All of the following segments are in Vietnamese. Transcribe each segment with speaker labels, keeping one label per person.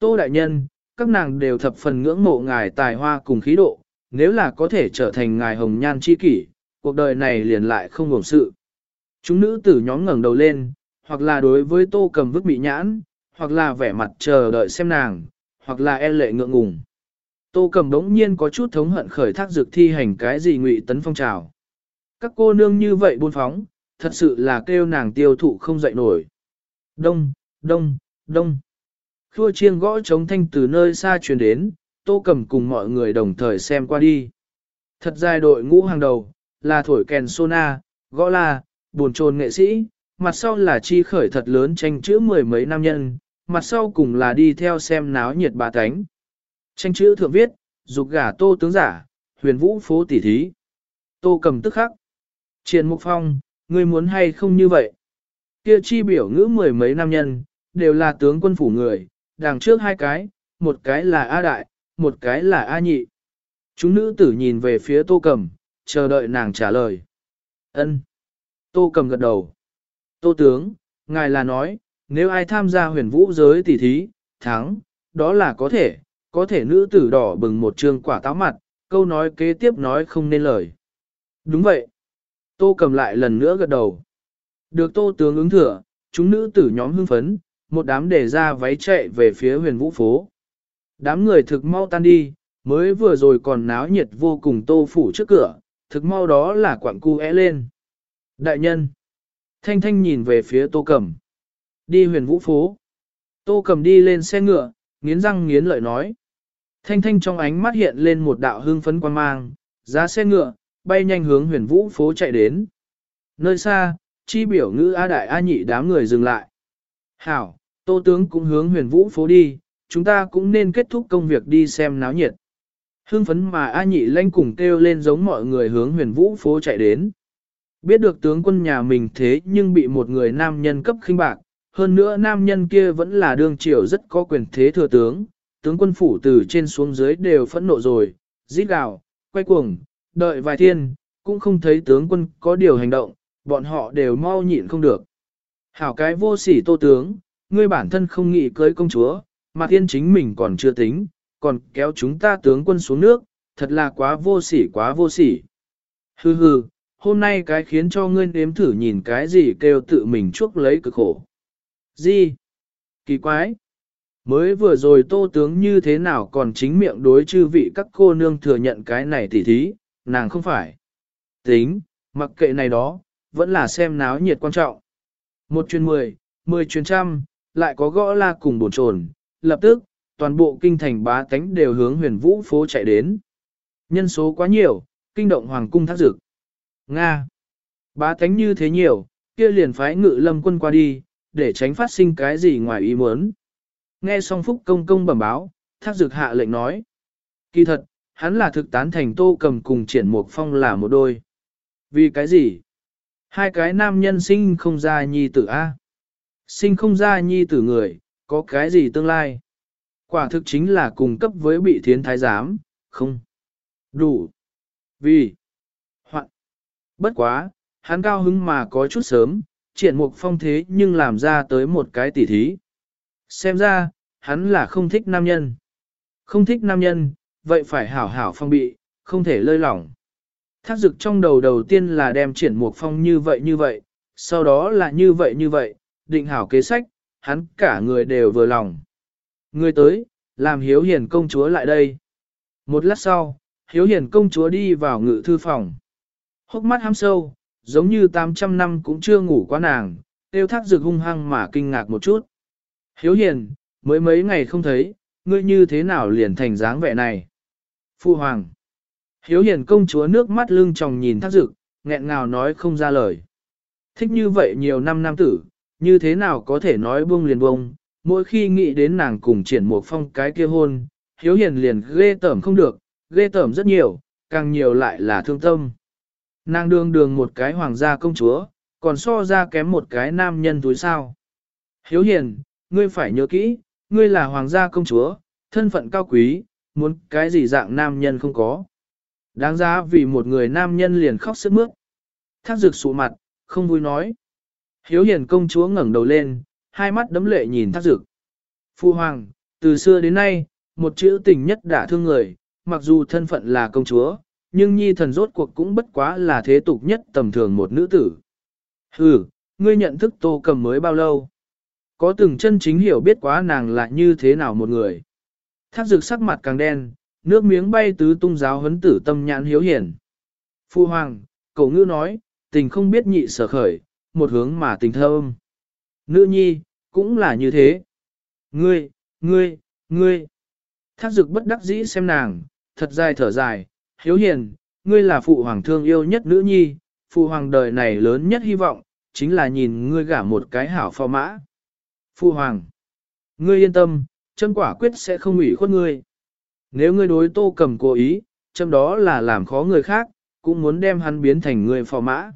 Speaker 1: Tô Đại Nhân, các nàng đều thập phần ngưỡng mộ ngài tài hoa cùng khí độ, nếu là có thể trở thành ngài hồng nhan chi kỷ, cuộc đời này liền lại không ngủng sự. Chúng nữ tử nhóm ngẩng đầu lên, hoặc là đối với tô cầm vứt bị nhãn, hoặc là vẻ mặt chờ đợi xem nàng, hoặc là e lệ ngượng ngùng. Tô cầm đống nhiên có chút thống hận khởi thác dược thi hành cái gì ngụy tấn phong trào. Các cô nương như vậy buôn phóng, thật sự là kêu nàng tiêu thụ không dậy nổi. Đông, đông, đông. Khua chiêng gõ trống thanh từ nơi xa truyền đến, tô cầm cùng mọi người đồng thời xem qua đi. Thật dài đội ngũ hàng đầu, là thổi kèn sona, gõ là buồn trồn nghệ sĩ, mặt sau là chi khởi thật lớn tranh chữ mười mấy nam nhân, mặt sau cùng là đi theo xem náo nhiệt bà cánh. Tranh chữ thượng viết, dục gả tô tướng giả, huyền vũ phố tỷ thí. Tô cầm tức khắc. Triền Mục Phong, ngươi muốn hay không như vậy? Kia chi biểu ngữ mười mấy nam nhân, đều là tướng quân phủ người, đằng trước hai cái, một cái là A Đại, một cái là A Nhị. Chúng nữ tử nhìn về phía Tô Cầm, chờ đợi nàng trả lời. Ân. Tô Cầm gật đầu. Tô tướng, ngài là nói, nếu ai tham gia huyền vũ giới tỷ thí, thắng, đó là có thể, có thể nữ tử đỏ bừng một trương quả táo mặt, câu nói kế tiếp nói không nên lời. Đúng vậy. Tô cầm lại lần nữa gật đầu. Được tô tướng ứng thừa, chúng nữ tử nhóm hưng phấn, một đám để ra váy chạy về phía huyền vũ phố. Đám người thực mau tan đi, mới vừa rồi còn náo nhiệt vô cùng tô phủ trước cửa, thực mau đó là quặng cu é lên. Đại nhân. Thanh thanh nhìn về phía tô cầm. Đi huyền vũ phố. Tô cầm đi lên xe ngựa, nghiến răng nghiến lợi nói. Thanh thanh trong ánh mắt hiện lên một đạo hương phấn quan mang, giá xe ngựa, bay nhanh hướng huyền vũ phố chạy đến. Nơi xa, chi biểu ngữ A Đại A Nhị đám người dừng lại. Hảo, tô tướng cũng hướng huyền vũ phố đi, chúng ta cũng nên kết thúc công việc đi xem náo nhiệt. Hương phấn mà A Nhị lanh cùng kêu lên giống mọi người hướng huyền vũ phố chạy đến. Biết được tướng quân nhà mình thế nhưng bị một người nam nhân cấp khinh bạc, hơn nữa nam nhân kia vẫn là đương triều rất có quyền thế thừa tướng, tướng quân phủ từ trên xuống dưới đều phẫn nộ rồi, rít gào, quay cuồng, đợi vài thiên, cũng không thấy tướng quân có điều hành động, bọn họ đều mau nhịn không được. Hảo cái vô sỉ tô tướng, ngươi bản thân không nghĩ cưới công chúa, mà thiên chính mình còn chưa tính, còn kéo chúng ta tướng quân xuống nước, thật là quá vô sỉ quá vô sỉ. Hừ hừ, hôm nay cái khiến cho ngươi nếm thử nhìn cái gì kêu tự mình chuốc lấy cực khổ. Gì? Kỳ quái! Mới vừa rồi tô tướng như thế nào còn chính miệng đối chư vị các cô nương thừa nhận cái này tỉ thí, nàng không phải. Tính, mặc kệ này đó, vẫn là xem náo nhiệt quan trọng. Một chuyên mười, mười chuyên trăm, lại có gõ la cùng bổn trồn, lập tức, toàn bộ kinh thành bá tánh đều hướng huyền vũ phố chạy đến. Nhân số quá nhiều, kinh động hoàng cung thác dực. Nga. Bá tánh như thế nhiều, kia liền phái ngự lâm quân qua đi, để tránh phát sinh cái gì ngoài ý muốn. Nghe xong phúc công công bẩm báo, thác dực hạ lệnh nói. Kỳ thật, hắn là thực tán thành tô cầm cùng triển mục phong là một đôi. Vì cái gì? Hai cái nam nhân sinh không ra nhi tử A. Sinh không ra nhi tử người, có cái gì tương lai? Quả thực chính là cùng cấp với bị thiến thái giám, không? Đủ. Vì? Hoạn. Bất quá, hắn cao hứng mà có chút sớm, triển mục phong thế nhưng làm ra tới một cái tỉ thí. Xem ra, hắn là không thích nam nhân. Không thích nam nhân, vậy phải hảo hảo phong bị, không thể lơi lỏng. Thác dực trong đầu đầu tiên là đem triển mục phong như vậy như vậy, sau đó là như vậy như vậy, định hảo kế sách, hắn cả người đều vừa lòng. Người tới, làm hiếu hiền công chúa lại đây. Một lát sau, hiếu hiền công chúa đi vào ngự thư phòng. Hốc mắt hăm sâu, giống như 800 năm cũng chưa ngủ qua nàng, tiêu thác dực hung hăng mà kinh ngạc một chút. Hiếu hiền, mới mấy ngày không thấy, ngươi như thế nào liền thành dáng vẻ này? Phu hoàng. Hiếu hiền công chúa nước mắt lưng tròng nhìn thác dực, nghẹn ngào nói không ra lời. Thích như vậy nhiều năm nam tử, như thế nào có thể nói buông liền buông, mỗi khi nghĩ đến nàng cùng triển một phong cái kia hôn, hiếu hiền liền ghê tởm không được, ghê tởm rất nhiều, càng nhiều lại là thương tâm. Nàng đương đường một cái hoàng gia công chúa, còn so ra kém một cái nam nhân túi sao. Hiếu hiền, ngươi phải nhớ kỹ, ngươi là hoàng gia công chúa, thân phận cao quý, muốn cái gì dạng nam nhân không có. Đáng giá vì một người nam nhân liền khóc sức mướt. Thác dược sụ mặt, không vui nói. Hiếu hiền công chúa ngẩng đầu lên, hai mắt đấm lệ nhìn thác dược. Phu hoàng, Từ xưa đến nay, một chữ tình nhất đã thương người, mặc dù thân phận là công chúa, nhưng nhi thần rốt cuộc cũng bất quá là thế tục nhất tầm thường một nữ tử. Hừ, ngươi nhận thức tô cầm mới bao lâu? Có từng chân chính hiểu biết quá nàng là như thế nào một người. Thác dược sắc mặt càng đen, nước miếng bay tứ tung giáo huấn tử tâm nhãn hiếu hiển. Phu hoàng, cậu ngữ nói, tình không biết nhị sở khởi, một hướng mà tình thơm. Nữ nhi, cũng là như thế. Ngươi, ngươi, ngươi. Thác dực bất đắc dĩ xem nàng, thật dài thở dài, hiếu hiền, ngươi là phụ hoàng thương yêu nhất nữ nhi, phụ hoàng đời này lớn nhất hy vọng, chính là nhìn ngươi gả một cái hảo phò mã. Phụ hoàng, ngươi yên tâm, chân quả quyết sẽ không ủy khuất ngươi. Nếu ngươi đối tô cầm cố ý, châm đó là làm khó người khác, cũng muốn đem hắn biến thành người phò mã.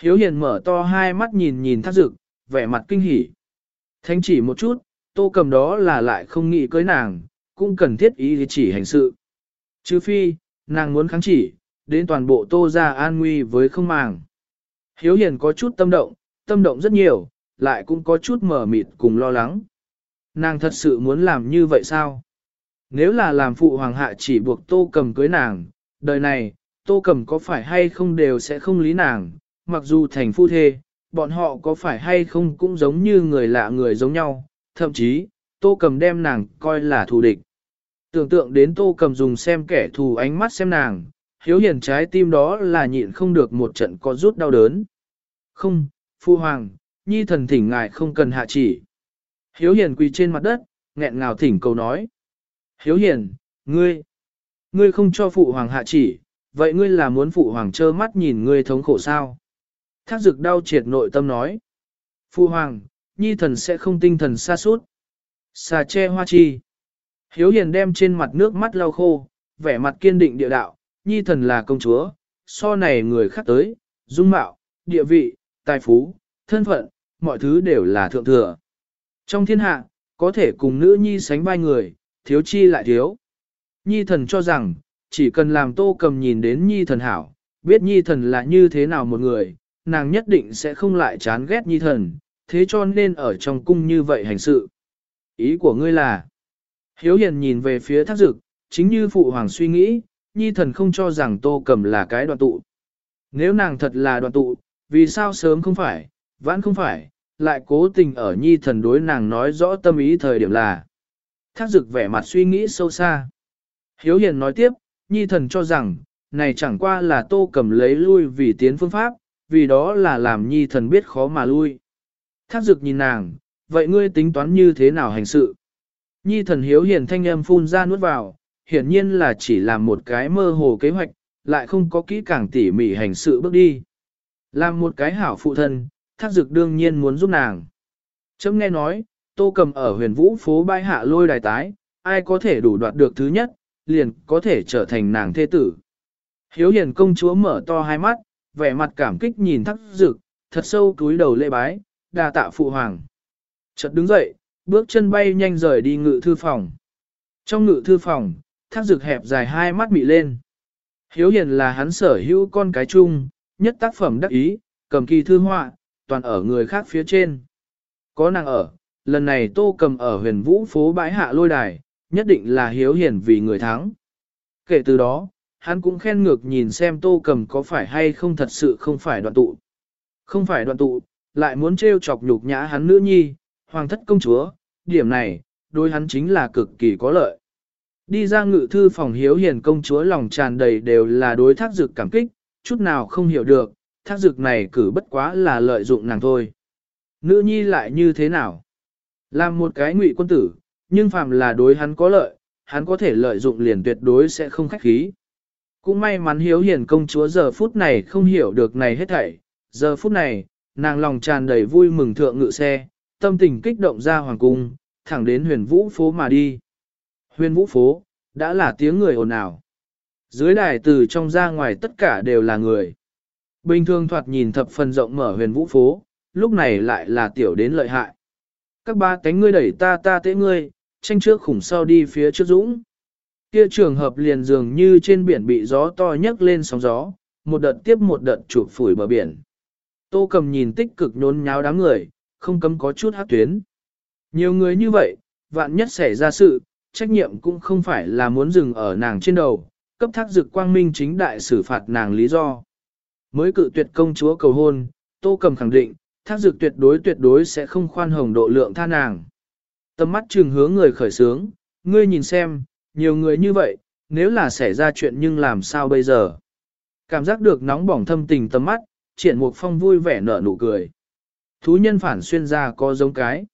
Speaker 1: Hiếu hiền mở to hai mắt nhìn nhìn thác dực, vẻ mặt kinh hỉ. Thanh chỉ một chút, tô cầm đó là lại không nghĩ cưới nàng, cũng cần thiết ý chỉ hành sự. Chứ phi, nàng muốn kháng chỉ, đến toàn bộ tô ra an nguy với không màng. Hiếu hiền có chút tâm động, tâm động rất nhiều, lại cũng có chút mở mịt cùng lo lắng. Nàng thật sự muốn làm như vậy sao? Nếu là làm phụ hoàng hạ chỉ buộc tô cầm cưới nàng, đời này, tô cầm có phải hay không đều sẽ không lý nàng, mặc dù thành phu thê, bọn họ có phải hay không cũng giống như người lạ người giống nhau, thậm chí, tô cầm đem nàng coi là thù địch. Tưởng tượng đến tô cầm dùng xem kẻ thù ánh mắt xem nàng, hiếu hiền trái tim đó là nhịn không được một trận có rút đau đớn. Không, phu hoàng, nhi thần thỉnh ngài không cần hạ chỉ. Hiếu hiền quỳ trên mặt đất, nghẹn ngào thỉnh cầu nói. Hiếu hiền, ngươi, ngươi không cho phụ hoàng hạ chỉ, vậy ngươi là muốn phụ hoàng trơ mắt nhìn ngươi thống khổ sao? Thác dực đau triệt nội tâm nói. Phụ hoàng, nhi thần sẽ không tinh thần xa suốt. Xà che hoa chi. Hiếu hiền đem trên mặt nước mắt lau khô, vẻ mặt kiên định địa đạo, nhi thần là công chúa, so này người khác tới, dung mạo, địa vị, tài phú, thân phận, mọi thứ đều là thượng thừa. Trong thiên hạ, có thể cùng nữ nhi sánh vai người, thiếu chi lại thiếu. Nhi thần cho rằng, chỉ cần làm tô cầm nhìn đến nhi thần hảo, biết nhi thần là như thế nào một người, nàng nhất định sẽ không lại chán ghét nhi thần, thế cho nên ở trong cung như vậy hành sự. Ý của ngươi là, hiếu hiền nhìn về phía thác dực, chính như phụ hoàng suy nghĩ, nhi thần không cho rằng tô cầm là cái đoàn tụ. Nếu nàng thật là đoàn tụ, vì sao sớm không phải, vãn không phải, lại cố tình ở nhi thần đối nàng nói rõ tâm ý thời điểm là. Thác dực vẻ mặt suy nghĩ sâu xa. Hiếu hiền nói tiếp, nhi thần cho rằng, này chẳng qua là tô cầm lấy lui vì tiến phương pháp, vì đó là làm nhi thần biết khó mà lui. Thác dực nhìn nàng, vậy ngươi tính toán như thế nào hành sự? Nhi thần hiếu hiền thanh âm phun ra nuốt vào, hiển nhiên là chỉ làm một cái mơ hồ kế hoạch, lại không có kỹ càng tỉ mỉ hành sự bước đi. Làm một cái hảo phụ thân, thác dực đương nhiên muốn giúp nàng. Chấm nghe nói, tô cầm ở huyền vũ phố bãi hạ lôi đài tái, ai có thể đủ đoạt được thứ nhất, liền có thể trở thành nàng thê tử. Hiếu hiền công chúa mở to hai mắt, vẻ mặt cảm kích nhìn thác dực, thật sâu túi đầu lễ bái, đa tạ phụ hoàng. Chợt đứng dậy, bước chân bay nhanh rời đi ngự thư phòng. Trong ngự thư phòng, thác dực hẹp dài hai mắt mị lên. Hiếu hiền là hắn sở hữu con cái chung, nhất tác phẩm đắc ý, cầm kỳ thư họa, toàn ở người khác phía trên. Có nàng ở, lần này tô cầm ở huyền vũ phố bãi hạ lôi đài, nhất định là hiếu hiền vì người thắng. Kể từ đó, hắn cũng khen ngược nhìn xem tô cầm có phải hay không thật sự không phải đoạn tụ. Không phải đoạn tụ, lại muốn trêu chọc nhục nhã hắn nữ nhi, hoàng thất công chúa, điểm này, đối hắn chính là cực kỳ có lợi. Đi ra ngự thư phòng hiếu hiền công chúa lòng tràn đầy đều là đối thác dực cảm kích, chút nào không hiểu được, thác dực này cử bất quá là lợi dụng nàng thôi. Nữ nhi lại như thế nào? Làm một cái ngụy quân tử, nhưng phàm là đối hắn có lợi, hắn có thể lợi dụng liền tuyệt đối sẽ không khách khí. Cũng may mắn hiếu hiền công chúa giờ phút này không hiểu được này hết thảy, giờ phút này, nàng lòng tràn đầy vui mừng thượng ngự xe, tâm tình kích động ra hoàng cung, thẳng đến huyền vũ phố mà đi. Huyền vũ phố, đã là tiếng người ồn ào. Dưới đài từ trong ra ngoài tất cả đều là người. Bình thường thoạt nhìn thập phần rộng mở huyền vũ phố, lúc này lại là tiểu đến lợi hại. Các ba cánh ngươi đẩy ta ta tế ngươi, tranh trước khủng sau đi phía trước dũng. Kia trường hợp liền dường như trên biển bị gió to nhấc lên sóng gió, một đợt tiếp một đợt chụp phủi bờ biển. Tô cầm nhìn tích cực nhốn nháo đám người, không cấm có chút hát tuyến. Nhiều người như vậy, vạn nhất xảy ra sự, trách nhiệm cũng không phải là muốn dừng ở nàng trên đầu, cấp thác dực quang minh chính đại xử phạt nàng lý do. Mới cự tuyệt công chúa cầu hôn, tô cầm khẳng định, thác dược tuyệt đối tuyệt đối sẽ không khoan hồng độ lượng tha nàng. Tâm mắt trừng hướng người khởi sướng, ngươi nhìn xem, nhiều người như vậy, nếu là xảy ra chuyện nhưng làm sao bây giờ? Cảm giác được nóng bỏng thâm tình tâm mắt, triển mục phong vui vẻ nở nụ cười. Thú nhân phản xuyên ra có giống cái.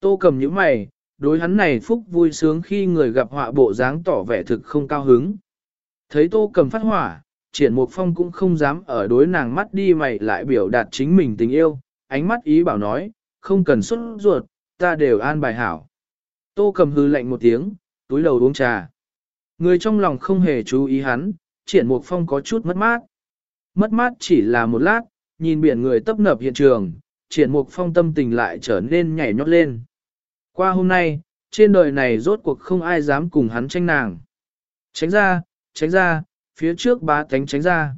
Speaker 1: Tô cầm những mày, đối hắn này phúc vui sướng khi người gặp họa bộ dáng tỏ vẻ thực không cao hứng. Thấy tô cầm phát hỏa, triển mục phong cũng không dám ở đối nàng mắt đi mày lại biểu đạt chính mình tình yêu, ánh mắt ý bảo nói, không cần xuất ruột, ta đều an bài hảo. Tô cầm hư lạnh một tiếng, túi đầu uống trà. Người trong lòng không hề chú ý hắn, triển mục phong có chút mất mát. Mất mát chỉ là một lát, nhìn biển người tấp nập hiện trường, triển mục phong tâm tình lại trở nên nhảy nhót lên. Qua hôm nay, trên đời này rốt cuộc không ai dám cùng hắn tranh nàng. Tránh ra, tránh ra, phía trước bá thánh tránh ra.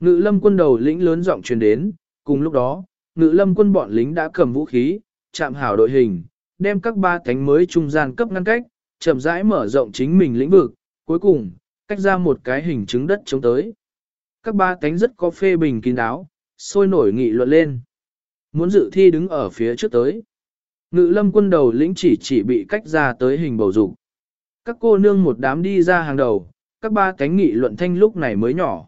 Speaker 1: Ngự lâm quân đầu lĩnh lớn giọng truyền đến, cùng lúc đó, ngự lâm quân bọn lính đã cầm vũ khí, chạm hảo đội hình, đem các ba cánh mới trung gian cấp ngăn cách, chậm rãi mở rộng chính mình lĩnh vực, cuối cùng, cách ra một cái hình chứng đất chống tới. Các ba cánh rất có phê bình kín đáo, sôi nổi nghị luận lên. Muốn dự thi đứng ở phía trước tới. Ngự lâm quân đầu lĩnh chỉ chỉ bị cách ra tới hình bầu dục. Các cô nương một đám đi ra hàng đầu, các ba cánh nghị luận thanh lúc này mới nhỏ.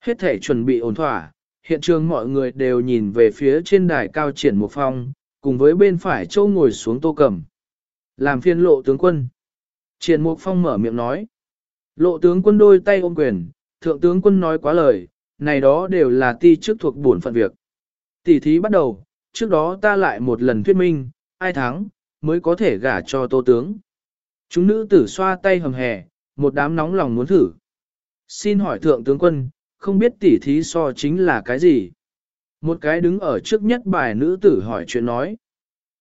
Speaker 1: Hết thể chuẩn bị ổn thỏa, hiện trường mọi người đều nhìn về phía trên đài cao triển một phong, cùng với bên phải châu ngồi xuống tô cầm. Làm phiên lộ tướng quân. Triển Mục Phong mở miệng nói. Lộ tướng quân đôi tay ôm quyền, thượng tướng quân nói quá lời, này đó đều là ti trước thuộc bổn phận việc. Tỷ thí bắt đầu, trước đó ta lại một lần thuyết minh, ai thắng, mới có thể gả cho tô tướng. Chúng nữ tử xoa tay hầm hè, một đám nóng lòng muốn thử. Xin hỏi thượng tướng quân, không biết tỷ thí so chính là cái gì? Một cái đứng ở trước nhất bài nữ tử hỏi chuyện nói.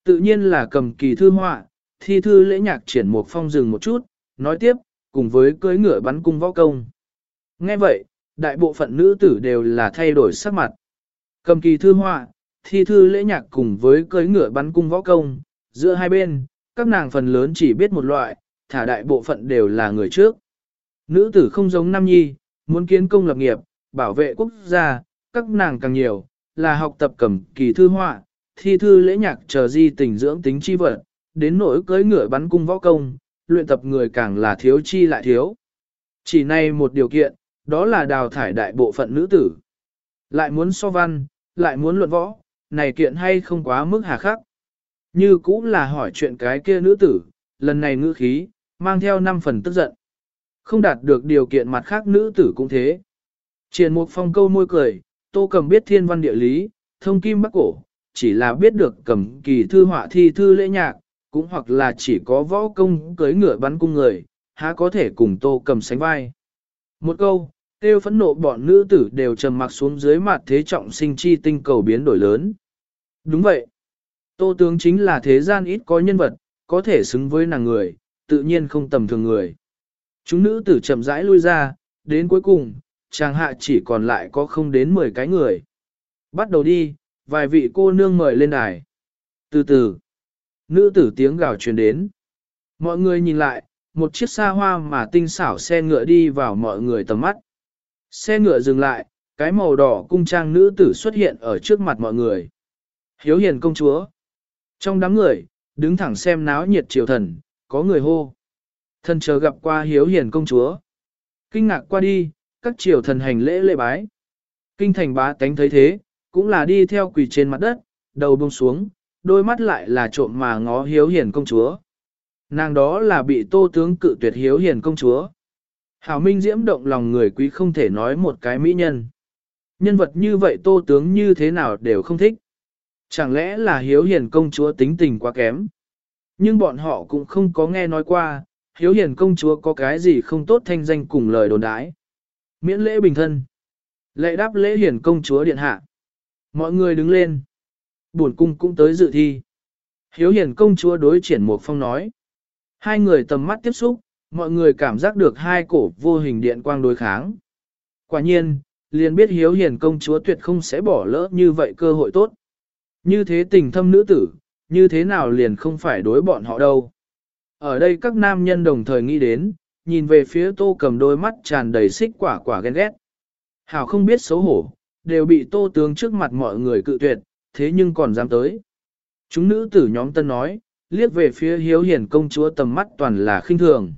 Speaker 1: Tự nhiên là cầm kỳ thư họa, thi thư lễ nhạc triển một phong dừng một chút, nói tiếp, cùng với cưới ngựa bắn cung võ công. Nghe vậy, đại bộ phận nữ tử đều là thay đổi sắc mặt. Cầm kỳ thư họa, thi thư lễ nhạc cùng với cưới ngựa bắn cung võ công, giữa hai bên, các nàng phần lớn chỉ biết một loại, thả đại bộ phận đều là người trước. Nữ tử không giống nam nhi, muốn kiến công lập nghiệp, bảo vệ quốc gia, các nàng càng nhiều, là học tập cầm kỳ thư họa, thi thư lễ nhạc chờ di tình dưỡng tính chi vật, đến nỗi cưới ngựa bắn cung võ công, luyện tập người càng là thiếu chi lại thiếu. Chỉ này một điều kiện, đó là đào thải đại bộ phận nữ tử. Lại muốn so văn, lại muốn luận võ, này kiện hay không quá mức hà khắc. Như cũng là hỏi chuyện cái kia nữ tử, lần này ngữ khí, mang theo 5 phần tức giận. Không đạt được điều kiện mặt khác nữ tử cũng thế. Triển mục phong câu môi cười, tô cầm biết thiên văn địa lý, thông kim bắc cổ, chỉ là biết được cầm kỳ thư họa thi thư lễ nhạc, cũng hoặc là chỉ có võ công cưới ngựa bắn cung người, há có thể cùng tô cầm sánh vai. Một câu, tiêu phẫn nộ bọn nữ tử đều trầm mặc xuống dưới mặt thế trọng sinh chi tinh cầu biến đổi lớn. Đúng vậy. Tô tướng chính là thế gian ít có nhân vật, có thể xứng với nàng người, tự nhiên không tầm thường người. Chúng nữ tử chậm rãi lui ra, đến cuối cùng, chàng hạ chỉ còn lại có không đến 10 cái người. Bắt đầu đi, vài vị cô nương mời lên đài. Từ từ, nữ tử tiếng gào truyền đến. Mọi người nhìn lại, một chiếc xa hoa mà tinh xảo xe ngựa đi vào mọi người tầm mắt. Xe ngựa dừng lại, cái màu đỏ cung trang nữ tử xuất hiện ở trước mặt mọi người. Hiếu hiền công chúa. Trong đám người, đứng thẳng xem náo nhiệt triều thần, có người hô. Thần chờ gặp qua hiếu hiền công chúa. Kinh ngạc qua đi, các triều thần hành lễ lễ bái. Kinh thành bá tánh thấy thế, cũng là đi theo quỳ trên mặt đất, đầu buông xuống, đôi mắt lại là trộm mà ngó hiếu hiền công chúa. Nàng đó là bị tô tướng cự tuyệt hiếu hiền công chúa. Hảo Minh diễm động lòng người quý không thể nói một cái mỹ nhân. Nhân vật như vậy tô tướng như thế nào đều không thích. Chẳng lẽ là hiếu hiền công chúa tính tình quá kém. Nhưng bọn họ cũng không có nghe nói qua, hiếu hiền công chúa có cái gì không tốt thanh danh cùng lời đồn đái. Miễn lễ bình thân. Lệ đáp lễ hiền công chúa điện hạ. Mọi người đứng lên. Buồn cung cũng tới dự thi. Hiếu hiền công chúa đối triển một phong nói. Hai người tầm mắt tiếp xúc, mọi người cảm giác được hai cổ vô hình điện quang đối kháng. Quả nhiên, liền biết hiếu hiền công chúa tuyệt không sẽ bỏ lỡ như vậy cơ hội tốt. Như thế tình thâm nữ tử, như thế nào liền không phải đối bọn họ đâu. Ở đây các nam nhân đồng thời nghĩ đến, nhìn về phía tô cầm đôi mắt tràn đầy xích quả quả ghen ghét. Hảo không biết xấu hổ, đều bị tô tướng trước mặt mọi người cự tuyệt, thế nhưng còn dám tới. Chúng nữ tử nhóm tân nói, liếc về phía hiếu hiền công chúa tầm mắt toàn là khinh thường.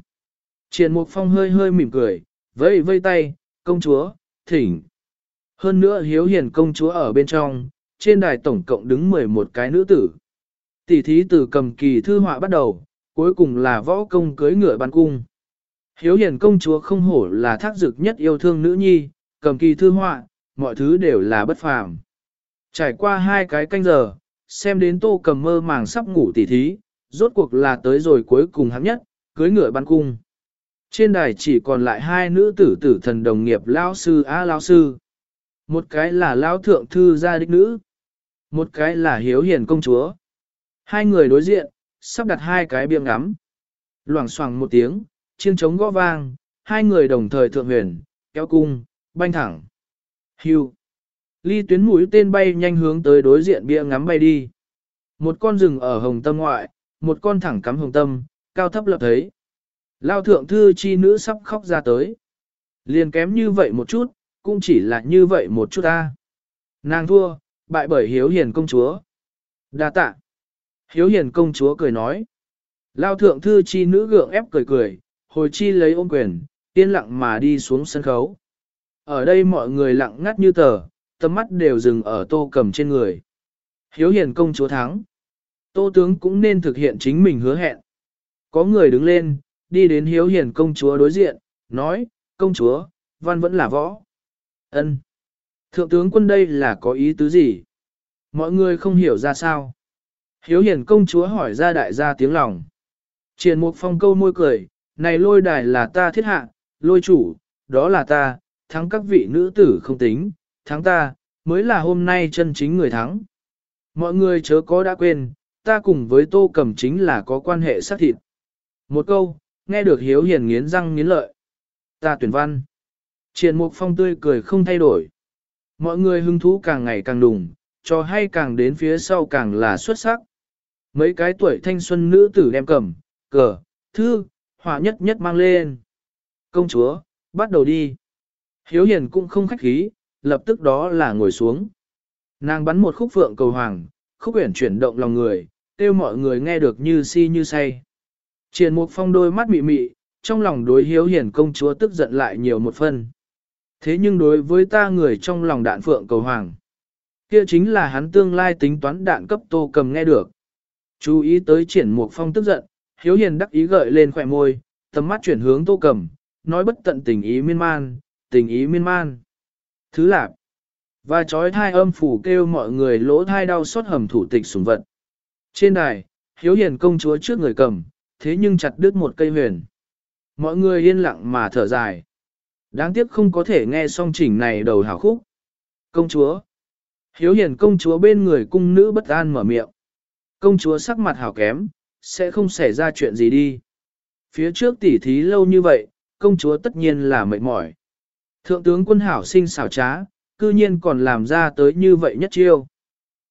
Speaker 1: Triển Mục Phong hơi hơi mỉm cười, vẫy vây tay, công chúa, thỉnh. Hơn nữa hiếu hiền công chúa ở bên trong, trên đài tổng cộng đứng 11 cái nữ tử. Tỷ thí từ cầm kỳ thư họa bắt đầu, cuối cùng là võ công cưới ngựa ban cung. Hiếu hiền công chúa không hổ là thác dực nhất yêu thương nữ nhi, cầm kỳ thư họa, mọi thứ đều là bất phàm. Trải qua hai cái canh giờ, xem đến tô cầm mơ màng sắp ngủ tỉ thí, rốt cuộc là tới rồi cuối cùng hạng nhất, cưới ngựa ban cung. Trên đài chỉ còn lại hai nữ tử tử thần đồng nghiệp lao sư a lao sư. Một cái là lao thượng thư gia đích nữ. Một cái là hiếu hiền công chúa. Hai người đối diện, sắp đặt hai cái biếng ngắm. Loảng xoảng một tiếng, chiêng trống gõ vang, hai người đồng thời thượng huyền, kéo cung, banh thẳng. Hưu. Ly tuyến mũi tên bay nhanh hướng tới đối diện bia ngắm bay đi. Một con rừng ở hồng tâm ngoại, một con thẳng cắm hồng tâm, cao thấp lập thấy. Lao thượng thư chi nữ sắp khóc ra tới. Liền kém như vậy một chút, cũng chỉ là như vậy một chút ta. Nàng thua, bại bởi hiếu hiền công chúa. đa tạ. Hiếu hiền công chúa cười nói. Lao thượng thư chi nữ gượng ép cười cười, hồi chi lấy ôm quyền, yên lặng mà đi xuống sân khấu. Ở đây mọi người lặng ngắt như tờ, tầm mắt đều dừng ở tô cầm trên người. Hiếu hiền công chúa thắng. Tô tướng cũng nên thực hiện chính mình hứa hẹn. Có người đứng lên, đi đến hiếu hiền công chúa đối diện, nói, công chúa, văn vẫn là võ. ân Thượng tướng quân đây là có ý tứ gì? Mọi người không hiểu ra sao. Hiếu hiền công chúa hỏi ra đại gia tiếng lòng. Triền mục phong câu môi cười, này lôi đài là ta thiết hạ, lôi chủ, đó là ta, thắng các vị nữ tử không tính, thắng ta, mới là hôm nay chân chính người thắng. Mọi người chớ có đã quên, ta cùng với tô cầm chính là có quan hệ xác thịt. Một câu, nghe được hiếu hiền nghiến răng nghiến lợi. Ta tuyển văn. Triền mục phong tươi cười không thay đổi. Mọi người hứng thú càng ngày càng đùng, cho hay càng đến phía sau càng là xuất sắc. Mấy cái tuổi thanh xuân nữ tử đem cầm, cờ, thư, họa nhất nhất mang lên. Công chúa, bắt đầu đi. Hiếu hiền cũng không khách khí, lập tức đó là ngồi xuống. Nàng bắn một khúc phượng cầu hoàng, khúc uyển chuyển động lòng người, kêu mọi người nghe được như si như say. Triền mục phong đôi mắt mị mị, trong lòng đối hiếu hiền công chúa tức giận lại nhiều một phần. Thế nhưng đối với ta người trong lòng đạn phượng cầu hoàng, kia chính là hắn tương lai tính toán đạn cấp tô cầm nghe được. Chú ý tới triển mục phong tức giận, hiếu hiền đắc ý gợi lên khỏe môi, tầm mắt chuyển hướng tô cầm, nói bất tận tình ý miên man, tình ý miên man. Thứ lạc, và trói thai âm phủ kêu mọi người lỗ thai đau xót hầm thủ tịch sùng vật. Trên đài, hiếu hiền công chúa trước người cầm, thế nhưng chặt đứt một cây huyền. Mọi người yên lặng mà thở dài. Đáng tiếc không có thể nghe song chỉnh này đầu hảo khúc. Công chúa. Hiếu hiền công chúa bên người cung nữ bất an mở miệng. Công chúa sắc mặt hảo kém, sẽ không xảy ra chuyện gì đi. Phía trước tỉ thí lâu như vậy, công chúa tất nhiên là mệt mỏi. Thượng tướng quân hảo sinh xảo trá, cư nhiên còn làm ra tới như vậy nhất chiêu.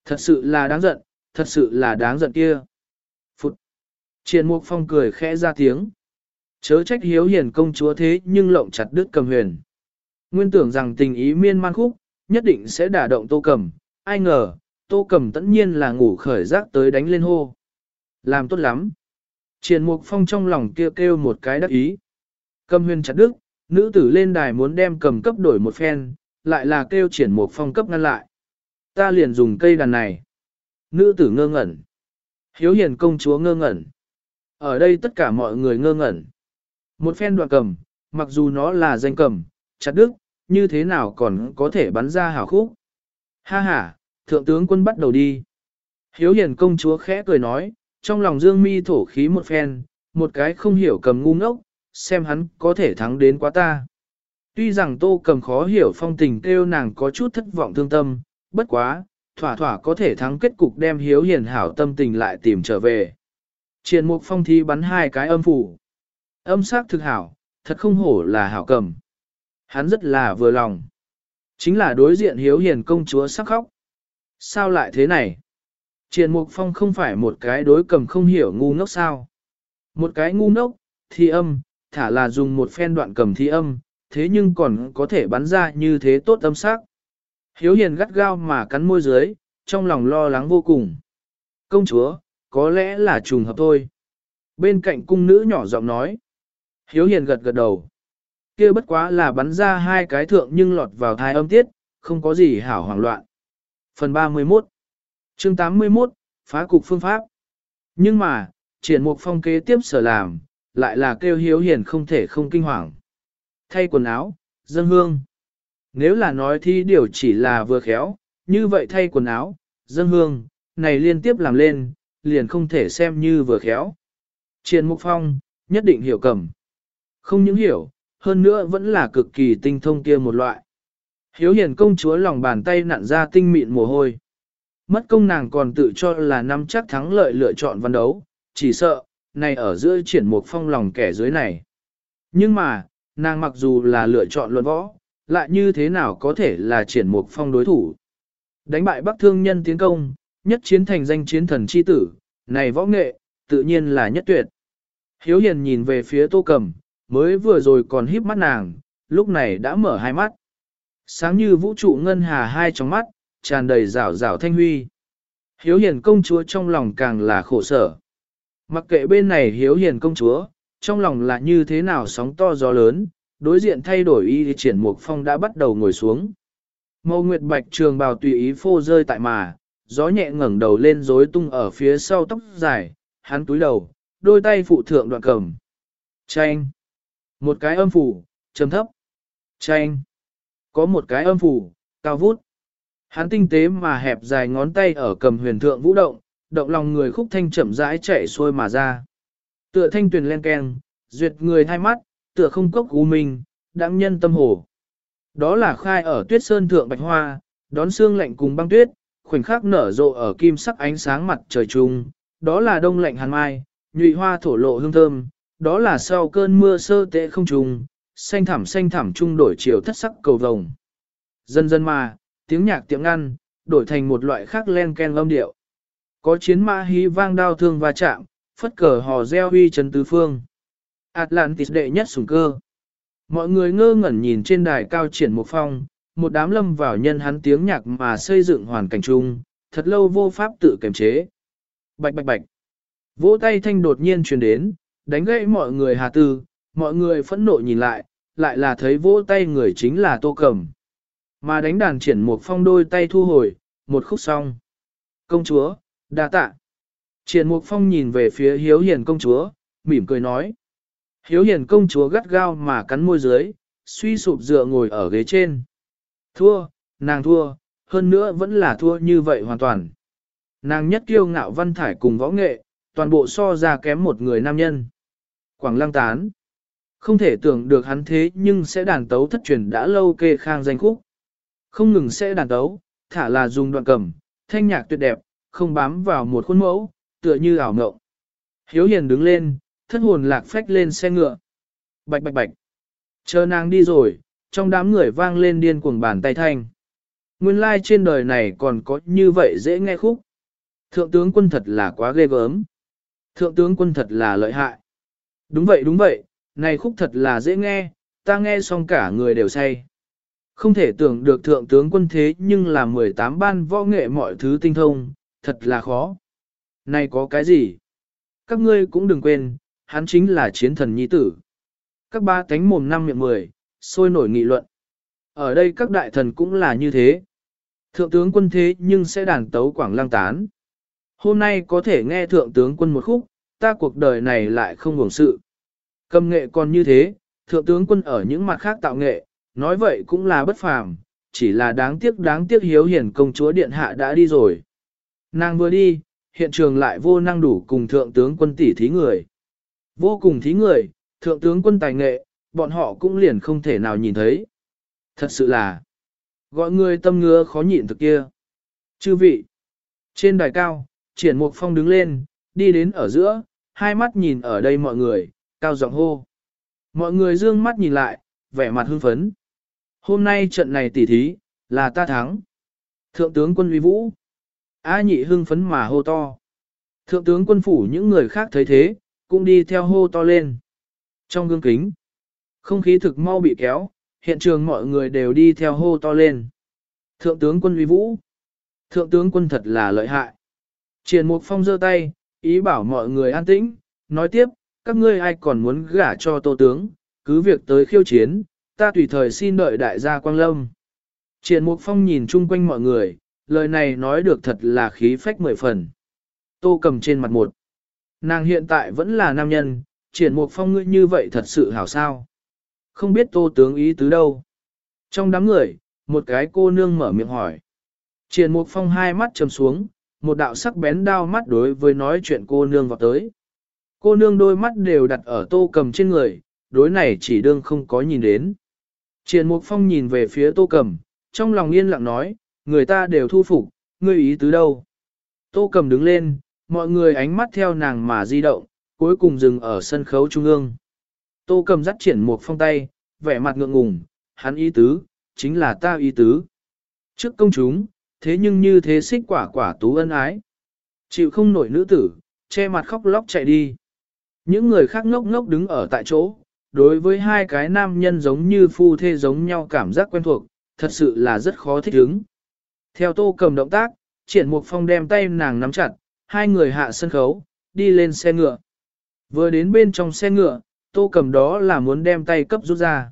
Speaker 1: Thật sự là đáng giận, thật sự là đáng giận kia. Phụt. Triền Mục Phong cười khẽ ra tiếng. Chớ trách hiếu hiền công chúa thế nhưng lộng chặt đứt cầm huyền. Nguyên tưởng rằng tình ý miên man khúc, nhất định sẽ đả động tô cầm, ai ngờ, tô cầm tất nhiên là ngủ khởi giác tới đánh lên hô. Làm tốt lắm. Triển Mục Phong trong lòng kêu kêu một cái đắc ý. Cầm huyền chặt đứt, nữ tử lên đài muốn đem cầm cấp đổi một phen, lại là kêu triển Mục Phong cấp ngăn lại. Ta liền dùng cây đàn này. Nữ tử ngơ ngẩn. Hiếu hiền công chúa ngơ ngẩn. Ở đây tất cả mọi người ngơ ngẩn. Một phen đoạn cầm, mặc dù nó là danh cầm, chặt đức, như thế nào còn có thể bắn ra hảo khúc. Ha ha, thượng tướng quân bắt đầu đi. Hiếu hiền công chúa khẽ cười nói, trong lòng dương mi thổ khí một phen, một cái không hiểu cầm ngu ngốc, xem hắn có thể thắng đến quá ta. Tuy rằng tô cầm khó hiểu phong tình kêu nàng có chút thất vọng thương tâm, bất quá, thỏa thỏa có thể thắng kết cục đem hiếu hiền hảo tâm tình lại tìm trở về. Triền mục phong thi bắn hai cái âm phủ. Âm sắc thực hảo, thật không hổ là hảo cầm. Hắn rất là vừa lòng. Chính là đối diện hiếu hiền công chúa sắc khóc. Sao lại thế này? Triền Mục Phong không phải một cái đối cầm không hiểu ngu ngốc sao. Một cái ngu ngốc, thi âm, thả là dùng một phen đoạn cầm thi âm, thế nhưng còn có thể bắn ra như thế tốt âm sắc. Hiếu hiền gắt gao mà cắn môi dưới, trong lòng lo lắng vô cùng. Công chúa, có lẽ là trùng hợp thôi. Bên cạnh cung nữ nhỏ giọng nói. Hiếu hiền gật gật đầu. kia bất quá là bắn ra hai cái thượng nhưng lọt vào thai âm tiết, không có gì hảo hoảng loạn. Phần 31 chương 81, phá cục phương pháp. Nhưng mà, triển mục phong kế tiếp sở làm, lại là kêu hiếu hiền không thể không kinh hoàng. Thay quần áo, dân hương. Nếu là nói thì điều chỉ là vừa khéo, như vậy thay quần áo, dân hương, này liên tiếp làm lên, liền không thể xem như vừa khéo. Triển mục phong, nhất định hiểu cầm. Không những hiểu, hơn nữa vẫn là cực kỳ tinh thông kia một loại. Hiếu hiền công chúa lòng bàn tay nặn ra tinh mịn mồ hôi. Mất công nàng còn tự cho là năm chắc thắng lợi lựa chọn văn đấu, chỉ sợ, này ở giữa triển mục phong lòng kẻ dưới này. Nhưng mà, nàng mặc dù là lựa chọn luận võ, lại như thế nào có thể là triển mục phong đối thủ. Đánh bại Bắc Thương nhân tiến công, nhất chiến thành danh chiến thần chi tử, này võ nghệ, tự nhiên là nhất tuyệt. Hiếu hiền nhìn về phía tô cầm, mới vừa rồi còn híp mắt nàng, lúc này đã mở hai mắt. Sáng như vũ trụ ngân hà hai trong mắt, tràn đầy rảo rảo thanh huy. Hiếu hiền công chúa trong lòng càng là khổ sở. Mặc kệ bên này hiếu hiền công chúa, trong lòng là như thế nào sóng to gió lớn, đối diện thay đổi y thì triển mục phong đã bắt đầu ngồi xuống. Mâu nguyệt bạch trường bào tùy ý phô rơi tại mà, gió nhẹ ngẩng đầu lên rối tung ở phía sau tóc dài, hắn túi đầu, đôi tay phụ thượng đoạn cầm. Chanh. Một cái âm phủ, trầm thấp. Chanh. Có một cái âm phủ, cao vút. Hắn tinh tế mà hẹp dài ngón tay ở cầm huyền thượng vũ động, động lòng người khúc thanh chậm rãi chạy xuôi mà ra. Tựa thanh tuyền len keng, duyệt người thay mắt, tựa không cốc cú mình, đặng nhân tâm hồ. Đó là khai ở tuyết sơn thượng bạch hoa, đón xương lạnh cùng băng tuyết, khoảnh khắc nở rộ ở kim sắc ánh sáng mặt trời trung, đó là đông lạnh hàn mai, nhụy hoa thổ lộ hương thơm, đó là sau cơn mưa sơ tệ không trùng, xanh thảm xanh thảm trung đổi chiều thất sắc cầu vồng. Dần dần mà, tiếng nhạc tiệm ngăn, đổi thành một loại khác len ken âm điệu. Có chiến mã hí vang đao thương va chạm, phất cờ hò reo huy trấn tứ phương. Atlantis đệ nhất sủng cơ. Mọi người ngơ ngẩn nhìn trên đài cao triển một phong, một đám lâm vào nhân hắn tiếng nhạc mà xây dựng hoàn cảnh chung, thật lâu vô pháp tự kiềm chế. Bạch bạch bạch. Vỗ tay thanh đột nhiên truyền đến, đánh gãy mọi người hà tư, mọi người phẫn nộ nhìn lại, lại là thấy vỗ tay người chính là tô cầm. Mà đánh đàn triển một phong đôi tay thu hồi, một khúc xong. Công chúa, đa tạ. Triển Mục Phong nhìn về phía Hiếu Hiền công chúa, mỉm cười nói. Hiếu Hiền công chúa gắt gao mà cắn môi dưới, suy sụp dựa ngồi ở ghế trên. Thua, nàng thua, hơn nữa vẫn là thua như vậy hoàn toàn. Nàng nhất kiêu ngạo văn thải cùng võ nghệ, toàn bộ so ra kém một người nam nhân. Quảng lăng tán. Không thể tưởng được hắn thế nhưng sẽ đàn tấu thất truyền đã lâu kê khang danh khúc. Không ngừng sẽ đàn tấu, thả là dùng đoạn cầm, thanh nhạc tuyệt đẹp, không bám vào một khuôn mẫu, tựa như ảo ngộng. Hiếu hiền đứng lên, thất hồn lạc phách lên xe ngựa. Bạch bạch bạch. Chờ nàng đi rồi, trong đám người vang lên điên cuồng bàn tay thanh. Nguyên lai like trên đời này còn có như vậy dễ nghe khúc. Thượng tướng quân thật là quá ghê gớm. Thượng tướng quân thật là lợi hại. Đúng vậy đúng vậy, này khúc thật là dễ nghe, ta nghe xong cả người đều say. Không thể tưởng được thượng tướng quân thế nhưng là 18 ban võ nghệ mọi thứ tinh thông, thật là khó. Này có cái gì? Các ngươi cũng đừng quên, hắn chính là chiến thần nhi tử. Các ba cánh mồm năm miệng mười, sôi nổi nghị luận. Ở đây các đại thần cũng là như thế. Thượng tướng quân thế nhưng sẽ đàn tấu quảng lang tán. Hôm nay có thể nghe thượng tướng quân một khúc, ta cuộc đời này lại không hưởng sự. Cầm nghệ còn như thế, thượng tướng quân ở những mặt khác tạo nghệ, nói vậy cũng là bất phàm, chỉ là đáng tiếc đáng tiếc hiếu hiển công chúa điện hạ đã đi rồi. Nàng vừa đi, hiện trường lại vô năng đủ cùng thượng tướng quân tỷ thí người. Vô cùng thí người, thượng tướng quân tài nghệ, bọn họ cũng liền không thể nào nhìn thấy. Thật sự là, gọi người tâm ngứa khó nhịn thực kia. Chư vị, trên đài cao, triển mục phong đứng lên, đi đến ở giữa, hai mắt nhìn ở đây mọi người, cao giọng hô. Mọi người dương mắt nhìn lại, vẻ mặt hưng phấn. Hôm nay trận này tỉ thí, là ta thắng. Thượng tướng quân uy vũ. A nhị hưng phấn mà hô to. Thượng tướng quân phủ những người khác thấy thế, cũng đi theo hô to lên. Trong gương kính, không khí thực mau bị kéo, hiện trường mọi người đều đi theo hô to lên. Thượng tướng quân uy vũ. Thượng tướng quân thật là lợi hại. Triển Mục Phong giơ tay, ý bảo mọi người an tĩnh, nói tiếp, các ngươi ai còn muốn gả cho tô tướng, cứ việc tới khiêu chiến, ta tùy thời xin đợi đại gia Quang Lâm. Triển Mục Phong nhìn chung quanh mọi người, lời này nói được thật là khí phách mười phần. Tô cầm trên mặt một. Nàng hiện tại vẫn là nam nhân, triển Mục Phong ngươi như vậy thật sự hảo sao. Không biết tô tướng ý tứ đâu. Trong đám người, một cái cô nương mở miệng hỏi. Triển Mục Phong hai mắt trầm xuống, một đạo sắc bén đao mắt đối với nói chuyện cô nương vào tới. Cô nương đôi mắt đều đặt ở tô cầm trên người, đối này chỉ đương không có nhìn đến. Triển Mục Phong nhìn về phía tô cầm, trong lòng yên lặng nói, người ta đều thu phục, ngươi ý tứ đâu. Tô cầm đứng lên, mọi người ánh mắt theo nàng mà di động, cuối cùng dừng ở sân khấu trung ương. Tô cầm dắt triển Mục Phong tay, vẻ mặt ngượng ngùng, hắn ý tứ, chính là ta ý tứ. Trước công chúng, thế nhưng như thế xích quả quả tú ân ái. Chịu không nổi nữ tử, che mặt khóc lóc chạy đi. Những người khác ngốc ngốc đứng ở tại chỗ, đối với hai cái nam nhân giống như phu thê giống nhau cảm giác quen thuộc, thật sự là rất khó thích ứng. Theo tô cầm động tác, triển mục phong đem tay nàng nắm chặt, hai người hạ sân khấu, đi lên xe ngựa. Vừa đến bên trong xe ngựa, tô cầm đó là muốn đem tay cấp rút ra.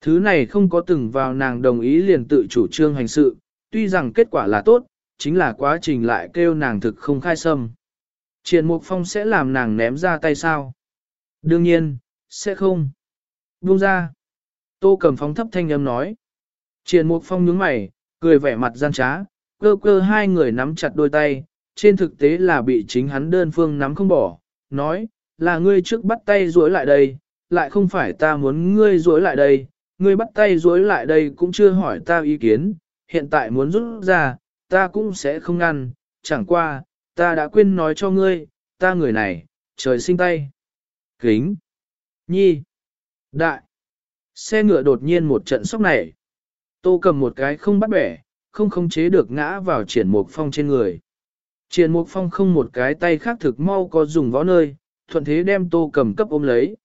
Speaker 1: Thứ này không có từng vào nàng đồng ý liền tự chủ trương hành sự, tuy rằng kết quả là tốt, chính là quá trình lại kêu nàng thực không khai sâm. Triển Mục Phong sẽ làm nàng ném ra tay sao? Đương nhiên, sẽ không. Buông ra. Tô cầm phóng thấp thanh âm nói. Triển Mục Phong nhướng mày, cười vẻ mặt gian trá, cơ cơ hai người nắm chặt đôi tay, trên thực tế là bị chính hắn đơn phương nắm không bỏ, nói, là ngươi trước bắt tay duỗi lại đây, lại không phải ta muốn ngươi duỗi lại đây, ngươi bắt tay duỗi lại đây cũng chưa hỏi ta ý kiến, hiện tại muốn rút ra, ta cũng sẽ không ngăn, chẳng qua, ta đã quên nói cho ngươi, ta người này, trời sinh tay. Kính. Nhi. Đại. Xe ngựa đột nhiên một trận sốc này. Tô cầm một cái không bắt bẻ, không khống chế được ngã vào triển mục phong trên người. Triển mục phong không một cái tay khác thực mau có dùng võ nơi, thuận thế đem tô cầm cấp ôm lấy.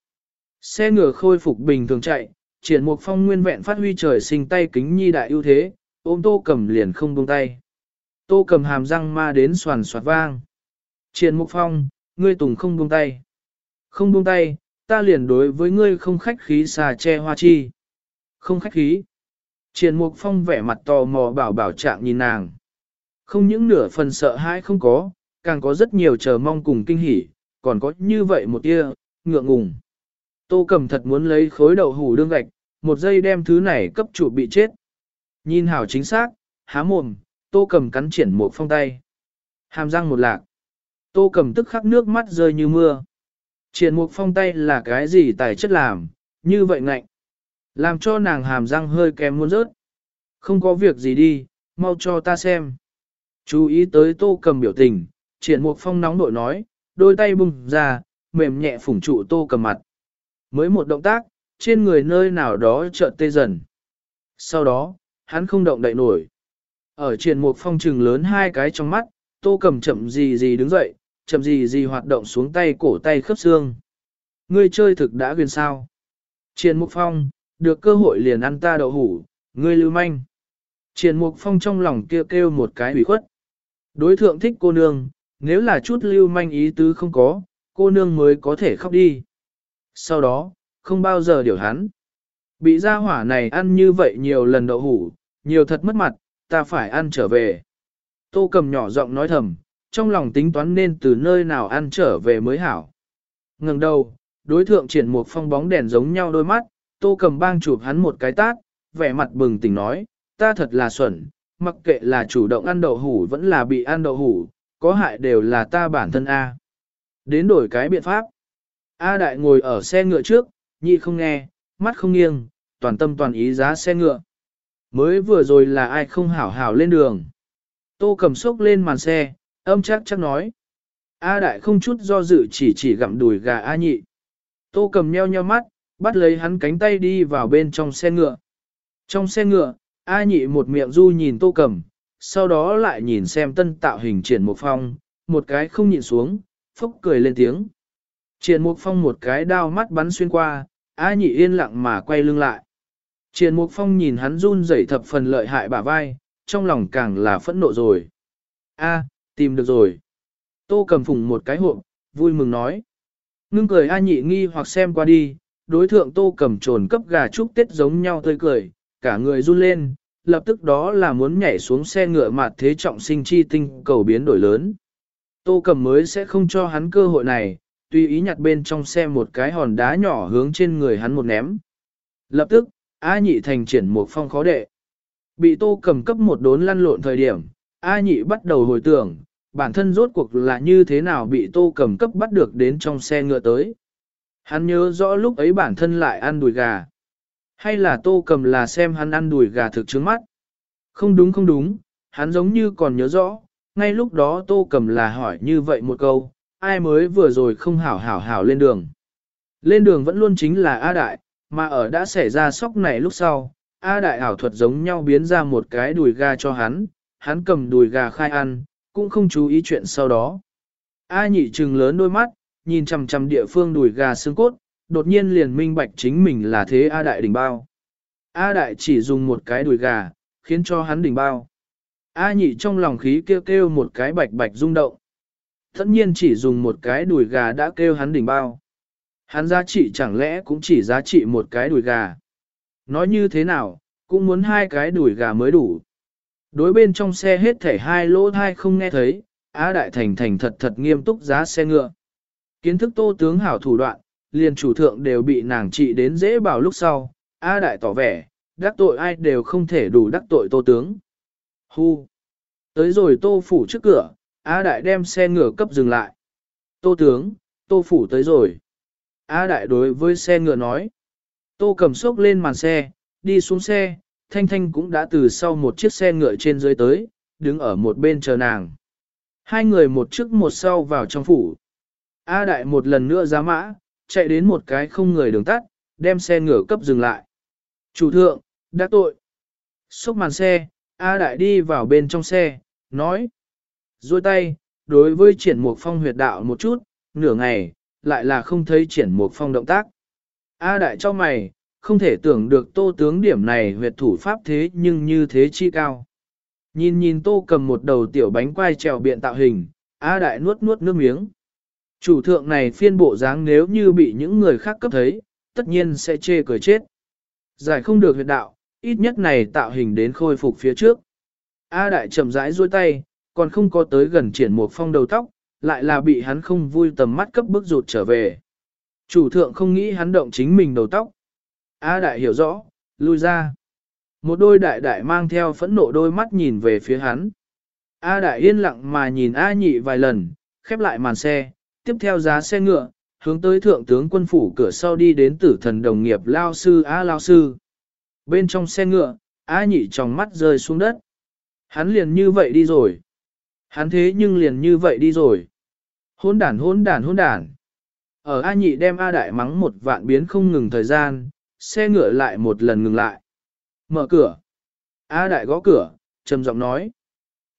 Speaker 1: Xe ngựa khôi phục bình thường chạy, triển mục phong nguyên vẹn phát huy trời sinh tay kính nhi đại ưu thế, ôm tô cầm liền không buông tay. Tô cầm hàm răng ma đến soàn soạt vang. Triển mục phong, ngươi tùng không buông tay. Không buông tay, ta liền đối với ngươi không khách khí xà che hoa chi. Không khách khí. Triển mục phong vẻ mặt tò mò bảo bảo trạng nhìn nàng. Không những nửa phần sợ hãi không có, càng có rất nhiều chờ mong cùng kinh hỉ, còn có như vậy một tia, ngượng ngùng. Tô cầm thật muốn lấy khối đậu hủ đương gạch, một giây đem thứ này cấp chủ bị chết. Nhìn hảo chính xác, há mồm, tô cầm cắn triển Mục phong tay. Hàm răng một lạc. Tô cầm tức khắc nước mắt rơi như mưa. Triển Mục phong tay là cái gì tài chất làm, như vậy ngạnh. Làm cho nàng hàm răng hơi kém muốn rớt. Không có việc gì đi, mau cho ta xem. Chú ý tới tô cầm biểu tình, triển Mục phong nóng nội nói, đôi tay bung ra, mềm nhẹ phủng trụ tô cầm mặt. Mới một động tác, trên người nơi nào đó chợt tê dần. Sau đó, hắn không động đậy nổi. Ở triển Mục phong trừng lớn hai cái trong mắt, tô cầm chậm gì gì đứng dậy, chậm gì gì hoạt động xuống tay cổ tay khớp xương. Ngươi chơi thực đã quyền sao. Triển mục phong, được cơ hội liền ăn ta đậu hủ, ngươi lưu manh. Triển mục phong trong lòng kêu kêu một cái ủy khuất. Đối thượng thích cô nương, nếu là chút lưu manh ý tứ không có, cô nương mới có thể khóc đi. Sau đó, không bao giờ điều hắn. Bị gia hỏa này ăn như vậy nhiều lần đậu hủ, nhiều thật mất mặt, ta phải ăn trở về. Tô cầm nhỏ giọng nói thầm, trong lòng tính toán nên từ nơi nào ăn trở về mới hảo. Ngừng đầu, đối thượng triển một phong bóng đèn giống nhau đôi mắt, tô cầm bang chụp hắn một cái tát, vẻ mặt bừng tỉnh nói, ta thật là xuẩn, mặc kệ là chủ động ăn đậu hủ vẫn là bị ăn đậu hủ, có hại đều là ta bản thân A. Đến đổi cái biện pháp. A đại ngồi ở xe ngựa trước, nhị không nghe, mắt không nghiêng, toàn tâm toàn ý giá xe ngựa. Mới vừa rồi là ai không hảo hảo lên đường. Tô cầm sốc lên màn xe, âm chắc chắc nói. A đại không chút do dự chỉ chỉ gặm đùi gà A nhị. Tô cầm nheo nheo mắt, bắt lấy hắn cánh tay đi vào bên trong xe ngựa. Trong xe ngựa, A nhị một miệng du nhìn tô cầm, sau đó lại nhìn xem tân tạo hình triển một phong, một cái không nhịn xuống, phốc cười lên tiếng. Triển Mục Phong một cái đao mắt bắn xuyên qua, A nhị yên lặng mà quay lưng lại. Triển Mục Phong nhìn hắn run rẩy thập phần lợi hại bả vai, trong lòng càng là phẫn nộ rồi. A, tìm được rồi. Tô cầm phùng một cái hộp, vui mừng nói. Ngưng cười A nhị nghi hoặc xem qua đi, đối thượng tô cầm trồn cấp gà chúc tết giống nhau tươi cười, cả người run lên, lập tức đó là muốn nhảy xuống xe ngựa mặt thế trọng sinh chi tinh cầu biến đổi lớn. Tô cầm mới sẽ không cho hắn cơ hội này, tùy ý nhặt bên trong xe một cái hòn đá nhỏ hướng trên người hắn một ném. Lập tức, A nhị thành triển một phong khó đệ. Bị tô cầm cấp một đốn lăn lộn thời điểm, A nhị bắt đầu hồi tưởng, bản thân rốt cuộc là như thế nào bị tô cầm cấp bắt được đến trong xe ngựa tới. Hắn nhớ rõ lúc ấy bản thân lại ăn đùi gà. Hay là tô cầm là xem hắn ăn đùi gà thực trước mắt. Không đúng không đúng, hắn giống như còn nhớ rõ, ngay lúc đó tô cầm là hỏi như vậy một câu, ai mới vừa rồi không hảo hảo hảo lên đường. Lên đường vẫn luôn chính là A Đại, mà ở đã xảy ra sốc này lúc sau, A Đại ảo thuật giống nhau biến ra một cái đùi gà cho hắn, hắn cầm đùi gà khai ăn, cũng không chú ý chuyện sau đó. A nhị trừng lớn đôi mắt, nhìn chằm chằm địa phương đùi gà xương cốt, đột nhiên liền minh bạch chính mình là thế A Đại đỉnh bao. A Đại chỉ dùng một cái đùi gà, khiến cho hắn đỉnh bao. A nhị trong lòng khí kêu kêu một cái bạch bạch rung động. Tất nhiên chỉ dùng một cái đùi gà đã kêu hắn đỉnh bao. Hắn giá trị chẳng lẽ cũng chỉ giá trị một cái đùi gà. Nói như thế nào, cũng muốn hai cái đùi gà mới đủ. Đối bên trong xe hết thảy hai lỗ thai không nghe thấy, Á Đại Thành thành thật thật nghiêm túc giá xe ngựa. Kiến thức tô tướng hảo thủ đoạn, liền chủ thượng đều bị nàng trị đến dễ bảo lúc sau, A Đại tỏ vẻ, đắc tội ai đều không thể đủ đắc tội tô tướng. Hu! Tới rồi tô phủ trước cửa, A Đại đem xe ngựa cấp dừng lại. Tô tướng, tô phủ tới rồi. A Đại đối với xe ngựa nói. Tô cầm sốc lên màn xe, đi xuống xe, Thanh Thanh cũng đã từ sau một chiếc xe ngựa trên dưới tới, đứng ở một bên chờ nàng. Hai người một trước một sau vào trong phủ. A Đại một lần nữa ra mã, chạy đến một cái không người đường tắt, đem xe ngựa cấp dừng lại. Chủ thượng, đã tội. Xúc màn xe, A Đại đi vào bên trong xe, nói. Rồi tay, đối với triển mục phong huyệt đạo một chút, nửa ngày, lại là không thấy triển mục phong động tác. A Đại cho mày, không thể tưởng được tô tướng điểm này huyệt thủ pháp thế nhưng như thế chi cao. Nhìn nhìn tô cầm một đầu tiểu bánh quai trèo biện tạo hình, A Đại nuốt nuốt nước miếng. Chủ thượng này phiên bộ dáng nếu như bị những người khác cấp thấy, tất nhiên sẽ chê cười chết. Giải không được huyệt đạo, ít nhất này tạo hình đến khôi phục phía trước. A đại chậm rãi duỗi tay, còn không có tới gần triển một phong đầu tóc, lại là bị hắn không vui tầm mắt cấp bức rụt trở về. Chủ thượng không nghĩ hắn động chính mình đầu tóc. A đại hiểu rõ, lui ra. Một đôi đại đại mang theo phẫn nộ đôi mắt nhìn về phía hắn. A đại yên lặng mà nhìn A nhị vài lần, khép lại màn xe, tiếp theo giá xe ngựa, hướng tới thượng tướng quân phủ cửa sau đi đến tử thần đồng nghiệp lao sư A lao sư. Bên trong xe ngựa, A nhị trong mắt rơi xuống đất. Hắn liền như vậy đi rồi. Hắn thế nhưng liền như vậy đi rồi. Hôn đản hôn đản hôn đản. Ở A nhị đem A đại mắng một vạn biến không ngừng thời gian, xe ngựa lại một lần ngừng lại. Mở cửa. A đại gõ cửa, trầm giọng nói.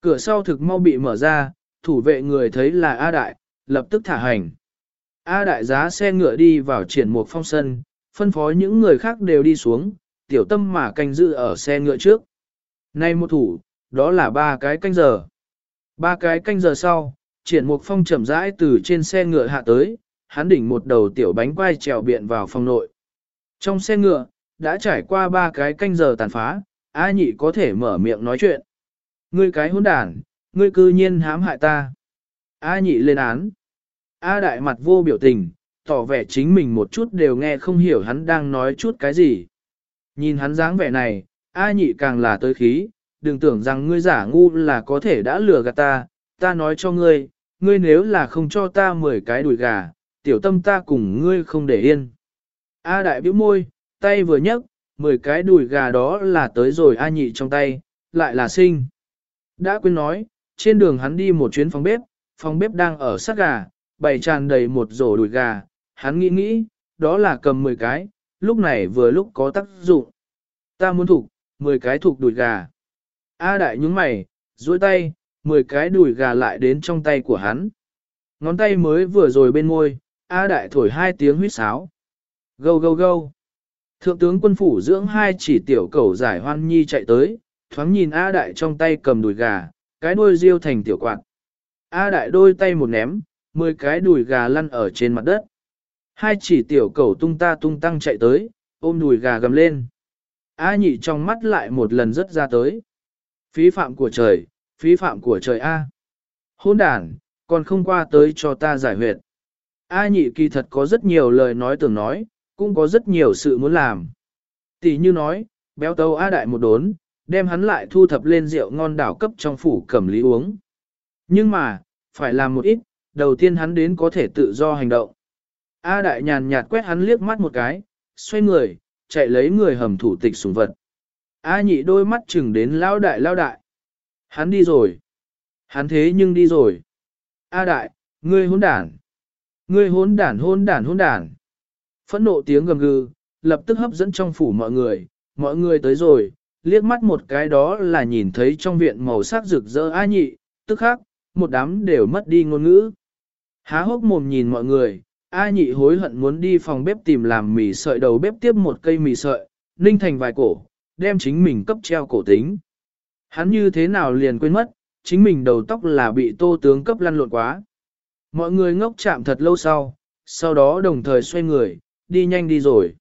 Speaker 1: Cửa sau thực mau bị mở ra, thủ vệ người thấy là A đại, lập tức thả hành. A đại giá xe ngựa đi vào triển một phong sân, phân phó những người khác đều đi xuống, tiểu tâm mà canh giữ ở xe ngựa trước. Nay một thủ, đó là ba cái canh giờ. Ba cái canh giờ sau, triển một phong chậm rãi từ trên xe ngựa hạ tới, hắn đỉnh một đầu tiểu bánh quai trèo biện vào phòng nội. Trong xe ngựa, đã trải qua ba cái canh giờ tàn phá, A nhị có thể mở miệng nói chuyện. Ngươi cái hỗn đản, ngươi cư nhiên hãm hại ta. A nhị lên án. A đại mặt vô biểu tình, tỏ vẻ chính mình một chút đều nghe không hiểu hắn đang nói chút cái gì. Nhìn hắn dáng vẻ này, A nhị càng là tới khí, đừng tưởng rằng ngươi giả ngu là có thể đã lừa gạt ta, ta nói cho ngươi, ngươi nếu là không cho ta 10 cái đùi gà, tiểu tâm ta cùng ngươi không để yên. A đại bĩu môi, tay vừa nhấc, 10 cái đùi gà đó là tới rồi A nhị trong tay, lại là sinh. Đã quên nói, trên đường hắn đi một chuyến phòng bếp, phòng bếp đang ở sát gà, bày tràn đầy một rổ đùi gà, hắn nghĩ nghĩ, đó là cầm 10 cái, lúc này vừa lúc có tác dụng. Ta muốn thục, 10 cái thục đùi gà. A đại nhúng mày, duỗi tay, 10 cái đùi gà lại đến trong tay của hắn. Ngón tay mới vừa rồi bên môi, A đại thổi hai tiếng huýt sáo. Gâu gâu gâu. Thượng tướng quân phủ dưỡng hai chỉ tiểu cầu giải hoan nhi chạy tới, thoáng nhìn A đại trong tay cầm đùi gà, cái đuôi riêu thành tiểu quạt. A đại đôi tay một ném, mười cái đùi gà lăn ở trên mặt đất. Hai chỉ tiểu cầu tung ta tung tăng chạy tới, ôm đùi gà gầm lên. A nhị trong mắt lại một lần rất ra tới. Phí phạm của trời, phí phạm của trời A. Hôn đàn, còn không qua tới cho ta giải huyệt. A nhị kỳ thật có rất nhiều lời nói tưởng nói, cũng có rất nhiều sự muốn làm. Tỷ như nói, béo tâu A đại một đốn, đem hắn lại thu thập lên rượu ngon đảo cấp trong phủ cẩm lý uống. Nhưng mà, phải làm một ít, đầu tiên hắn đến có thể tự do hành động. A đại nhàn nhạt quét hắn liếc mắt một cái, xoay người, chạy lấy người hầm thủ tịch sùng vật. A nhị đôi mắt chừng đến lao đại lao đại. Hắn đi rồi. Hắn thế nhưng đi rồi. A đại, ngươi hôn đản. Ngươi hôn đản hôn đản hôn đản. Phẫn nộ tiếng gầm gừ, lập tức hấp dẫn trong phủ mọi người, mọi người tới rồi, liếc mắt một cái đó là nhìn thấy trong viện màu sắc rực rỡ A nhị, tức khác, một đám đều mất đi ngôn ngữ. Há hốc mồm nhìn mọi người, A nhị hối hận muốn đi phòng bếp tìm làm mì sợi đầu bếp tiếp một cây mì sợi, ninh thành vài cổ, đem chính mình cấp treo cổ tính. Hắn như thế nào liền quên mất, chính mình đầu tóc là bị tô tướng cấp lăn lộn quá. Mọi người ngốc chạm thật lâu sau, sau đó đồng thời xoay người, đi nhanh đi rồi.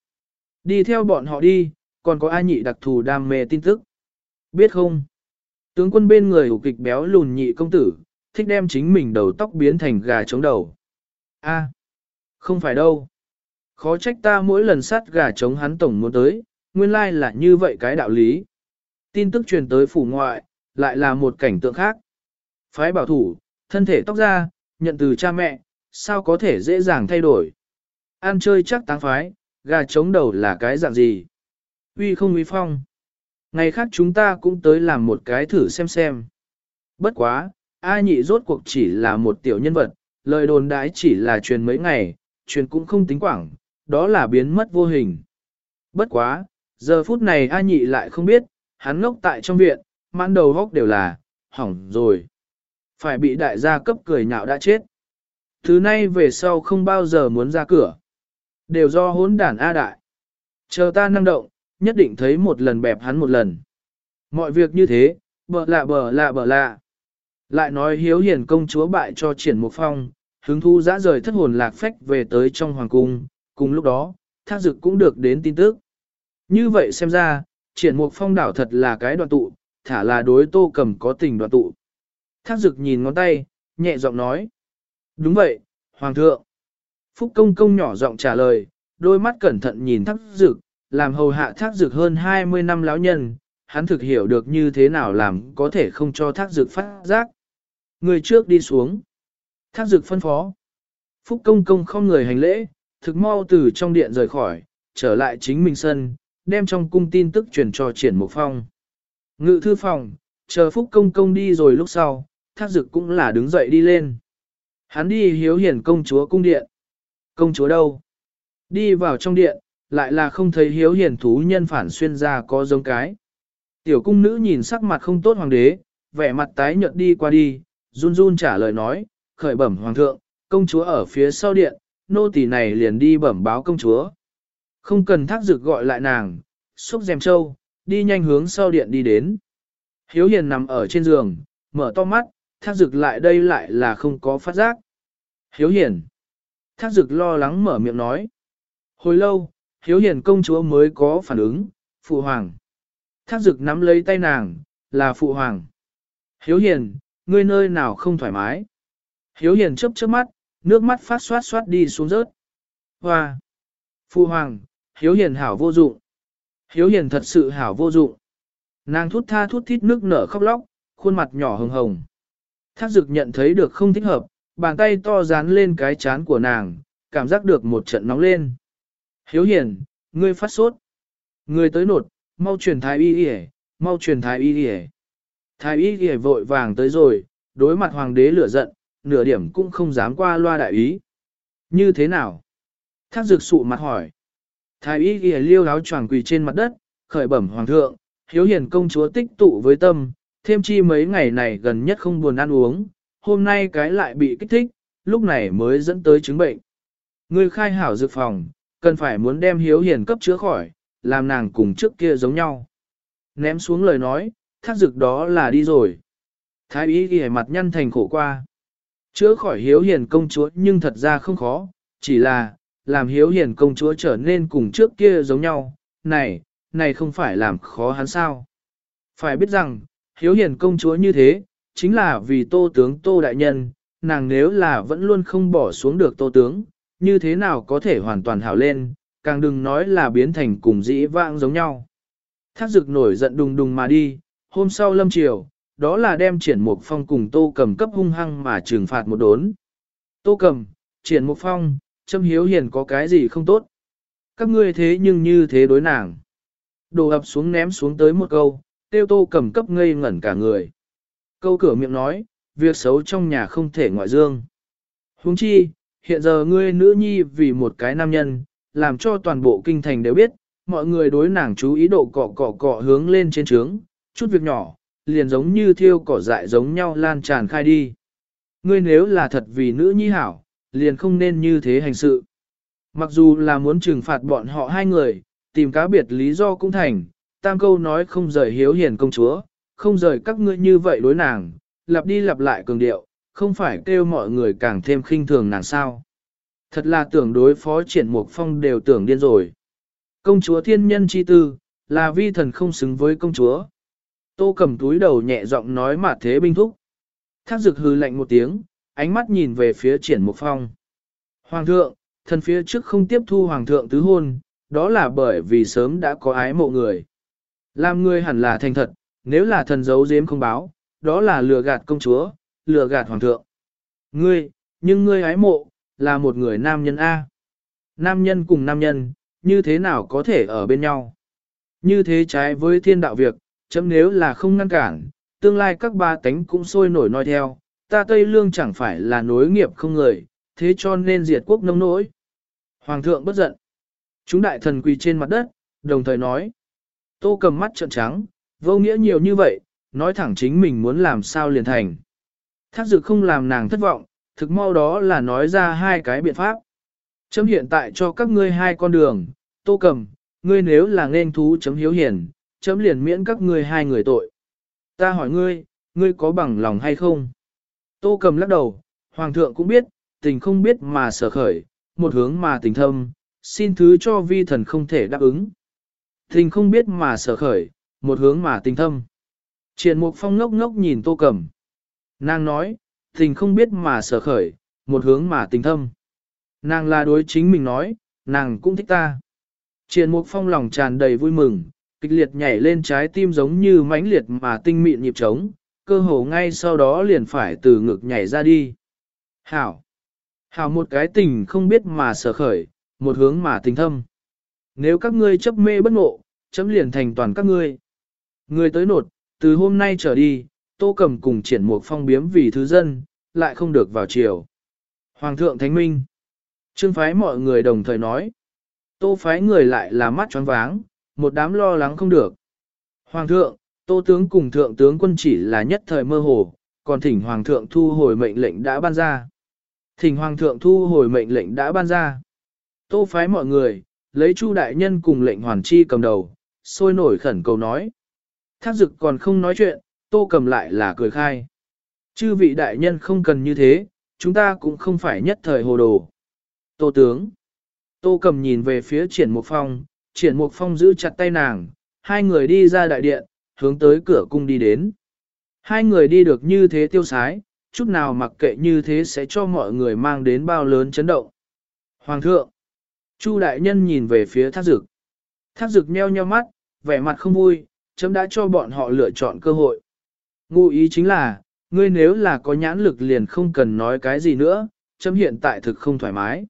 Speaker 1: Đi theo bọn họ đi, còn có ai nhị đặc thù đam mê tin tức. Biết không? Tướng quân bên người hủ kịch béo lùn nhị công tử, thích đem chính mình đầu tóc biến thành gà trống đầu. A, không phải đâu. Khó trách ta mỗi lần sát gà trống hắn tổng muốn tới, nguyên lai là như vậy cái đạo lý. Tin tức truyền tới phủ ngoại, lại là một cảnh tượng khác. Phái bảo thủ, thân thể tóc ra, nhận từ cha mẹ, sao có thể dễ dàng thay đổi. Ăn chơi chắc táng phái, gà trống đầu là cái dạng gì. Uy không uy phong. Ngày khác chúng ta cũng tới làm một cái thử xem xem. Bất quá, A nhị rốt cuộc chỉ là một tiểu nhân vật, lời đồn đãi chỉ là truyền mấy ngày, truyền cũng không tính quảng, đó là biến mất vô hình. Bất quá, giờ phút này A nhị lại không biết, hắn ngốc tại trong viện, mãn đầu góc đều là, hỏng rồi. Phải bị đại gia cấp cười nhạo đã chết. Thứ nay về sau không bao giờ muốn ra cửa. Đều do hỗn đản A đại. Chờ ta năng động, nhất định thấy một lần bẹp hắn một lần. Mọi việc như thế, bờ lạ bờ lạ bờ lạ. Lại nói hiếu hiền công chúa bại cho triển một phong, hứng thu dã rời thất hồn lạc phách về tới trong hoàng cung, cùng lúc đó, thác dực cũng được đến tin tức. Như vậy xem ra, triển mục phong đảo thật là cái đoạn tụ, thả là đối tô cầm có tình đoạn tụ. Thác dực nhìn ngón tay, nhẹ giọng nói. Đúng vậy, hoàng thượng. Phúc công công nhỏ giọng trả lời, đôi mắt cẩn thận nhìn thác dực, làm hầu hạ thác dực hơn 20 năm lão nhân, hắn thực hiểu được như thế nào làm có thể không cho thác dực phát giác. Người trước đi xuống. Thác dực phân phó. Phúc công công không người hành lễ, thực mau từ trong điện rời khỏi, trở lại chính mình sân, đem trong cung tin tức truyền cho triển mục phong. Ngự thư phòng, chờ Phúc công công đi rồi lúc sau, thác dực cũng là đứng dậy đi lên. Hắn đi hiếu hiển công chúa cung điện. Công chúa đâu? Đi vào trong điện, lại là không thấy hiếu hiền thú nhân phản xuyên ra có giống cái. Tiểu cung nữ nhìn sắc mặt không tốt hoàng đế, vẻ mặt tái nhợt đi qua đi, run run trả lời nói, khởi bẩm hoàng thượng, công chúa ở phía sau điện, nô tỳ này liền đi bẩm báo công chúa. Không cần thác dực gọi lại nàng, xúc dèm châu, đi nhanh hướng sau điện đi đến. Hiếu hiền nằm ở trên giường, mở to mắt, thác dực lại đây lại là không có phát giác. Hiếu hiền. Thác dực lo lắng mở miệng nói. Hồi lâu, hiếu hiền công chúa mới có phản ứng, phụ hoàng. Thác dực nắm lấy tay nàng, là phụ hoàng. Hiếu hiền, ngươi nơi nào không thoải mái. Hiếu hiền chớp chớp mắt, nước mắt phát xoát xoát đi xuống rớt. Hoa! Phụ hoàng, hiếu hiền hảo vô dụng. Hiếu hiền thật sự hảo vô dụng. Nàng thút tha thút thít nước nở khóc lóc, khuôn mặt nhỏ hồng hồng. Thác dực nhận thấy được không thích hợp, bàn tay to dán lên cái chán của nàng, cảm giác được một trận nóng lên. Hiếu hiền, ngươi phát sốt. Ngươi tới nột, mau truyền thái y y mau truyền thái y y Thái y y vội vàng tới rồi, đối mặt hoàng đế lửa giận, nửa điểm cũng không dám qua loa đại ý. Như thế nào? Thác Dược sụ mặt hỏi. Thái y y liêu áo choàng quỳ trên mặt đất, khởi bẩm hoàng thượng, hiếu hiền công chúa tích tụ với tâm, thêm chi mấy ngày này gần nhất không buồn ăn uống, hôm nay cái lại bị kích thích, lúc này mới dẫn tới chứng bệnh. Ngươi khai hảo dược phòng, cần phải muốn đem hiếu hiền cấp chữa khỏi, làm nàng cùng trước kia giống nhau. Ném xuống lời nói, thác dược đó là đi rồi. Thái ý ghi mặt nhăn thành khổ qua. Chữa khỏi hiếu hiền công chúa nhưng thật ra không khó, chỉ là, làm hiếu hiền công chúa trở nên cùng trước kia giống nhau, này, này không phải làm khó hắn sao. Phải biết rằng, hiếu hiền công chúa như thế, chính là vì tô tướng tô đại nhân, nàng nếu là vẫn luôn không bỏ xuống được tô tướng, như thế nào có thể hoàn toàn hảo lên, càng đừng nói là biến thành cùng dĩ vãng giống nhau. Thác dực nổi giận đùng đùng mà đi, hôm sau lâm chiều, đó là đem triển mục phong cùng tô cầm cấp hung hăng mà trừng phạt một đốn. Tô cầm, triển mục phong, châm hiếu hiền có cái gì không tốt. Các ngươi thế nhưng như thế đối nàng. Đồ ập xuống ném xuống tới một câu, tiêu tô cầm cấp ngây ngẩn cả người. Câu cửa miệng nói, việc xấu trong nhà không thể ngoại dương. Huống chi, hiện giờ ngươi nữ nhi vì một cái nam nhân, làm cho toàn bộ kinh thành đều biết, mọi người đối nàng chú ý độ cọ cọ cọ hướng lên trên trướng, chút việc nhỏ, liền giống như thiêu cỏ dại giống nhau lan tràn khai đi. Ngươi nếu là thật vì nữ nhi hảo, liền không nên như thế hành sự. Mặc dù là muốn trừng phạt bọn họ hai người, tìm cá biệt lý do cũng thành, tam câu nói không rời hiếu hiền công chúa, không rời các ngươi như vậy đối nàng, lặp đi lặp lại cường điệu, không phải kêu mọi người càng thêm khinh thường nàng sao. Thật là tưởng đối phó triển mục phong đều tưởng điên rồi. Công chúa thiên nhân chi tư, là vi thần không xứng với công chúa. Tô cầm túi đầu nhẹ giọng nói mà thế binh thúc. Thác dực hư lạnh một tiếng, ánh mắt nhìn về phía triển mục phong. Hoàng thượng, thần phía trước không tiếp thu hoàng thượng tứ hôn, đó là bởi vì sớm đã có ái mộ người. Làm người hẳn là thành thật, nếu là thần giấu giếm không báo, đó là lừa gạt công chúa, lừa gạt hoàng thượng. Ngươi, nhưng ngươi ái mộ, là một người nam nhân A. Nam nhân cùng nam nhân, như thế nào có thể ở bên nhau? Như thế trái với thiên đạo việc, chấm nếu là không ngăn cản, tương lai các ba tánh cũng sôi nổi nói theo, ta Tây Lương chẳng phải là nối nghiệp không người, thế cho nên diệt quốc nông nỗi. Hoàng thượng bất giận. Chúng đại thần quỳ trên mặt đất, đồng thời nói. Tô cầm mắt trợn trắng, vô nghĩa nhiều như vậy, nói thẳng chính mình muốn làm sao liền thành. Thác dực không làm nàng thất vọng, thực mau đó là nói ra hai cái biện pháp. Chấm hiện tại cho các ngươi hai con đường, tô cầm, ngươi nếu là nên thú chấm hiếu hiền, chấm liền miễn các ngươi hai người tội. Ta hỏi ngươi, ngươi có bằng lòng hay không? Tô cầm lắc đầu, hoàng thượng cũng biết, tình không biết mà sở khởi, một hướng mà tình thâm, xin thứ cho vi thần không thể đáp ứng. Tình không biết mà sở khởi, một hướng mà tình thâm. Triển mục phong ngốc ngốc nhìn tô cẩm. Nàng nói, tình không biết mà sở khởi, một hướng mà tình thâm. Nàng là đối chính mình nói, nàng cũng thích ta. Triển mục phong lòng tràn đầy vui mừng, kịch liệt nhảy lên trái tim giống như mãnh liệt mà tinh mịn nhịp trống, cơ hồ ngay sau đó liền phải từ ngực nhảy ra đi. Hảo! Hảo một cái tình không biết mà sở khởi, một hướng mà tình thâm. Nếu các ngươi chấp mê bất ngộ, chấm liền thành toàn các ngươi. Người tới nột, từ hôm nay trở đi, tô cầm cùng triển một phong biếm vì thứ dân, lại không được vào chiều. Hoàng thượng Thánh Minh. Trương phái mọi người đồng thời nói. Tô phái người lại là mắt tròn váng, một đám lo lắng không được. Hoàng thượng, tô tướng cùng thượng tướng quân chỉ là nhất thời mơ hồ, còn thỉnh hoàng thượng thu hồi mệnh lệnh đã ban ra. Thỉnh hoàng thượng thu hồi mệnh lệnh đã ban ra. Tô phái mọi người, lấy chu đại nhân cùng lệnh hoàn chi cầm đầu, sôi nổi khẩn cầu nói. Thác dực còn không nói chuyện, tô cầm lại là cười khai. Chư vị đại nhân không cần như thế, chúng ta cũng không phải nhất thời hồ đồ. Tô tướng. Tô cầm nhìn về phía triển mục phong, triển mục phong giữ chặt tay nàng, hai người đi ra đại điện, hướng tới cửa cung đi đến. Hai người đi được như thế tiêu sái, chút nào mặc kệ như thế sẽ cho mọi người mang đến bao lớn chấn động. Hoàng thượng, Chu đại nhân nhìn về phía thác dực. Thác dực nheo nheo mắt, vẻ mặt không vui, chấm đã cho bọn họ lựa chọn cơ hội. Ngụ ý chính là, ngươi nếu là có nhãn lực liền không cần nói cái gì nữa, chấm hiện tại thực không thoải mái.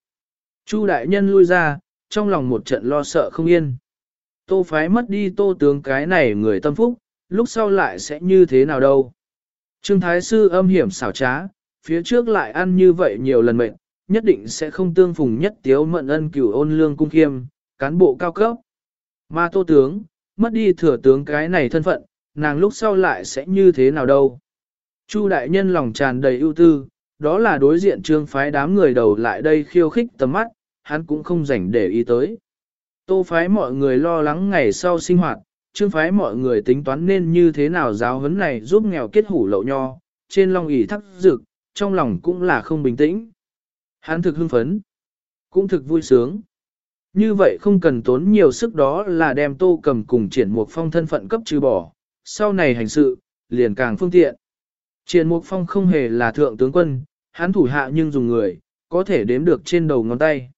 Speaker 1: Chu đại nhân lui ra, trong lòng một trận lo sợ không yên. Tô phái mất đi tô tướng cái này người tâm phúc, lúc sau lại sẽ như thế nào đâu. Trương Thái Sư âm hiểm xảo trá, phía trước lại ăn như vậy nhiều lần mệnh, nhất định sẽ không tương phùng nhất tiếu mận ân cửu ôn lương cung khiêm, cán bộ cao cấp. Mà tô tướng, mất đi thừa tướng cái này thân phận, nàng lúc sau lại sẽ như thế nào đâu. Chu đại nhân lòng tràn đầy ưu tư, đó là đối diện trương phái đám người đầu lại đây khiêu khích tầm mắt, hắn cũng không rảnh để ý tới. Tô phái mọi người lo lắng ngày sau sinh hoạt, trương phái mọi người tính toán nên như thế nào giáo huấn này giúp nghèo kết hủ lậu nho, trên long ỷ thắc dực, trong lòng cũng là không bình tĩnh. Hắn thực hưng phấn, cũng thực vui sướng. Như vậy không cần tốn nhiều sức đó là đem tô cầm cùng triển mục phong thân phận cấp trừ bỏ, sau này hành sự, liền càng phương tiện. Triển Mục Phong không hề là thượng tướng quân, hắn thủ hạ nhưng dùng người, có thể đếm được trên đầu ngón tay.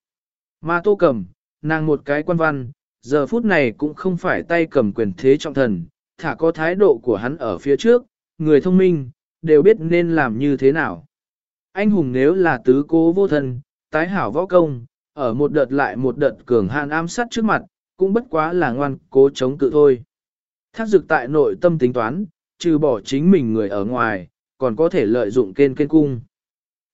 Speaker 1: Mà tô cầm, nàng một cái quan văn, giờ phút này cũng không phải tay cầm quyền thế trọng thần, thả có thái độ của hắn ở phía trước, người thông minh, đều biết nên làm như thế nào. Anh hùng nếu là tứ cố vô thân tái hảo võ công, ở một đợt lại một đợt cường hạn ám sát trước mặt, cũng bất quá là ngoan cố chống cự thôi. Thác dực tại nội tâm tính toán, trừ bỏ chính mình người ở ngoài, còn có thể lợi dụng kên kên cung.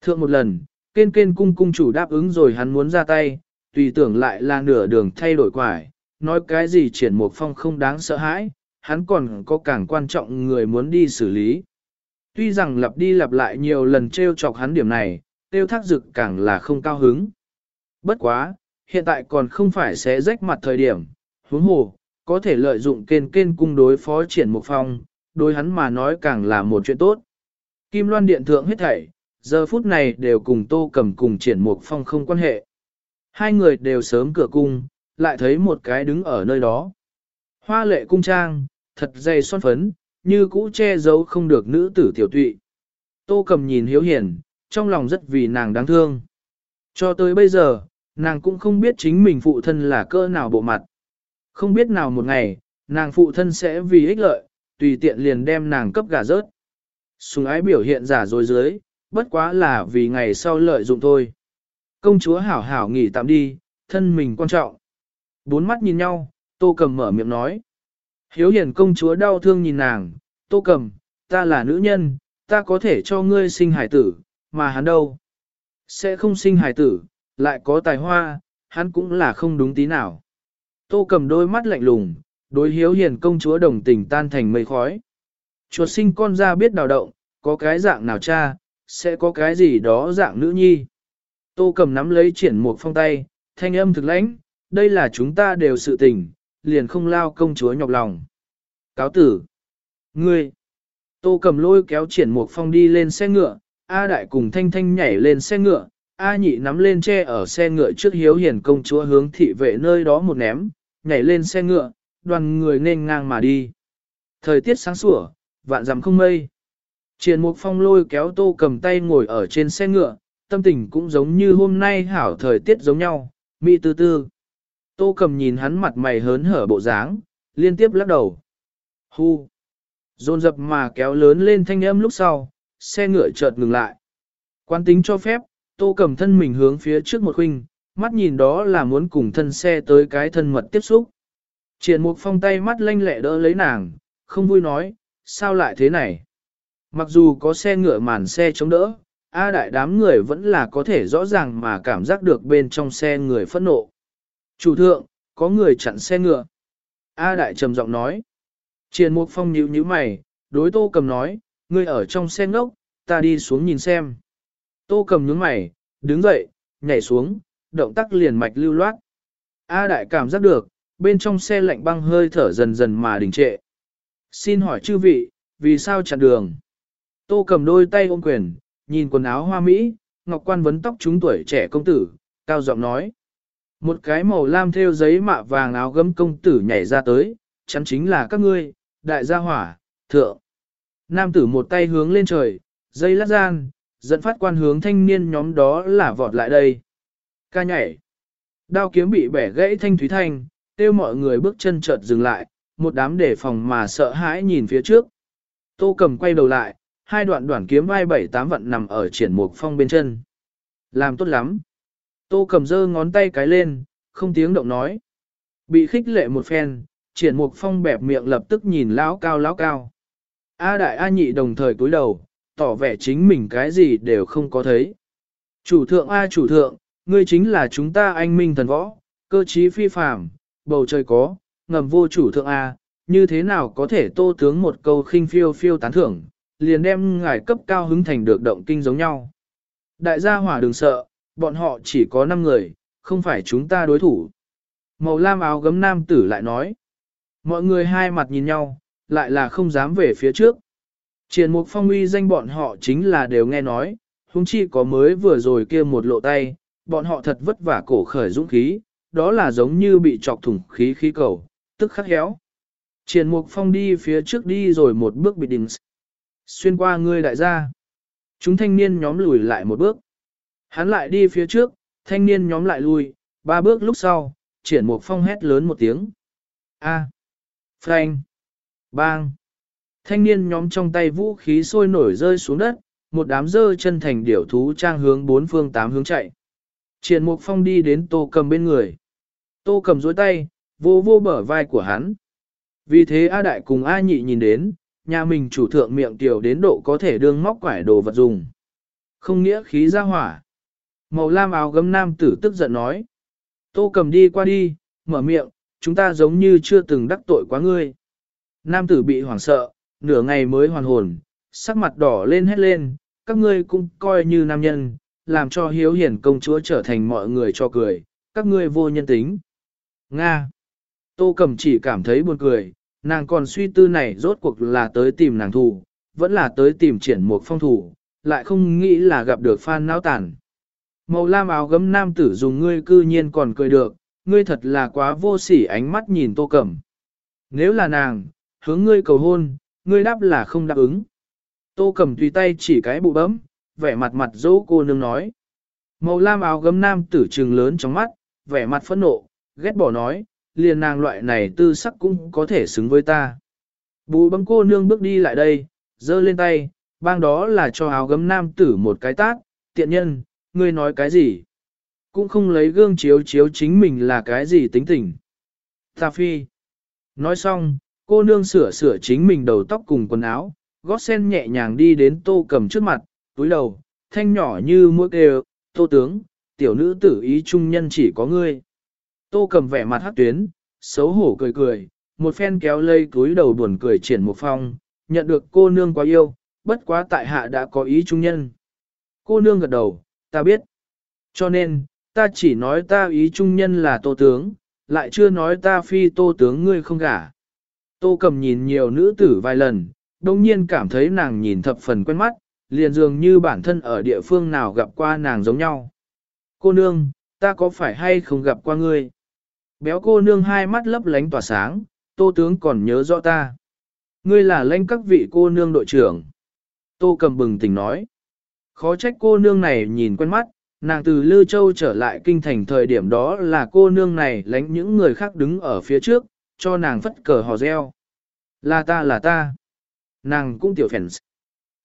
Speaker 1: Thượng một lần, kên kên cung cung chủ đáp ứng rồi hắn muốn ra tay, tùy tưởng lại là nửa đường thay đổi quải, nói cái gì triển một phong không đáng sợ hãi, hắn còn có càng quan trọng người muốn đi xử lý. Tuy rằng lặp đi lặp lại nhiều lần trêu chọc hắn điểm này, tiêu thác dực càng là không cao hứng. Bất quá, hiện tại còn không phải sẽ rách mặt thời điểm, huống hồ, có thể lợi dụng kên kên cung đối phó triển một phong, đối hắn mà nói càng là một chuyện tốt. Kim Loan Điện Thượng hết thảy, giờ phút này đều cùng Tô Cầm cùng triển một phong không quan hệ. Hai người đều sớm cửa cung, lại thấy một cái đứng ở nơi đó. Hoa lệ cung trang, thật dày son phấn, như cũ che giấu không được nữ tử tiểu tụy. Tô Cầm nhìn hiếu hiền, trong lòng rất vì nàng đáng thương. Cho tới bây giờ, nàng cũng không biết chính mình phụ thân là cơ nào bộ mặt. Không biết nào một ngày, nàng phụ thân sẽ vì ích lợi, tùy tiện liền đem nàng cấp gà rớt. Sùng ái biểu hiện giả dối dưới, bất quá là vì ngày sau lợi dụng thôi. Công chúa hảo hảo nghỉ tạm đi, thân mình quan trọng. Bốn mắt nhìn nhau, tô cầm mở miệng nói. Hiếu hiền công chúa đau thương nhìn nàng, tô cầm, ta là nữ nhân, ta có thể cho ngươi sinh hải tử, mà hắn đâu? Sẽ không sinh hải tử, lại có tài hoa, hắn cũng là không đúng tí nào. Tô cầm đôi mắt lạnh lùng, đối hiếu hiền công chúa đồng tình tan thành mây khói. Chuột sinh con ra biết đào động, có cái dạng nào cha, sẽ có cái gì đó dạng nữ nhi. Tô cầm nắm lấy triển một phong tay, thanh âm thực lãnh, đây là chúng ta đều sự tình, liền không lao công chúa nhọc lòng. Cáo tử. Ngươi. Tô cầm lôi kéo triển một phong đi lên xe ngựa, A đại cùng thanh thanh nhảy lên xe ngựa, A nhị nắm lên tre ở xe ngựa trước hiếu hiền công chúa hướng thị vệ nơi đó một ném, nhảy lên xe ngựa, đoàn người nên ngang mà đi. Thời tiết sáng sủa, vạn dặm không mây. Triền Mục Phong lôi kéo tô cầm tay ngồi ở trên xe ngựa, tâm tình cũng giống như hôm nay hảo thời tiết giống nhau, mị tư tư. Tô cầm nhìn hắn mặt mày hớn hở bộ dáng, liên tiếp lắc đầu. Hu! Dồn dập mà kéo lớn lên thanh âm lúc sau, xe ngựa chợt ngừng lại. Quan tính cho phép, tô cầm thân mình hướng phía trước một khuynh, mắt nhìn đó là muốn cùng thân xe tới cái thân mật tiếp xúc. Triển mục phong tay mắt lanh lẹ đỡ lấy nàng, không vui nói, sao lại thế này? Mặc dù có xe ngựa màn xe chống đỡ, A đại đám người vẫn là có thể rõ ràng mà cảm giác được bên trong xe người phẫn nộ. Chủ thượng, có người chặn xe ngựa. A đại trầm giọng nói. Triển mục phong nhíu nhíu mày, đối tô cầm nói, ngươi ở trong xe ngốc, ta đi xuống nhìn xem. Tô cầm nhướng mày, đứng dậy, nhảy xuống, động tác liền mạch lưu loát. A đại cảm giác được, bên trong xe lạnh băng hơi thở dần dần mà đình trệ. Xin hỏi chư vị, vì sao chặn đường? Tô cầm đôi tay ôm quyền, nhìn quần áo hoa mỹ, ngọc quan vấn tóc chúng tuổi trẻ công tử, cao giọng nói. Một cái màu lam theo giấy mạ vàng áo gấm công tử nhảy ra tới, chắn chính là các ngươi, đại gia hỏa, thượng. Nam tử một tay hướng lên trời, dây lát gian, dẫn phát quan hướng thanh niên nhóm đó là vọt lại đây. Ca nhảy. Đao kiếm bị bẻ gãy thanh thúy thanh, tiêu mọi người bước chân chợt dừng lại, một đám đề phòng mà sợ hãi nhìn phía trước. Tô cầm quay đầu lại, hai đoạn đoạn kiếm vai bảy tám vận nằm ở triển mục phong bên chân. Làm tốt lắm. Tô cầm giơ ngón tay cái lên, không tiếng động nói. Bị khích lệ một phen, triển mục phong bẹp miệng lập tức nhìn lão cao lão cao. A đại A nhị đồng thời cúi đầu, tỏ vẻ chính mình cái gì đều không có thấy. Chủ thượng A chủ thượng, ngươi chính là chúng ta anh minh thần võ, cơ trí phi phàm, bầu trời có, ngầm vô chủ thượng A, như thế nào có thể tô tướng một câu khinh phiêu phiêu tán thưởng, liền đem ngài cấp cao hứng thành được động kinh giống nhau. Đại gia hỏa đừng sợ, bọn họ chỉ có 5 người, không phải chúng ta đối thủ. Màu lam áo gấm nam tử lại nói. Mọi người hai mặt nhìn nhau, lại là không dám về phía trước. Triển mục phong uy danh bọn họ chính là đều nghe nói, huống chi có mới vừa rồi kia một lộ tay, bọn họ thật vất vả cổ khởi dũng khí, đó là giống như bị chọc thủng khí khí cầu, tức khắc héo. Triển mục phong đi phía trước đi rồi một bước bị đình xuyên qua ngươi đại gia. Chúng thanh niên nhóm lùi lại một bước. Hắn lại đi phía trước, thanh niên nhóm lại lùi ba bước lúc sau, triển mục phong hét lớn một tiếng. A. Frank. Bang. Thanh niên nhóm trong tay vũ khí sôi nổi rơi xuống đất, một đám dơ chân thành điểu thú trang hướng bốn phương tám hướng chạy. Triển mục phong đi đến tô cầm bên người. Tô cầm dối tay, vô vô bở vai của hắn. Vì thế A Đại cùng A Nhị nhìn đến, nhà mình chủ thượng miệng tiểu đến độ có thể đương móc quải đồ vật dùng. Không nghĩa khí ra hỏa. Màu lam áo gấm nam tử tức giận nói. Tô cầm đi qua đi, mở miệng, chúng ta giống như chưa từng đắc tội quá ngươi. Nam tử bị hoảng sợ, nửa ngày mới hoàn hồn, sắc mặt đỏ lên hết lên, các ngươi cũng coi như nam nhân, làm cho hiếu hiển công chúa trở thành mọi người cho cười, các ngươi vô nhân tính. Nga. Tô cẩm chỉ cảm thấy buồn cười, nàng còn suy tư này rốt cuộc là tới tìm nàng thù, vẫn là tới tìm triển một phong thủ, lại không nghĩ là gặp được Phan Náo Tản. Màu lam áo gấm nam tử dùng ngươi cư nhiên còn cười được, ngươi thật là quá vô sỉ ánh mắt nhìn Tô Cẩm. Nếu là nàng, hướng ngươi cầu hôn, ngươi đáp là không đáp ứng. Tô cầm tùy tay chỉ cái bụ bấm, vẻ mặt mặt dỗ cô nương nói. Màu lam áo gấm nam tử trừng lớn trong mắt, vẻ mặt phẫn nộ, ghét bỏ nói, liền nàng loại này tư sắc cũng có thể xứng với ta. Bù bấm cô nương bước đi lại đây, giơ lên tay, bang đó là cho áo gấm nam tử một cái tát, tiện nhân, ngươi nói cái gì? Cũng không lấy gương chiếu chiếu chính mình là cái gì tính tình. Ta phi. Nói xong, cô nương sửa sửa chính mình đầu tóc cùng quần áo, gót sen nhẹ nhàng đi đến tô cầm trước mặt, túi đầu, thanh nhỏ như mũi kêu, tô tướng, tiểu nữ tử ý trung nhân chỉ có ngươi. Tô cầm vẻ mặt hát tuyến, xấu hổ cười cười, một phen kéo lây túi đầu buồn cười triển một phong, nhận được cô nương quá yêu, bất quá tại hạ đã có ý trung nhân. Cô nương gật đầu, ta biết. Cho nên, ta chỉ nói ta ý trung nhân là tô tướng, lại chưa nói ta phi tô tướng ngươi không gả. Tô cầm nhìn nhiều nữ tử vài lần, đồng nhiên cảm thấy nàng nhìn thập phần quen mắt, liền dường như bản thân ở địa phương nào gặp qua nàng giống nhau. Cô nương, ta có phải hay không gặp qua ngươi? Béo cô nương hai mắt lấp lánh tỏa sáng, tô tướng còn nhớ rõ ta. Ngươi là lãnh các vị cô nương đội trưởng. Tô cầm bừng tỉnh nói. Khó trách cô nương này nhìn quen mắt, nàng từ Lư Châu trở lại kinh thành thời điểm đó là cô nương này lánh những người khác đứng ở phía trước, cho nàng phất cờ hò reo. Là ta là ta. Nàng cũng tiểu phèn.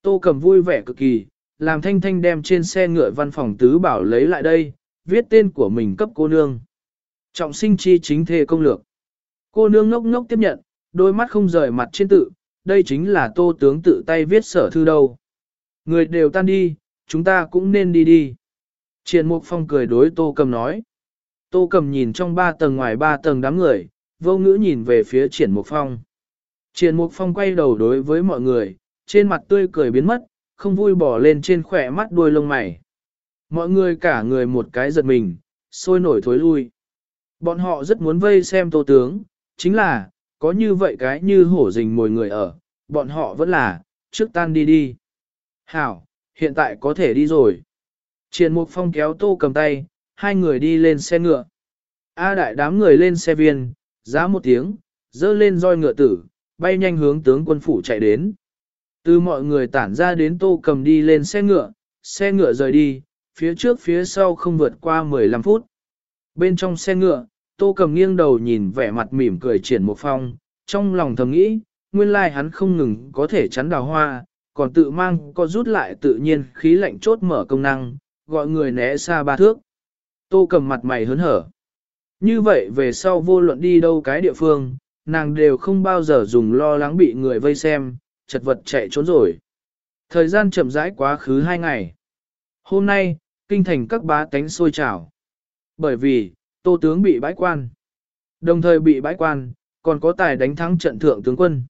Speaker 1: Tô cầm vui vẻ cực kỳ, làm thanh thanh đem trên xe ngựa văn phòng tứ bảo lấy lại đây, viết tên của mình cấp cô nương. Trọng sinh chi chính thề công lược. Cô nương ngốc ngốc tiếp nhận, đôi mắt không rời mặt trên tự, đây chính là tô tướng tự tay viết sở thư đâu. Người đều tan đi, chúng ta cũng nên đi đi. Triền Mục Phong cười đối Tô Cầm nói. Tô Cầm nhìn trong ba tầng ngoài ba tầng đám người, vô ngữ nhìn về phía Triển Mục Phong. Triển Mục Phong quay đầu đối với mọi người, trên mặt tươi cười biến mất, không vui bỏ lên trên khỏe mắt đuôi lông mày. Mọi người cả người một cái giật mình, sôi nổi thối lui. Bọn họ rất muốn vây xem tô tướng, chính là, có như vậy cái như hổ rình mồi người ở, bọn họ vẫn là, trước tan đi đi. Hảo, hiện tại có thể đi rồi. Triển Mục Phong kéo tô cầm tay, hai người đi lên xe ngựa. A đại đám người lên xe viên, giá một tiếng, dơ lên roi ngựa tử, bay nhanh hướng tướng quân phủ chạy đến. Từ mọi người tản ra đến tô cầm đi lên xe ngựa, xe ngựa rời đi, phía trước phía sau không vượt qua 15 phút. Bên trong xe ngựa, tô cầm nghiêng đầu nhìn vẻ mặt mỉm cười triển một phong, trong lòng thầm nghĩ, nguyên lai hắn không ngừng có thể chắn đào hoa, còn tự mang có rút lại tự nhiên khí lạnh chốt mở công năng, gọi người né xa ba thước. Tô cầm mặt mày hớn hở. Như vậy về sau vô luận đi đâu cái địa phương, nàng đều không bao giờ dùng lo lắng bị người vây xem, chật vật chạy trốn rồi. Thời gian chậm rãi quá khứ hai ngày. Hôm nay, kinh thành các bá tánh sôi trào. Bởi vì, tô tướng bị bãi quan. Đồng thời bị bãi quan, còn có tài đánh thắng trận thượng tướng quân.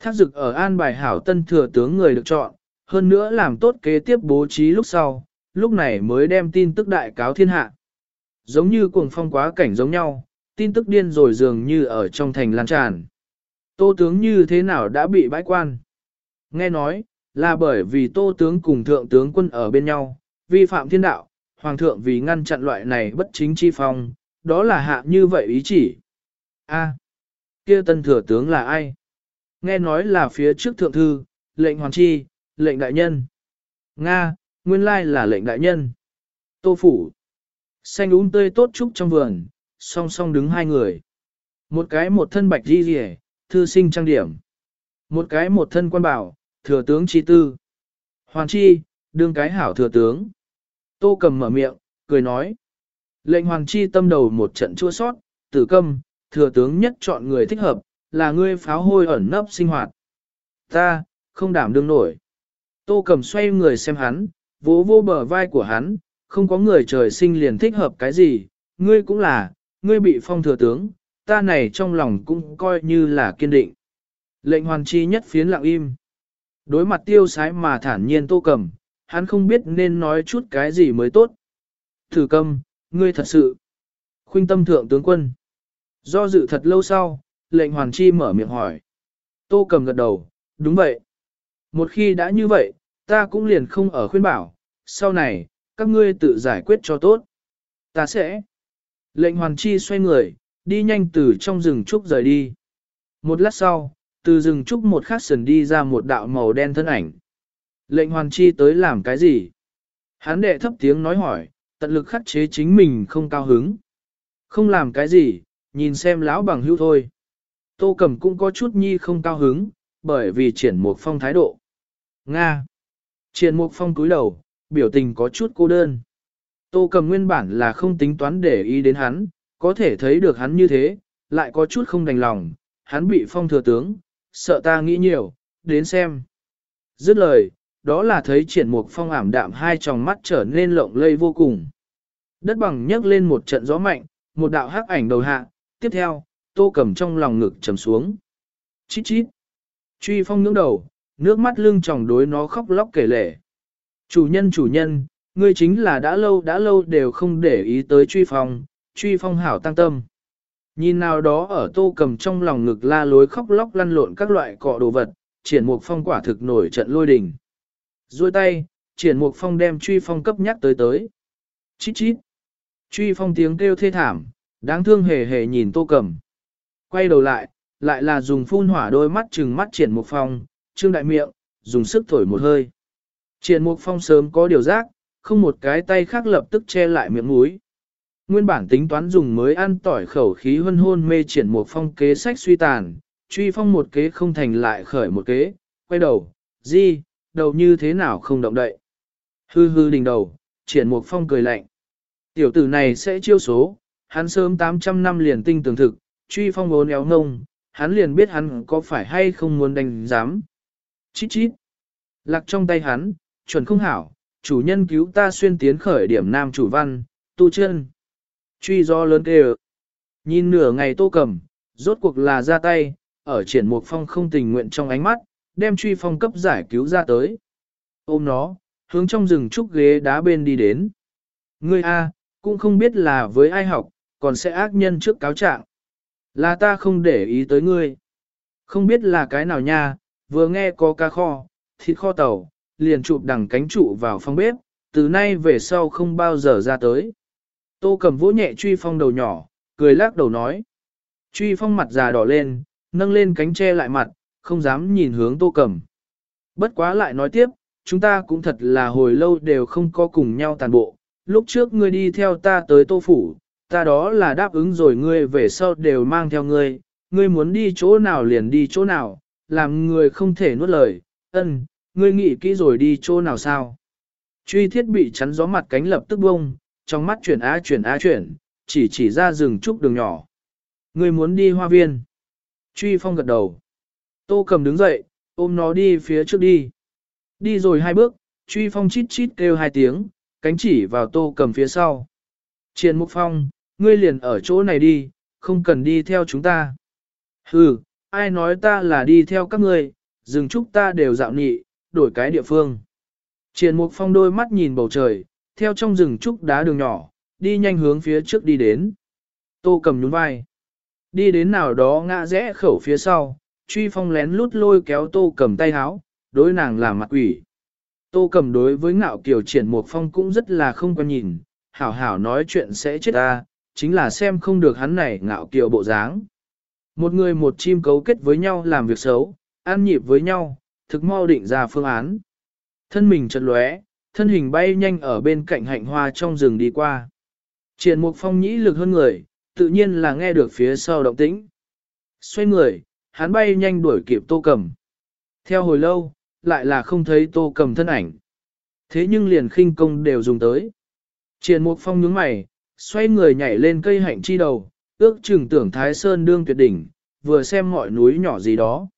Speaker 1: Thác dực ở an bài hảo tân thừa tướng người được chọn, hơn nữa làm tốt kế tiếp bố trí lúc sau, lúc này mới đem tin tức đại cáo thiên hạ. Giống như cuồng phong quá cảnh giống nhau, tin tức điên rồi dường như ở trong thành lan tràn. Tô tướng như thế nào đã bị bãi quan? Nghe nói, là bởi vì tô tướng cùng thượng tướng quân ở bên nhau, vi phạm thiên đạo, hoàng thượng vì ngăn chặn loại này bất chính chi phong, đó là hạ như vậy ý chỉ. A, kia tân thừa tướng là ai? Nghe nói là phía trước thượng thư, lệnh hoàng chi, lệnh đại nhân. Nga, nguyên lai là lệnh đại nhân. Tô phủ. Xanh úng tươi tốt trúc trong vườn, song song đứng hai người. Một cái một thân bạch di rỉ, thư sinh trang điểm. Một cái một thân quan bảo, thừa tướng chi tư. Hoàng chi, đương cái hảo thừa tướng. Tô cầm mở miệng, cười nói. Lệnh hoàng chi tâm đầu một trận chua sót, tử câm, thừa tướng nhất chọn người thích hợp, là ngươi pháo hôi ẩn nấp sinh hoạt. Ta, không đảm đương nổi. Tô cầm xoay người xem hắn, vỗ vô bờ vai của hắn, không có người trời sinh liền thích hợp cái gì, ngươi cũng là, ngươi bị phong thừa tướng, ta này trong lòng cũng coi như là kiên định. Lệnh hoàn chi nhất phiến lặng im. Đối mặt tiêu sái mà thản nhiên tô cầm, hắn không biết nên nói chút cái gì mới tốt. Thử câm, ngươi thật sự. Khuynh tâm thượng tướng quân. Do dự thật lâu sau, lệnh hoàn chi mở miệng hỏi. Tô cầm gật đầu, đúng vậy. Một khi đã như vậy, ta cũng liền không ở khuyên bảo, sau này, các ngươi tự giải quyết cho tốt. Ta sẽ. Lệnh hoàn chi xoay người, đi nhanh từ trong rừng trúc rời đi. Một lát sau, từ rừng trúc một khắc sần đi ra một đạo màu đen thân ảnh. Lệnh hoàn chi tới làm cái gì? Hán đệ thấp tiếng nói hỏi, tận lực khắc chế chính mình không cao hứng. Không làm cái gì, nhìn xem lão bằng hữu thôi. Tô Cẩm cũng có chút nhi không cao hứng, bởi vì triển mục phong thái độ. Nga. Triển mục phong cúi đầu, biểu tình có chút cô đơn. Tô cầm nguyên bản là không tính toán để ý đến hắn, có thể thấy được hắn như thế, lại có chút không đành lòng, hắn bị phong thừa tướng, sợ ta nghĩ nhiều, đến xem. Dứt lời, đó là thấy triển mục phong ảm đạm hai tròng mắt trở nên lộng lây vô cùng. Đất bằng nhấc lên một trận gió mạnh, một đạo hắc ảnh đầu hạ, tiếp theo, tô cầm trong lòng ngực trầm xuống. Chít chít. Truy phong ngưỡng đầu, nước mắt lưng tròng đối nó khóc lóc kể lể. Chủ nhân chủ nhân, ngươi chính là đã lâu đã lâu đều không để ý tới truy phong, truy phong hảo tăng tâm. Nhìn nào đó ở tô cầm trong lòng ngực la lối khóc lóc lăn lộn các loại cọ đồ vật, triển mục phong quả thực nổi trận lôi đình. Rồi tay, triển mục phong đem truy phong cấp nhắc tới tới. Chít chít. Truy phong tiếng kêu thê thảm, đáng thương hề hề nhìn tô cầm. Quay đầu lại, lại là dùng phun hỏa đôi mắt trừng mắt triển mục phong, trương đại miệng, dùng sức thổi một hơi. Triển mục phong sớm có điều giác, không một cái tay khác lập tức che lại miệng mũi. Nguyên bản tính toán dùng mới ăn tỏi khẩu khí hân hôn mê triển mục phong kế sách suy tàn, truy phong một kế không thành lại khởi một kế, quay đầu, di, đầu như thế nào không động đậy. Hư hư đỉnh đầu, triển mục phong cười lạnh. Tiểu tử này sẽ chiêu số, hắn sớm 800 năm liền tinh tường thực, truy phong bốn éo ngông, hắn liền biết hắn có phải hay không muốn đánh giám. Chít chít. Lạc trong tay hắn, chuẩn không hảo, chủ nhân cứu ta xuyên tiến khởi điểm nam chủ văn, tu chân. Truy do lớn kêu. Nhìn nửa ngày tô cầm, rốt cuộc là ra tay, ở triển mục phong không tình nguyện trong ánh mắt, đem truy phong cấp giải cứu ra tới. Ôm nó, hướng trong rừng trúc ghế đá bên đi đến. Ngươi A, cũng không biết là với ai học, còn sẽ ác nhân trước cáo trạng. Là ta không để ý tới ngươi. Không biết là cái nào nha, vừa nghe có cá kho, thịt kho tàu, liền chụp đằng cánh trụ vào phòng bếp, từ nay về sau không bao giờ ra tới. Tô cầm vỗ nhẹ truy phong đầu nhỏ, cười lắc đầu nói. Truy phong mặt già đỏ lên, nâng lên cánh che lại mặt, không dám nhìn hướng tô cầm. Bất quá lại nói tiếp, chúng ta cũng thật là hồi lâu đều không có cùng nhau tàn bộ. Lúc trước ngươi đi theo ta tới tô phủ, ta đó là đáp ứng rồi ngươi về sau đều mang theo ngươi, ngươi muốn đi chỗ nào liền đi chỗ nào, làm người không thể nuốt lời, ân, ngươi nghĩ kỹ rồi đi chỗ nào sao. Truy thiết bị chắn gió mặt cánh lập tức bông, trong mắt chuyển á chuyển á chuyển, chỉ chỉ ra rừng trúc đường nhỏ. Ngươi muốn đi hoa viên. Truy phong gật đầu. Tô cầm đứng dậy, ôm nó đi phía trước đi. Đi rồi hai bước, truy phong chít chít kêu hai tiếng, cánh chỉ vào tô cầm phía sau. Triền mục phong, ngươi liền ở chỗ này đi, không cần đi theo chúng ta. Hừ, ai nói ta là đi theo các ngươi, Rừng trúc ta đều dạo nị, đổi cái địa phương. Triển mục phong đôi mắt nhìn bầu trời, theo trong rừng trúc đá đường nhỏ, đi nhanh hướng phía trước đi đến. Tô cầm nhún vai. Đi đến nào đó ngã rẽ khẩu phía sau, truy phong lén lút lôi kéo tô cầm tay háo, đối nàng làm mặt quỷ. Tô cầm đối với ngạo kiều triển mục phong cũng rất là không quan nhìn, hảo hảo nói chuyện sẽ chết ta, chính là xem không được hắn này ngạo kiều bộ dáng. Một người một chim cấu kết với nhau làm việc xấu, an nhịp với nhau, thực mau định ra phương án. Thân mình chật lóe, thân hình bay nhanh ở bên cạnh hạnh hoa trong rừng đi qua. Triển mục phong nhĩ lực hơn người, tự nhiên là nghe được phía sau động tĩnh. Xoay người, hắn bay nhanh đuổi kịp tô cầm. Theo hồi lâu, lại là không thấy tô cầm thân ảnh. Thế nhưng liền khinh công đều dùng tới. Triển mục phong nhướng mày, xoay người nhảy lên cây hạnh chi đầu, ước chừng tưởng Thái Sơn đương tuyệt đỉnh, vừa xem mọi núi nhỏ gì đó.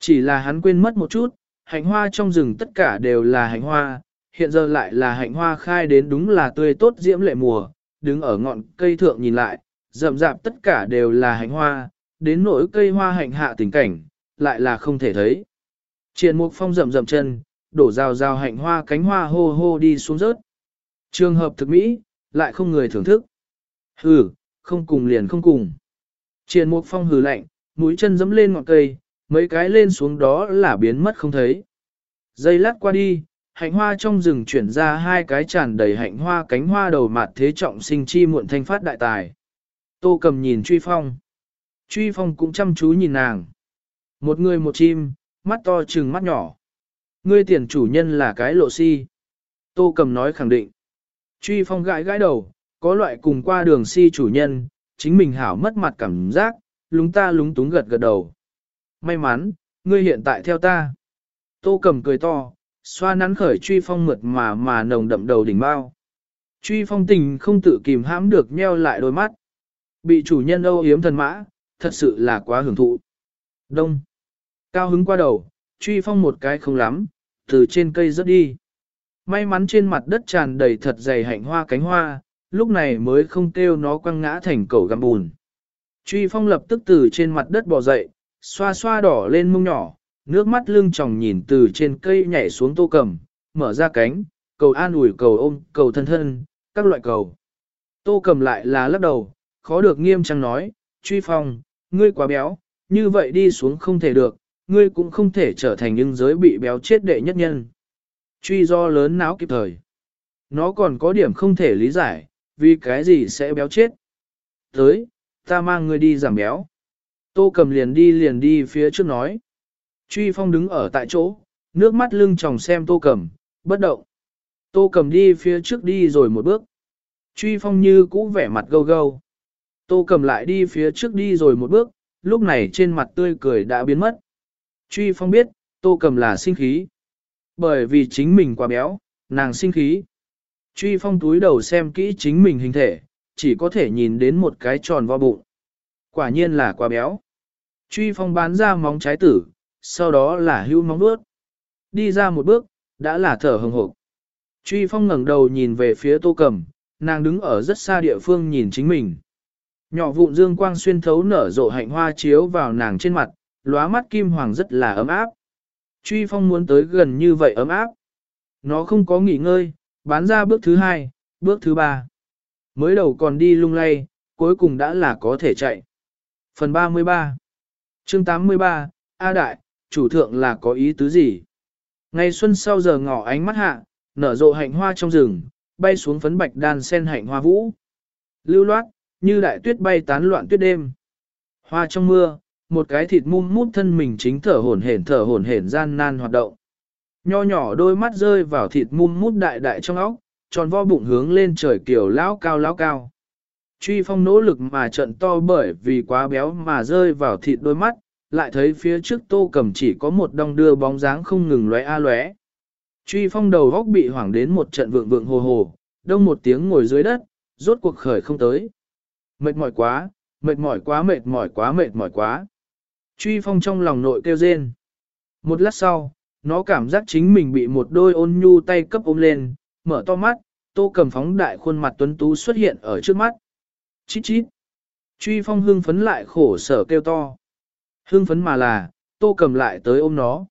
Speaker 1: Chỉ là hắn quên mất một chút, hạnh hoa trong rừng tất cả đều là hạnh hoa, hiện giờ lại là hạnh hoa khai đến đúng là tươi tốt diễm lệ mùa, đứng ở ngọn cây thượng nhìn lại, rậm rạp tất cả đều là hạnh hoa, đến nỗi cây hoa hạnh hạ tình cảnh, lại là không thể thấy. Triền mục phong rậm rậm chân, đổ rào rào hạnh hoa cánh hoa hô hô đi xuống rớt. Trường hợp thực mỹ, lại không người thưởng thức. Hừ, không cùng liền không cùng. Triền mục phong hừ lạnh, mũi chân dẫm lên ngọn cây, mấy cái lên xuống đó là biến mất không thấy. Dây lát qua đi, hạnh hoa trong rừng chuyển ra hai cái tràn đầy hạnh hoa cánh hoa đầu mặt thế trọng sinh chi muộn thanh phát đại tài. Tô cầm nhìn truy phong. Truy phong cũng chăm chú nhìn nàng. Một người một chim, mắt to chừng mắt nhỏ. Ngươi tiền chủ nhân là cái lộ si. Tô cầm nói khẳng định. Truy phong gãi gãi đầu, có loại cùng qua đường si chủ nhân, chính mình hảo mất mặt cảm giác, lúng ta lúng túng gật gật đầu. May mắn, ngươi hiện tại theo ta. Tô cầm cười to, xoa nắn khởi truy phong mượt mà mà nồng đậm đầu đỉnh bao. Truy phong tình không tự kìm hãm được nheo lại đôi mắt. Bị chủ nhân âu yếm thần mã, thật sự là quá hưởng thụ. Đông. Cao hứng qua đầu, truy phong một cái không lắm, từ trên cây rớt đi. May mắn trên mặt đất tràn đầy thật dày hạnh hoa cánh hoa, lúc này mới không kêu nó quăng ngã thành cầu găm bùn. Truy phong lập tức từ trên mặt đất bò dậy, xoa xoa đỏ lên mông nhỏ, nước mắt lưng tròng nhìn từ trên cây nhảy xuống tô cầm, mở ra cánh, cầu an ủi cầu ôm, cầu thân thân, các loại cầu. Tô cầm lại là lắc đầu, khó được nghiêm trang nói, truy phong, ngươi quá béo, như vậy đi xuống không thể được, ngươi cũng không thể trở thành những giới bị béo chết đệ nhất nhân. Truy do lớn não kịp thời. Nó còn có điểm không thể lý giải, vì cái gì sẽ béo chết. Tới, ta mang ngươi đi giảm béo. Tô cầm liền đi liền đi phía trước nói. Truy phong đứng ở tại chỗ, nước mắt lưng tròng xem tô cầm, bất động. Tô cầm đi phía trước đi rồi một bước. Truy phong như cũ vẻ mặt gâu gâu. Tô cầm lại đi phía trước đi rồi một bước, lúc này trên mặt tươi cười đã biến mất. Truy phong biết, tô cầm là sinh khí. Bởi vì chính mình quá béo, nàng sinh khí. Truy phong túi đầu xem kỹ chính mình hình thể, chỉ có thể nhìn đến một cái tròn vo bụng. Quả nhiên là quá béo. Truy phong bán ra móng trái tử, sau đó là hưu móng bước. Đi ra một bước, đã là thở hừng hộp. Truy phong ngẩng đầu nhìn về phía tô cầm, nàng đứng ở rất xa địa phương nhìn chính mình. Nhỏ vụn dương quang xuyên thấu nở rộ hạnh hoa chiếu vào nàng trên mặt, lóa mắt kim hoàng rất là ấm áp. Truy phong muốn tới gần như vậy ấm áp. Nó không có nghỉ ngơi, bán ra bước thứ hai, bước thứ ba. Mới đầu còn đi lung lay, cuối cùng đã là có thể chạy. Phần 33 chương 83, A Đại, chủ thượng là có ý tứ gì? Ngày xuân sau giờ ngỏ ánh mắt hạ, nở rộ hạnh hoa trong rừng, bay xuống phấn bạch đan sen hạnh hoa vũ. Lưu loát, như đại tuyết bay tán loạn tuyết đêm. Hoa trong mưa, một cái thịt mum mút thân mình chính thở hổn hển thở hổn hển gian nan hoạt động. Nho nhỏ đôi mắt rơi vào thịt mum mút đại đại trong óc, tròn vo bụng hướng lên trời kiểu lão cao lão cao. Truy phong nỗ lực mà trận to bởi vì quá béo mà rơi vào thịt đôi mắt, lại thấy phía trước tô cầm chỉ có một đong đưa bóng dáng không ngừng lóe a lóe. Truy phong đầu góc bị hoảng đến một trận vượng vượng hồ hồ, đông một tiếng ngồi dưới đất, rốt cuộc khởi không tới. Mệt mỏi quá, mệt mỏi quá mệt mỏi quá mệt mỏi quá. Truy phong trong lòng nội kêu rên. Một lát sau, nó cảm giác chính mình bị một đôi ôn nhu tay cấp ôm lên, mở to mắt, tô cầm phóng đại khuôn mặt tuấn tú xuất hiện ở trước mắt. Chít chít. Truy phong hưng phấn lại khổ sở kêu to. Hưng phấn mà là, tô cầm lại tới ôm nó.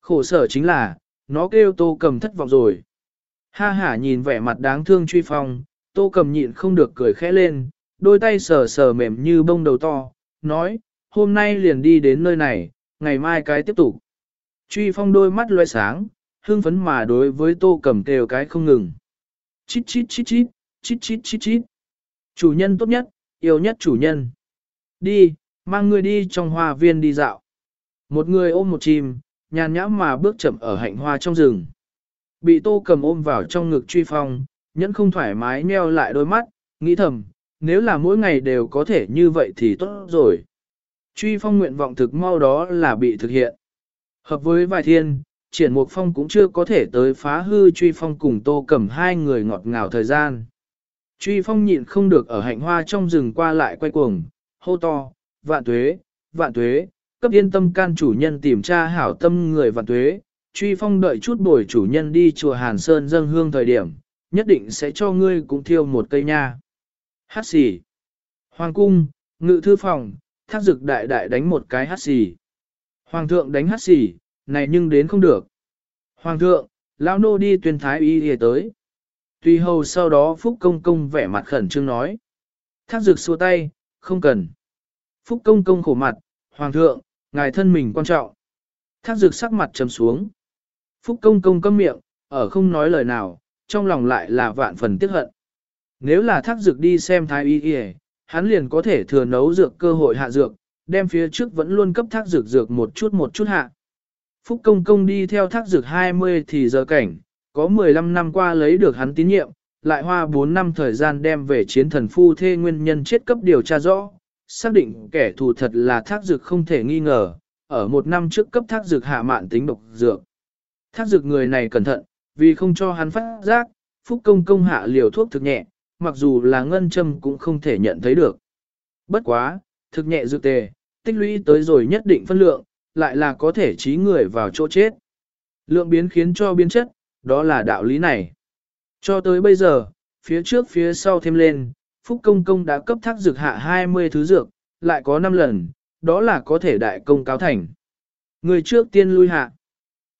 Speaker 1: Khổ sở chính là, nó kêu tô cầm thất vọng rồi. Ha hả nhìn vẻ mặt đáng thương truy phong, tô cầm nhịn không được cười khẽ lên, đôi tay sờ sờ mềm như bông đầu to, nói, hôm nay liền đi đến nơi này, ngày mai cái tiếp tục. Truy phong đôi mắt loe sáng, hương phấn mà đối với tô cầm kêu cái không ngừng. Chít chít chít chít, chít chít chít chít. Chủ nhân tốt nhất, yêu nhất chủ nhân. Đi, mang người đi trong hoa viên đi dạo. Một người ôm một chim, nhàn nhãm mà bước chậm ở hạnh hoa trong rừng. Bị tô cầm ôm vào trong ngực truy phong, nhẫn không thoải mái nheo lại đôi mắt, nghĩ thầm, nếu là mỗi ngày đều có thể như vậy thì tốt rồi. Truy phong nguyện vọng thực mau đó là bị thực hiện. Hợp với vài thiên, triển mục phong cũng chưa có thể tới phá hư truy phong cùng tô cầm hai người ngọt ngào thời gian. Truy phong nhịn không được ở hạnh hoa trong rừng qua lại quay cuồng, hô to, vạn tuế, vạn tuế, cấp yên tâm can chủ nhân tìm tra hảo tâm người vạn tuế. Truy phong đợi chút bồi chủ nhân đi chùa Hàn Sơn dâng hương thời điểm, nhất định sẽ cho ngươi cũng thiêu một cây nha. Hát xì. Hoàng cung, ngự thư phòng, thác dực đại đại đánh một cái hát xì. Hoàng thượng đánh hát xì, này nhưng đến không được. Hoàng thượng, lão nô đi tuyên thái y y tới. Tùy hầu sau đó Phúc Công Công vẻ mặt khẩn trương nói. Thác dược xua tay, không cần. Phúc Công Công khổ mặt, Hoàng thượng, ngài thân mình quan trọng. Thác dược sắc mặt trầm xuống. Phúc Công Công câm miệng, ở không nói lời nào, trong lòng lại là vạn phần tiếc hận. Nếu là thác dược đi xem thái y y, hắn liền có thể thừa nấu dược cơ hội hạ dược, đem phía trước vẫn luôn cấp thác dược dược một chút một chút hạ. Phúc công công đi theo thác dược 20 thì giờ cảnh, có 15 năm qua lấy được hắn tín nhiệm, lại hoa 4 năm thời gian đem về chiến thần phu thê nguyên nhân chết cấp điều tra rõ, xác định kẻ thù thật là thác dược không thể nghi ngờ, ở một năm trước cấp thác dược hạ mạn tính độc dược. Thác dược người này cẩn thận, vì không cho hắn phát giác, Phúc công công hạ liều thuốc thực nhẹ, mặc dù là ngân châm cũng không thể nhận thấy được. Bất quá, thực nhẹ dược tề, tích lũy tới rồi nhất định phân lượng, lại là có thể trí người vào chỗ chết. Lượng biến khiến cho biến chất, đó là đạo lý này. Cho tới bây giờ, phía trước phía sau thêm lên, Phúc Công Công đã cấp thác dược hạ 20 thứ dược, lại có 5 lần, đó là có thể đại công cáo thành. Người trước tiên lui hạ.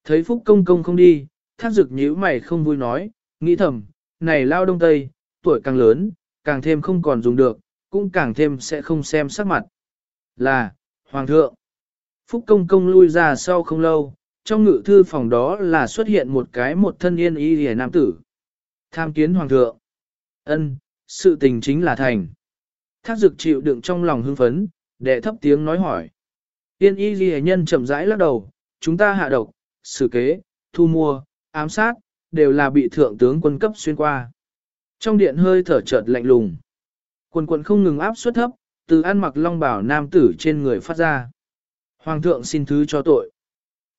Speaker 1: Thấy Phúc Công Công không đi, thác dược nhíu mày không vui nói, nghĩ thầm, này lao đông tây, tuổi càng lớn, càng thêm không còn dùng được, cũng càng thêm sẽ không xem sắc mặt. Là, Hoàng thượng. Phúc công công lui ra sau không lâu, trong ngự thư phòng đó là xuất hiện một cái một thân yên y hề nam tử. Tham kiến Hoàng thượng. ân sự tình chính là thành. Thác dực chịu đựng trong lòng hưng phấn, đệ thấp tiếng nói hỏi. Yên y ghi nhân chậm rãi lắc đầu, chúng ta hạ độc, xử kế, thu mua, ám sát, đều là bị thượng tướng quân cấp xuyên qua. Trong điện hơi thở chợt lạnh lùng. Quần quần không ngừng áp suất thấp, từ ăn mặc long bảo nam tử trên người phát ra. Hoàng thượng xin thứ cho tội.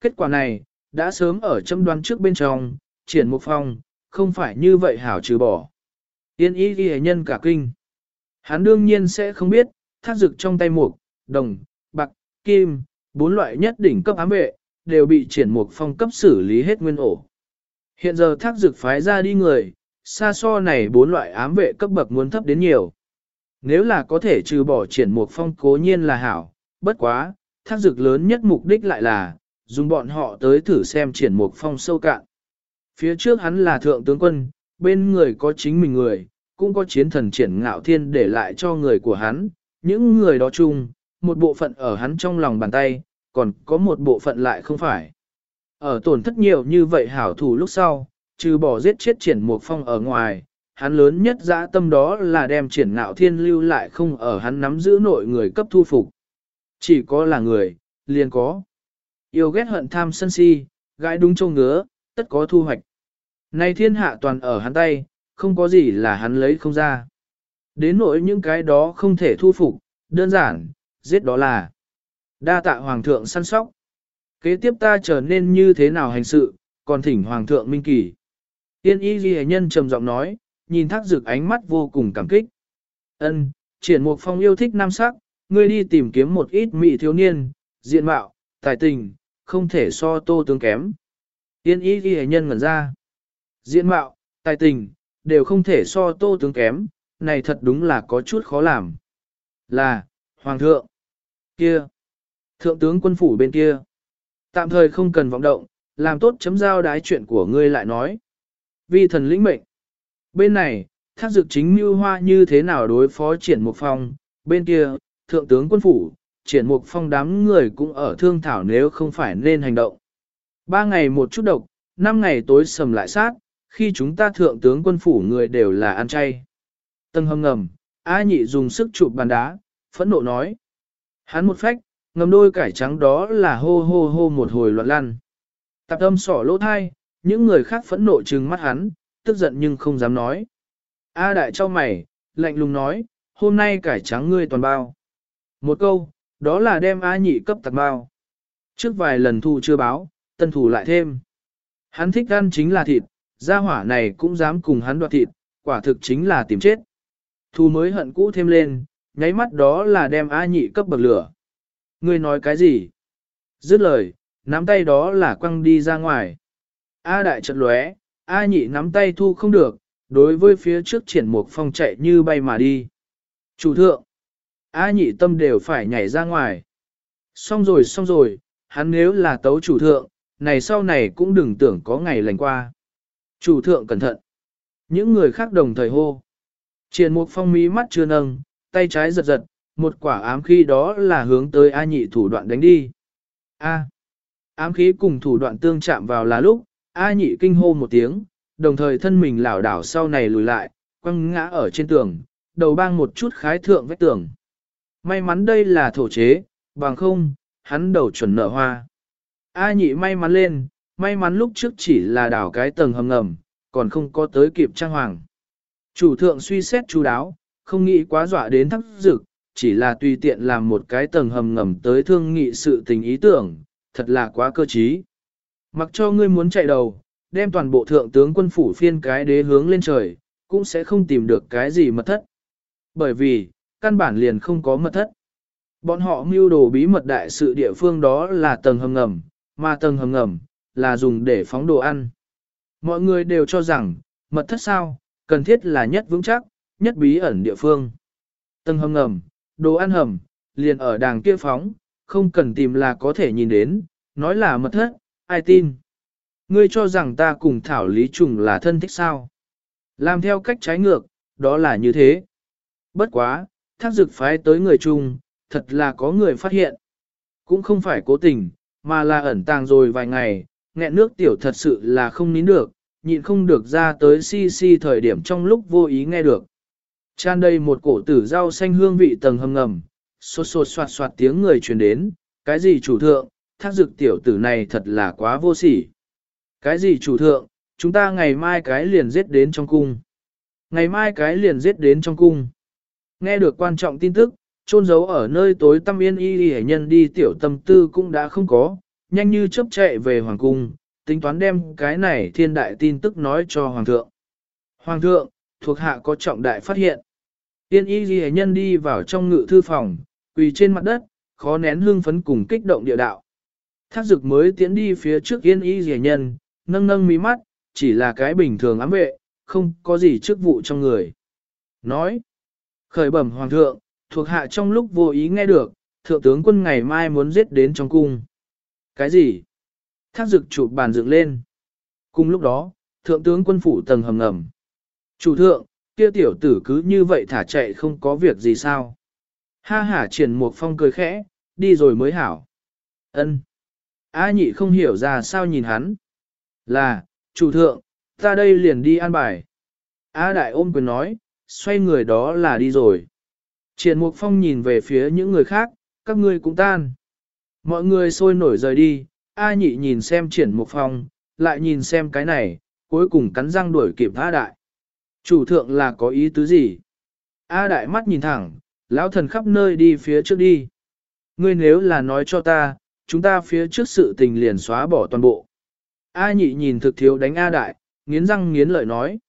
Speaker 1: Kết quả này, đã sớm ở châm đoán trước bên trong, triển một phong, không phải như vậy hảo trừ bỏ. Tiên ý ghi nhân cả kinh. Hắn đương nhiên sẽ không biết, thác dực trong tay mục, đồng, bạc, kim, bốn loại nhất đỉnh cấp ám vệ, đều bị triển mục phong cấp xử lý hết nguyên ổ. Hiện giờ thác dực phái ra đi người, xa so này bốn loại ám vệ cấp bậc muốn thấp đến nhiều. Nếu là có thể trừ bỏ triển mục phong cố nhiên là hảo, bất quá, thác dực lớn nhất mục đích lại là, dùng bọn họ tới thử xem triển mục phong sâu cạn. Phía trước hắn là thượng tướng quân, bên người có chính mình người, cũng có chiến thần triển ngạo thiên để lại cho người của hắn, những người đó chung, một bộ phận ở hắn trong lòng bàn tay, còn có một bộ phận lại không phải. Ở tổn thất nhiều như vậy hảo thủ lúc sau, trừ bỏ giết chết triển mục phong ở ngoài, hắn lớn nhất dã tâm đó là đem triển ngạo thiên lưu lại không ở hắn nắm giữ nội người cấp thu phục. Chỉ có là người, liền có. Yêu ghét hận tham sân si, gãi đúng châu ngứa, tất có thu hoạch. Nay thiên hạ toàn ở hắn tay, không có gì là hắn lấy không ra. Đến nỗi những cái đó không thể thu phục, đơn giản, giết đó là. Đa tạ hoàng thượng săn sóc. Kế tiếp ta trở nên như thế nào hành sự, còn thỉnh hoàng thượng minh kỳ. Tiên y ghi nhân trầm giọng nói, nhìn thác dực ánh mắt vô cùng cảm kích. Ân, triển mục phong yêu thích nam sắc, ngươi đi tìm kiếm một ít mỹ thiếu niên, diện mạo, tài tình, không thể so tô tướng kém. yên ý ghi nhân ngẩn ra. diễn mạo, tài tình, đều không thể so tô tướng kém, này thật đúng là có chút khó làm. Là, Hoàng thượng, kia, thượng tướng quân phủ bên kia. Tạm thời không cần vọng động, làm tốt chấm giao đái chuyện của ngươi lại nói. Vi thần lĩnh mệnh. Bên này, thác dực chính như hoa như thế nào đối phó triển một phòng, bên kia, thượng tướng quân phủ, triển mục phong đám người cũng ở thương thảo nếu không phải nên hành động. Ba ngày một chút độc, năm ngày tối sầm lại sát, khi chúng ta thượng tướng quân phủ người đều là ăn chay. Tân hâm ngầm, A nhị dùng sức chụp bàn đá, phẫn nộ nói. Hắn một phách, ngầm đôi cải trắng đó là hô hô hô một hồi loạn lăn. Tạp âm sỏ lỗ thai, những người khác phẫn nộ trừng mắt hắn, tức giận nhưng không dám nói. A đại cho mày, lạnh lùng nói, hôm nay cải trắng ngươi toàn bao. Một câu, đó là đem A nhị cấp tạc bao. Trước vài lần thu chưa báo, tân thủ lại thêm. Hắn thích ăn chính là thịt, gia hỏa này cũng dám cùng hắn đoạt thịt, quả thực chính là tìm chết. Thu mới hận cũ thêm lên, nháy mắt đó là đem A nhị cấp bậc lửa. Ngươi nói cái gì? Dứt lời, nắm tay đó là quăng đi ra ngoài. A đại trận lóe, A nhị nắm tay thu không được, đối với phía trước triển mục phong chạy như bay mà đi. Chủ thượng, A nhị tâm đều phải nhảy ra ngoài. Xong rồi xong rồi, hắn nếu là tấu chủ thượng, này sau này cũng đừng tưởng có ngày lành qua. Chủ thượng cẩn thận. Những người khác đồng thời hô. Triển mục phong mí mắt chưa nâng, tay trái giật giật, một quả ám khí đó là hướng tới A nhị thủ đoạn đánh đi. A. Ám khí cùng thủ đoạn tương chạm vào là lúc, A nhị kinh hô một tiếng, đồng thời thân mình lảo đảo sau này lùi lại, quăng ngã ở trên tường, đầu bang một chút khái thượng vách tường. May mắn đây là thổ chế, bằng không, hắn đầu chuẩn nợ hoa. A nhị may mắn lên, may mắn lúc trước chỉ là đảo cái tầng hầm ngầm, còn không có tới kịp trang hoàng. Chủ thượng suy xét chú đáo, không nghĩ quá dọa đến thắc dực, chỉ là tùy tiện làm một cái tầng hầm ngầm tới thương nghị sự tình ý tưởng, thật là quá cơ trí. Mặc cho ngươi muốn chạy đầu, đem toàn bộ thượng tướng quân phủ phiên cái đế hướng lên trời, cũng sẽ không tìm được cái gì mật thất. Bởi vì, căn bản liền không có mật thất. Bọn họ mưu đồ bí mật đại sự địa phương đó là tầng hầm ngầm, mà tầng hầm ngầm, là dùng để phóng đồ ăn. Mọi người đều cho rằng, mật thất sao, cần thiết là nhất vững chắc, nhất bí ẩn địa phương. Tầng hầm ngầm, đồ ăn hầm, liền ở đàng kia phóng, không cần tìm là có thể nhìn đến, nói là mật thất, ai tin. Ngươi cho rằng ta cùng Thảo Lý Trùng là thân thích sao? Làm theo cách trái ngược, đó là như thế. Bất quá, thác dực phái tới người chung, thật là có người phát hiện. Cũng không phải cố tình, mà là ẩn tàng rồi vài ngày, nghẹn nước tiểu thật sự là không nín được, nhịn không được ra tới si si thời điểm trong lúc vô ý nghe được. Chan đây một cổ tử rau xanh hương vị tầng hầm ngầm, sột sột soạt soạt tiếng người truyền đến, cái gì chủ thượng, thác dực tiểu tử này thật là quá vô sỉ. Cái gì chủ thượng, chúng ta ngày mai cái liền giết đến trong cung. Ngày mai cái liền giết đến trong cung. Nghe được quan trọng tin tức, trôn giấu ở nơi tối tâm yên y y nhân đi tiểu tâm tư cũng đã không có, nhanh như chớp chạy về hoàng cung, tính toán đem cái này thiên đại tin tức nói cho hoàng thượng. Hoàng thượng, thuộc hạ có trọng đại phát hiện. Yên y y nhân đi vào trong ngự thư phòng, quỳ trên mặt đất, khó nén hương phấn cùng kích động địa đạo. Thác dực mới tiến đi phía trước yên y y nhân, nâng nâng mí mắt, chỉ là cái bình thường ám vệ, không có gì chức vụ trong người. Nói, khởi bẩm hoàng thượng, thuộc hạ trong lúc vô ý nghe được, thượng tướng quân ngày mai muốn giết đến trong cung. Cái gì? Thác dực chụp bàn dựng lên. Cùng lúc đó, thượng tướng quân phủ tầng hầm ngầm. Chủ thượng, kia tiểu tử cứ như vậy thả chạy không có việc gì sao? Ha hả triển một phong cười khẽ, đi rồi mới hảo. ân A nhị không hiểu ra sao nhìn hắn. Là, chủ thượng, ta đây liền đi an bài. A đại ôm quyền nói, xoay người đó là đi rồi. Triển Mục Phong nhìn về phía những người khác, các ngươi cũng tan. Mọi người sôi nổi rời đi, A nhị nhìn xem Triển Mục Phong, lại nhìn xem cái này, cuối cùng cắn răng đuổi kịp A đại. Chủ thượng là có ý tứ gì? A đại mắt nhìn thẳng, lão thần khắp nơi đi phía trước đi. Ngươi nếu là nói cho ta, chúng ta phía trước sự tình liền xóa bỏ toàn bộ. A nhị nhìn thực thiếu đánh A đại, nghiến răng nghiến lợi nói.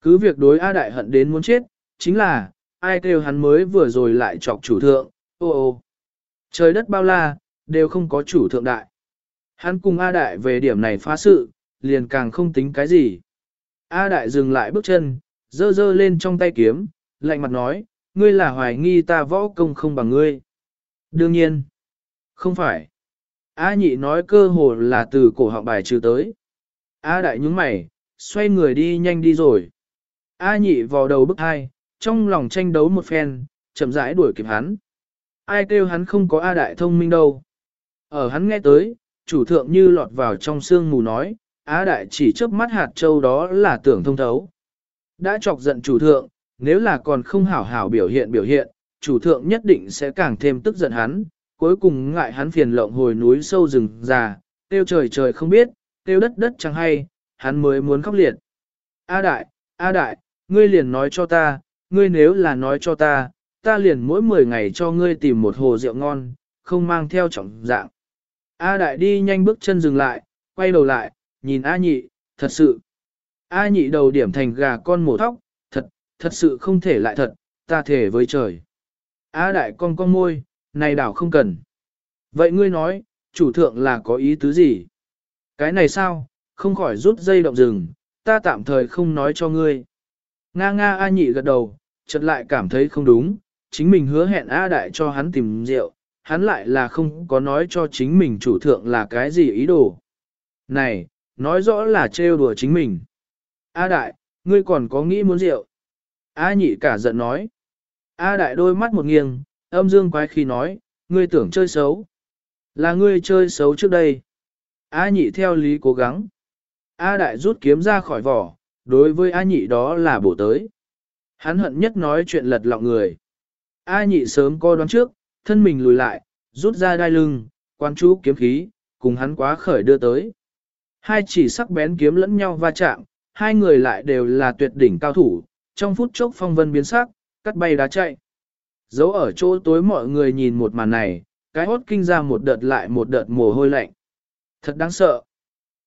Speaker 1: Cứ việc đối A đại hận đến muốn chết, chính là, ai kêu hắn mới vừa rồi lại chọc chủ thượng, ô ô. Trời đất bao la, đều không có chủ thượng đại. Hắn cùng A đại về điểm này phá sự, liền càng không tính cái gì. A đại dừng lại bước chân, dơ dơ lên trong tay kiếm, lạnh mặt nói, ngươi là hoài nghi ta võ công không bằng ngươi. Đương nhiên, không phải. A nhị nói cơ hồ là từ cổ họng bài trừ tới. A đại nhúng mày, xoay người đi nhanh đi rồi. A nhị vào đầu bức hai, trong lòng tranh đấu một phen, chậm rãi đuổi kịp hắn. Ai kêu hắn không có A đại thông minh đâu. Ở hắn nghe tới, chủ thượng như lọt vào trong xương mù nói, A đại chỉ chớp mắt hạt châu đó là tưởng thông thấu. Đã chọc giận chủ thượng, nếu là còn không hảo hảo biểu hiện biểu hiện, chủ thượng nhất định sẽ càng thêm tức giận hắn, cuối cùng ngại hắn phiền lộng hồi núi sâu rừng già, tiêu trời trời không biết, tiêu đất đất chẳng hay, hắn mới muốn khóc liệt. A đại, A đại, ngươi liền nói cho ta, ngươi nếu là nói cho ta, ta liền mỗi 10 ngày cho ngươi tìm một hồ rượu ngon, không mang theo trọng dạng. A đại đi nhanh bước chân dừng lại, quay đầu lại, nhìn A nhị, thật sự. A nhị đầu điểm thành gà con mổ thóc, thật, thật sự không thể lại thật, ta thể với trời. A đại con con môi, này đảo không cần. Vậy ngươi nói, chủ thượng là có ý tứ gì? Cái này sao, không khỏi rút dây động rừng, ta tạm thời không nói cho ngươi. Nga nga A nhị gật đầu, chợt lại cảm thấy không đúng, chính mình hứa hẹn A đại cho hắn tìm rượu, hắn lại là không có nói cho chính mình chủ thượng là cái gì ý đồ. Này, nói rõ là trêu đùa chính mình. A đại, ngươi còn có nghĩ muốn rượu? A nhị cả giận nói. A đại đôi mắt một nghiêng, âm dương quái khi nói, ngươi tưởng chơi xấu. Là ngươi chơi xấu trước đây. A nhị theo lý cố gắng. A đại rút kiếm ra khỏi vỏ, đối với A nhị đó là bổ tới. Hắn hận nhất nói chuyện lật lọng người. A nhị sớm coi đoán trước, thân mình lùi lại, rút ra đai lưng, quan chú kiếm khí, cùng hắn quá khởi đưa tới. Hai chỉ sắc bén kiếm lẫn nhau va chạm, hai người lại đều là tuyệt đỉnh cao thủ, trong phút chốc phong vân biến sắc, cắt bay đá chạy. Giấu ở chỗ tối mọi người nhìn một màn này, cái hốt kinh ra một đợt lại một đợt mồ hôi lạnh. Thật đáng sợ.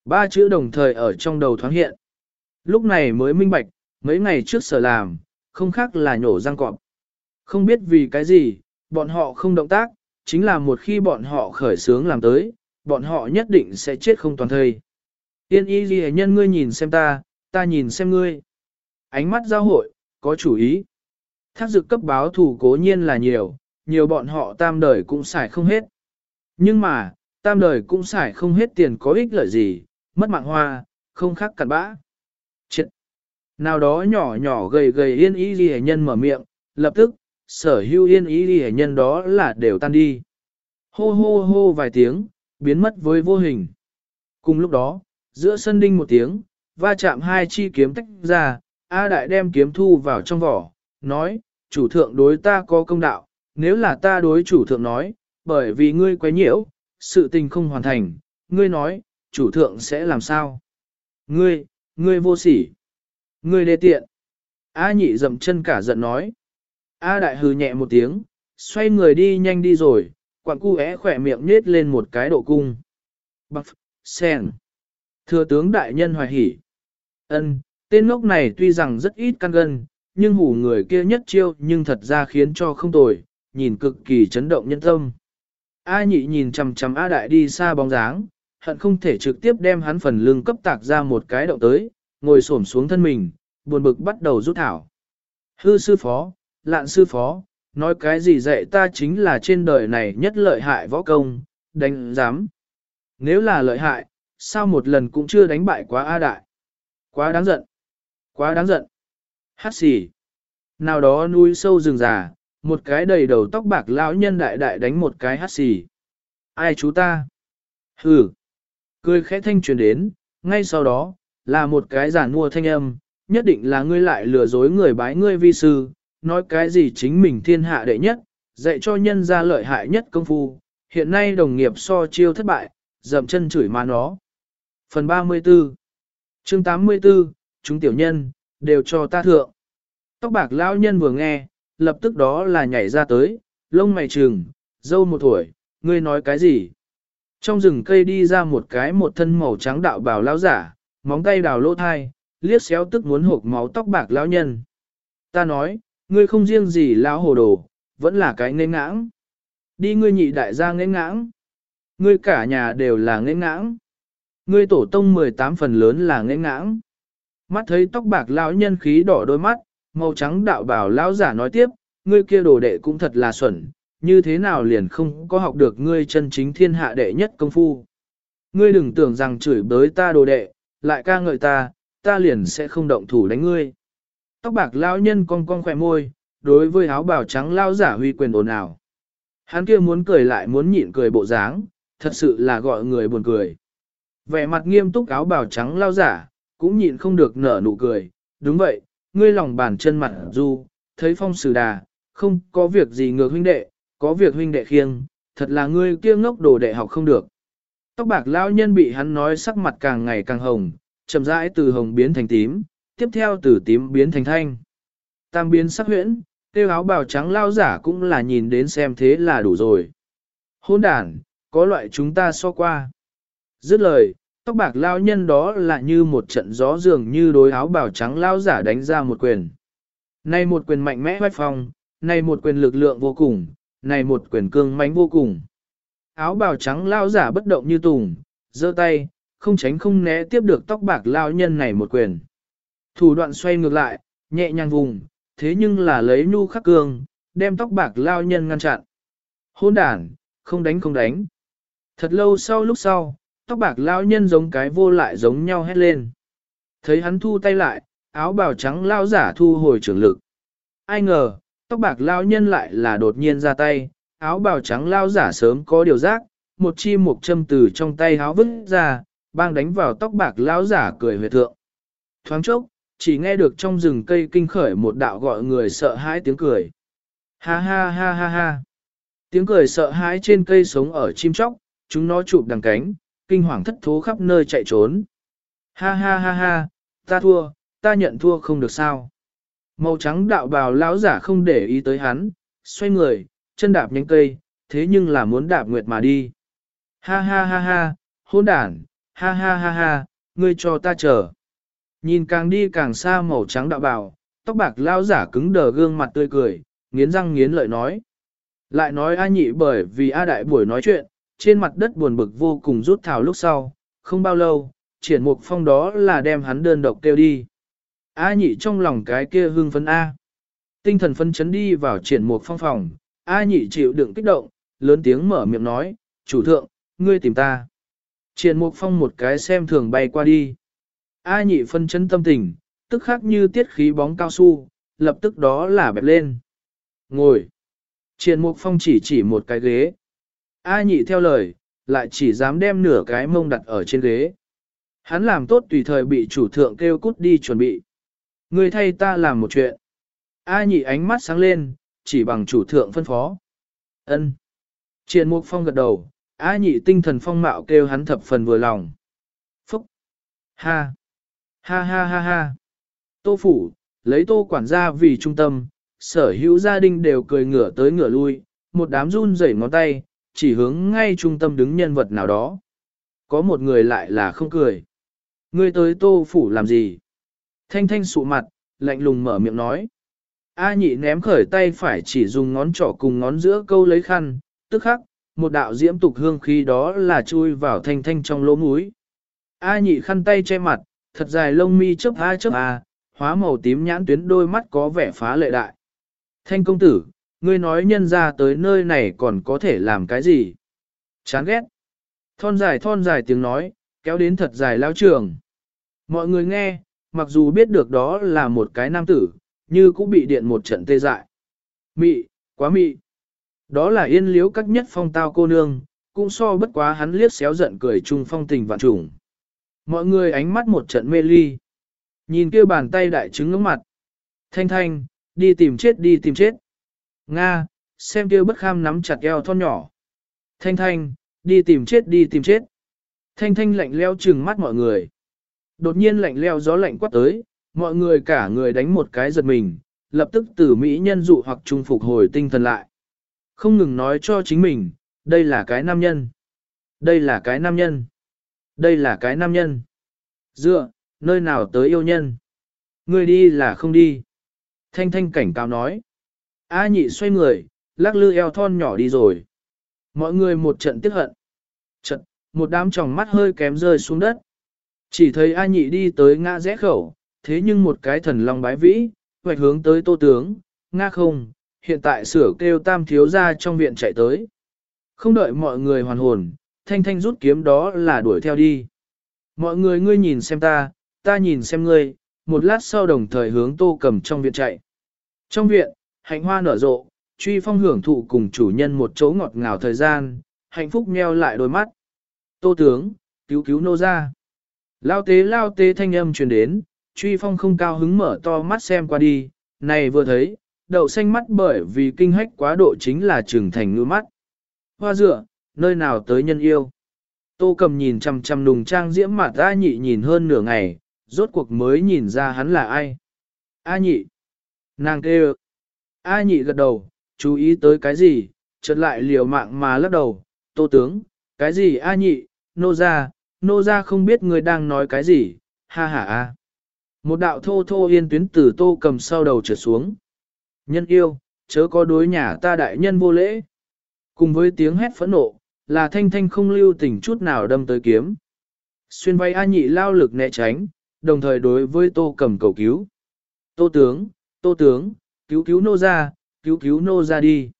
Speaker 1: Ba chữ đồng thời ở trong đầu thoáng hiện. Lúc này mới minh bạch, mấy ngày trước sở làm, không khác là nhổ răng cọp. Không biết vì cái gì, bọn họ không động tác, chính là một khi bọn họ khởi sướng làm tới, bọn họ nhất định sẽ chết không toàn thây. Yên y ghi nhân ngươi nhìn xem ta, ta nhìn xem ngươi. Ánh mắt giao hội, có chủ ý. Thác dực cấp báo thủ cố nhiên là nhiều, nhiều bọn họ tam đời cũng xài không hết. Nhưng mà, tam đời cũng xài không hết tiền có ích lợi gì, mất mạng hoa, không khác cặn bã. Nào đó nhỏ nhỏ gầy gầy yên ý ghi nhân mở miệng, lập tức, sở hưu yên ý ghi nhân đó là đều tan đi. Hô hô hô vài tiếng, biến mất với vô hình. Cùng lúc đó, giữa sân đinh một tiếng, va chạm hai chi kiếm tách ra, A Đại đem kiếm thu vào trong vỏ, nói, chủ thượng đối ta có công đạo, nếu là ta đối chủ thượng nói, bởi vì ngươi quấy nhiễu, sự tình không hoàn thành, ngươi nói, chủ thượng sẽ làm sao? Ngươi, ngươi vô sỉ, ngươi đê tiện. A nhị dậm chân cả giận nói. A đại hừ nhẹ một tiếng, xoay người đi nhanh đi rồi, quặng cu é khỏe miệng nết lên một cái độ cung. Bạc, sen. Thừa tướng đại nhân hoài hỉ. ân tên ngốc này tuy rằng rất ít căn gân, nhưng hủ người kia nhất chiêu nhưng thật ra khiến cho không tồi, nhìn cực kỳ chấn động nhân tâm. A nhị nhìn chằm chằm A đại đi xa bóng dáng, hận không thể trực tiếp đem hắn phần lưng cấp tạc ra một cái động tới, ngồi xổm xuống thân mình, buồn bực bắt đầu rút thảo. Hư sư phó, lạn sư phó, nói cái gì dạy ta chính là trên đời này nhất lợi hại võ công, đánh dám. Nếu là lợi hại, sao một lần cũng chưa đánh bại quá A đại? Quá đáng giận. Quá đáng giận. Hát xì. Nào đó núi sâu rừng già, một cái đầy đầu tóc bạc lão nhân đại đại đánh một cái hát xì. Ai chú ta? Hừ. Cười khẽ thanh truyền đến, ngay sau đó, là một cái giản mua thanh âm, nhất định là ngươi lại lừa dối người bái ngươi vi sư, nói cái gì chính mình thiên hạ đệ nhất, dạy cho nhân ra lợi hại nhất công phu, hiện nay đồng nghiệp so chiêu thất bại, dậm chân chửi mà nó. Phần 34 chương 84, chúng tiểu nhân, đều cho ta thượng. Tóc bạc lão nhân vừa nghe, lập tức đó là nhảy ra tới, lông mày trừng, dâu một tuổi, ngươi nói cái gì? Trong rừng cây đi ra một cái một thân màu trắng đạo bào lão giả, móng tay đào lỗ thai, liếc xéo tức muốn hộp máu tóc bạc lão nhân. Ta nói, ngươi không riêng gì lão hồ đồ, vẫn là cái ngây ngãng. Đi ngươi nhị đại gia ngây ngãng. Ngươi cả nhà đều là ngây ngãng. Ngươi tổ tông 18 phần lớn là ngây ngãng. Mắt thấy tóc bạc lão nhân khí đỏ đôi mắt, màu trắng đạo bảo lão giả nói tiếp, ngươi kia đồ đệ cũng thật là xuẩn, như thế nào liền không có học được ngươi chân chính thiên hạ đệ nhất công phu. Ngươi đừng tưởng rằng chửi bới ta đồ đệ, lại ca ngợi ta, ta liền sẽ không động thủ đánh ngươi. tóc bạc lão nhân cong cong khỏe môi, đối với áo bào trắng lao giả huy quyền ồn ào. Hắn kia muốn cười lại muốn nhịn cười bộ dáng, thật sự là gọi người buồn cười. Vẻ mặt nghiêm túc áo bào trắng lao giả, cũng nhịn không được nở nụ cười. Đúng vậy, ngươi lòng bàn chân mặt du, thấy phong sử đà, không có việc gì ngược huynh đệ, có việc huynh đệ khiêng, thật là ngươi kia ngốc đồ đệ học không được. Tóc bạc lao nhân bị hắn nói sắc mặt càng ngày càng hồng, chậm rãi từ hồng biến thành tím, tiếp theo từ tím biến thành thanh. Tam biến sắc huyễn, tiêu áo bào trắng lao giả cũng là nhìn đến xem thế là đủ rồi. Hôn đàn, có loại chúng ta so qua. Dứt lời, tóc bạc lao nhân đó là như một trận gió dường như đối áo bào trắng lao giả đánh ra một quyền. Này một quyền mạnh mẽ hoách phong, này một quyền lực lượng vô cùng, này một quyền cương mãnh vô cùng. Áo bào trắng lao giả bất động như tùng, giơ tay, không tránh không né tiếp được tóc bạc lao nhân này một quyền. Thủ đoạn xoay ngược lại, nhẹ nhàng vùng, thế nhưng là lấy nhu khắc cương, đem tóc bạc lao nhân ngăn chặn. Hôn đản, không đánh không đánh. Thật lâu sau lúc sau, tóc bạc lao nhân giống cái vô lại giống nhau hét lên. Thấy hắn thu tay lại, áo bào trắng lao giả thu hồi trưởng lực. Ai ngờ, tóc bạc lao nhân lại là đột nhiên ra tay, áo bào trắng lao giả sớm có điều giác, một chi một châm từ trong tay áo vứt ra, bang đánh vào tóc bạc lao giả cười huyệt thượng. Thoáng chốc, chỉ nghe được trong rừng cây kinh khởi một đạo gọi người sợ hãi tiếng cười. Ha ha ha ha ha. Tiếng cười sợ hãi trên cây sống ở chim chóc, chúng nó chụp đằng cánh, kinh hoàng thất thố khắp nơi chạy trốn. Ha ha ha ha, ta thua, ta nhận thua không được sao. Màu trắng đạo bào lão giả không để ý tới hắn, xoay người, chân đạp nhánh cây, thế nhưng là muốn đạp nguyệt mà đi. Ha ha ha ha, hôn đản, ha ha ha ha, ngươi cho ta chờ. Nhìn càng đi càng xa màu trắng đạo bào, tóc bạc lao giả cứng đờ gương mặt tươi cười, nghiến răng nghiến lợi nói. Lại nói A nhị bởi vì A đại buổi nói chuyện, trên mặt đất buồn bực vô cùng rút thảo lúc sau, không bao lâu, triển mục phong đó là đem hắn đơn độc kêu đi. A nhị trong lòng cái kia hưng phấn A. Tinh thần phấn chấn đi vào triển mục phong phòng, A nhị chịu đựng kích động, lớn tiếng mở miệng nói, chủ thượng, ngươi tìm ta. Triển mục phong một cái xem thường bay qua đi. A nhị phân chân tâm tình, tức khác như tiết khí bóng cao su, lập tức đó là bẹp lên. Ngồi. Triển mục phong chỉ chỉ một cái ghế. A nhị theo lời, lại chỉ dám đem nửa cái mông đặt ở trên ghế. Hắn làm tốt tùy thời bị chủ thượng kêu cút đi chuẩn bị. Ngươi thay ta làm một chuyện. A nhị ánh mắt sáng lên, chỉ bằng chủ thượng phân phó. ân Triển mục phong gật đầu, A nhị tinh thần phong mạo kêu hắn thập phần vừa lòng. Phúc! Ha! Ha ha ha ha! Tô phủ, lấy tô quản gia vì trung tâm, sở hữu gia đình đều cười ngửa tới ngửa lui, một đám run rẩy ngón tay, chỉ hướng ngay trung tâm đứng nhân vật nào đó. Có một người lại là không cười. Ngươi tới tô phủ làm gì? Thanh thanh sụ mặt, lạnh lùng mở miệng nói. A nhị ném khởi tay phải chỉ dùng ngón trỏ cùng ngón giữa câu lấy khăn, tức khắc, một đạo diễm tục hương khí đó là chui vào thanh thanh trong lỗ mũi. A nhị khăn tay che mặt, thật dài lông mi chớp a chớp a, hóa màu tím nhãn tuyến đôi mắt có vẻ phá lệ đại. Thanh công tử, ngươi nói nhân ra tới nơi này còn có thể làm cái gì? Chán ghét. Thon dài thon dài tiếng nói, kéo đến thật dài lao trường. Mọi người nghe, mặc dù biết được đó là một cái nam tử, như cũng bị điện một trận tê dại. Mị, quá mị. Đó là yên liếu các nhất phong tao cô nương, cũng so bất quá hắn liếc xéo giận cười chung phong tình vạn trùng. Mọi người ánh mắt một trận mê ly. Nhìn kia bàn tay đại trứng ngưỡng mặt. Thanh thanh, đi tìm chết đi tìm chết. Nga, xem kia bất kham nắm chặt eo thon nhỏ. Thanh thanh, đi tìm chết đi tìm chết. Thanh thanh lạnh leo trừng mắt mọi người. Đột nhiên lạnh leo gió lạnh quát tới, mọi người cả người đánh một cái giật mình, lập tức từ Mỹ nhân dụ hoặc trung phục hồi tinh thần lại. Không ngừng nói cho chính mình, đây là cái nam nhân. Đây là cái nam nhân. Đây là cái nam nhân. Dựa, nơi nào tới yêu nhân. Người đi là không đi. Thanh thanh cảnh cáo nói. A nhị xoay người, lắc lư eo thon nhỏ đi rồi. Mọi người một trận tiếc hận. Trận, một đám tròng mắt hơi kém rơi xuống đất. Chỉ thấy A nhị đi tới ngã rẽ khẩu, thế nhưng một cái thần long bái vĩ, hoạch hướng tới tô tướng, nga không, hiện tại sửa kêu tam thiếu ra trong viện chạy tới. Không đợi mọi người hoàn hồn, thanh thanh rút kiếm đó là đuổi theo đi. Mọi người ngươi nhìn xem ta, ta nhìn xem ngươi, một lát sau đồng thời hướng tô cầm trong viện chạy. Trong viện, hạnh hoa nở rộ, truy phong hưởng thụ cùng chủ nhân một chỗ ngọt ngào thời gian, hạnh phúc nheo lại đôi mắt. Tô tướng, cứu cứu nô ra. Lao tế lao tế thanh âm truyền đến, truy phong không cao hứng mở to mắt xem qua đi, này vừa thấy, đậu xanh mắt bởi vì kinh hách quá độ chính là trưởng thành ngư mắt. Hoa dựa, nơi nào tới nhân yêu. Tô cầm nhìn chằm chằm nùng trang diễm mặt A nhị nhìn hơn nửa ngày, rốt cuộc mới nhìn ra hắn là ai. A nhị. Nàng kêu. A nhị gật đầu, chú ý tới cái gì, chợt lại liều mạng mà lắc đầu. Tô tướng, cái gì A nhị, nô ra, nô ra không biết người đang nói cái gì, ha ha a. Một đạo thô thô yên tuyến từ tô cầm sau đầu trở xuống. Nhân yêu, chớ có đối nhà ta đại nhân vô lễ. Cùng với tiếng hét phẫn nộ, là thanh thanh không lưu tình chút nào đâm tới kiếm. Xuyên vay A nhị lao lực né tránh, đồng thời đối với tô cầm cầu cứu. Tô tướng, tô tướng, cứu cứu nô ra, cứu cứu nô ra đi.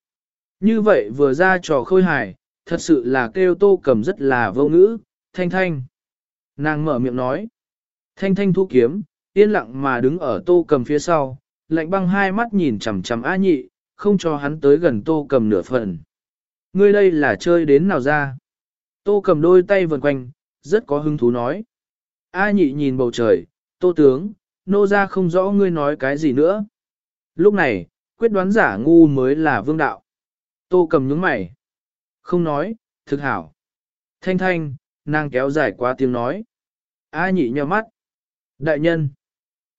Speaker 1: Như vậy vừa ra trò khôi hài, thật sự là kêu tô cầm rất là vô ngữ, thanh thanh. Nàng mở miệng nói. Thanh thanh thu kiếm, yên lặng mà đứng ở tô cầm phía sau, lạnh băng hai mắt nhìn chằm chằm A nhị, không cho hắn tới gần tô cầm nửa phần. Ngươi đây là chơi đến nào ra? Tô cầm đôi tay vần quanh, rất có hứng thú nói. A nhị nhìn bầu trời, tô tướng, nô ra không rõ ngươi nói cái gì nữa. Lúc này, quyết đoán giả ngu mới là vương đạo. Tô cầm nhướng mày. Không nói, thực hảo. Thanh thanh, nàng kéo dài qua tiếng nói. A nhị nheo mắt. Đại nhân.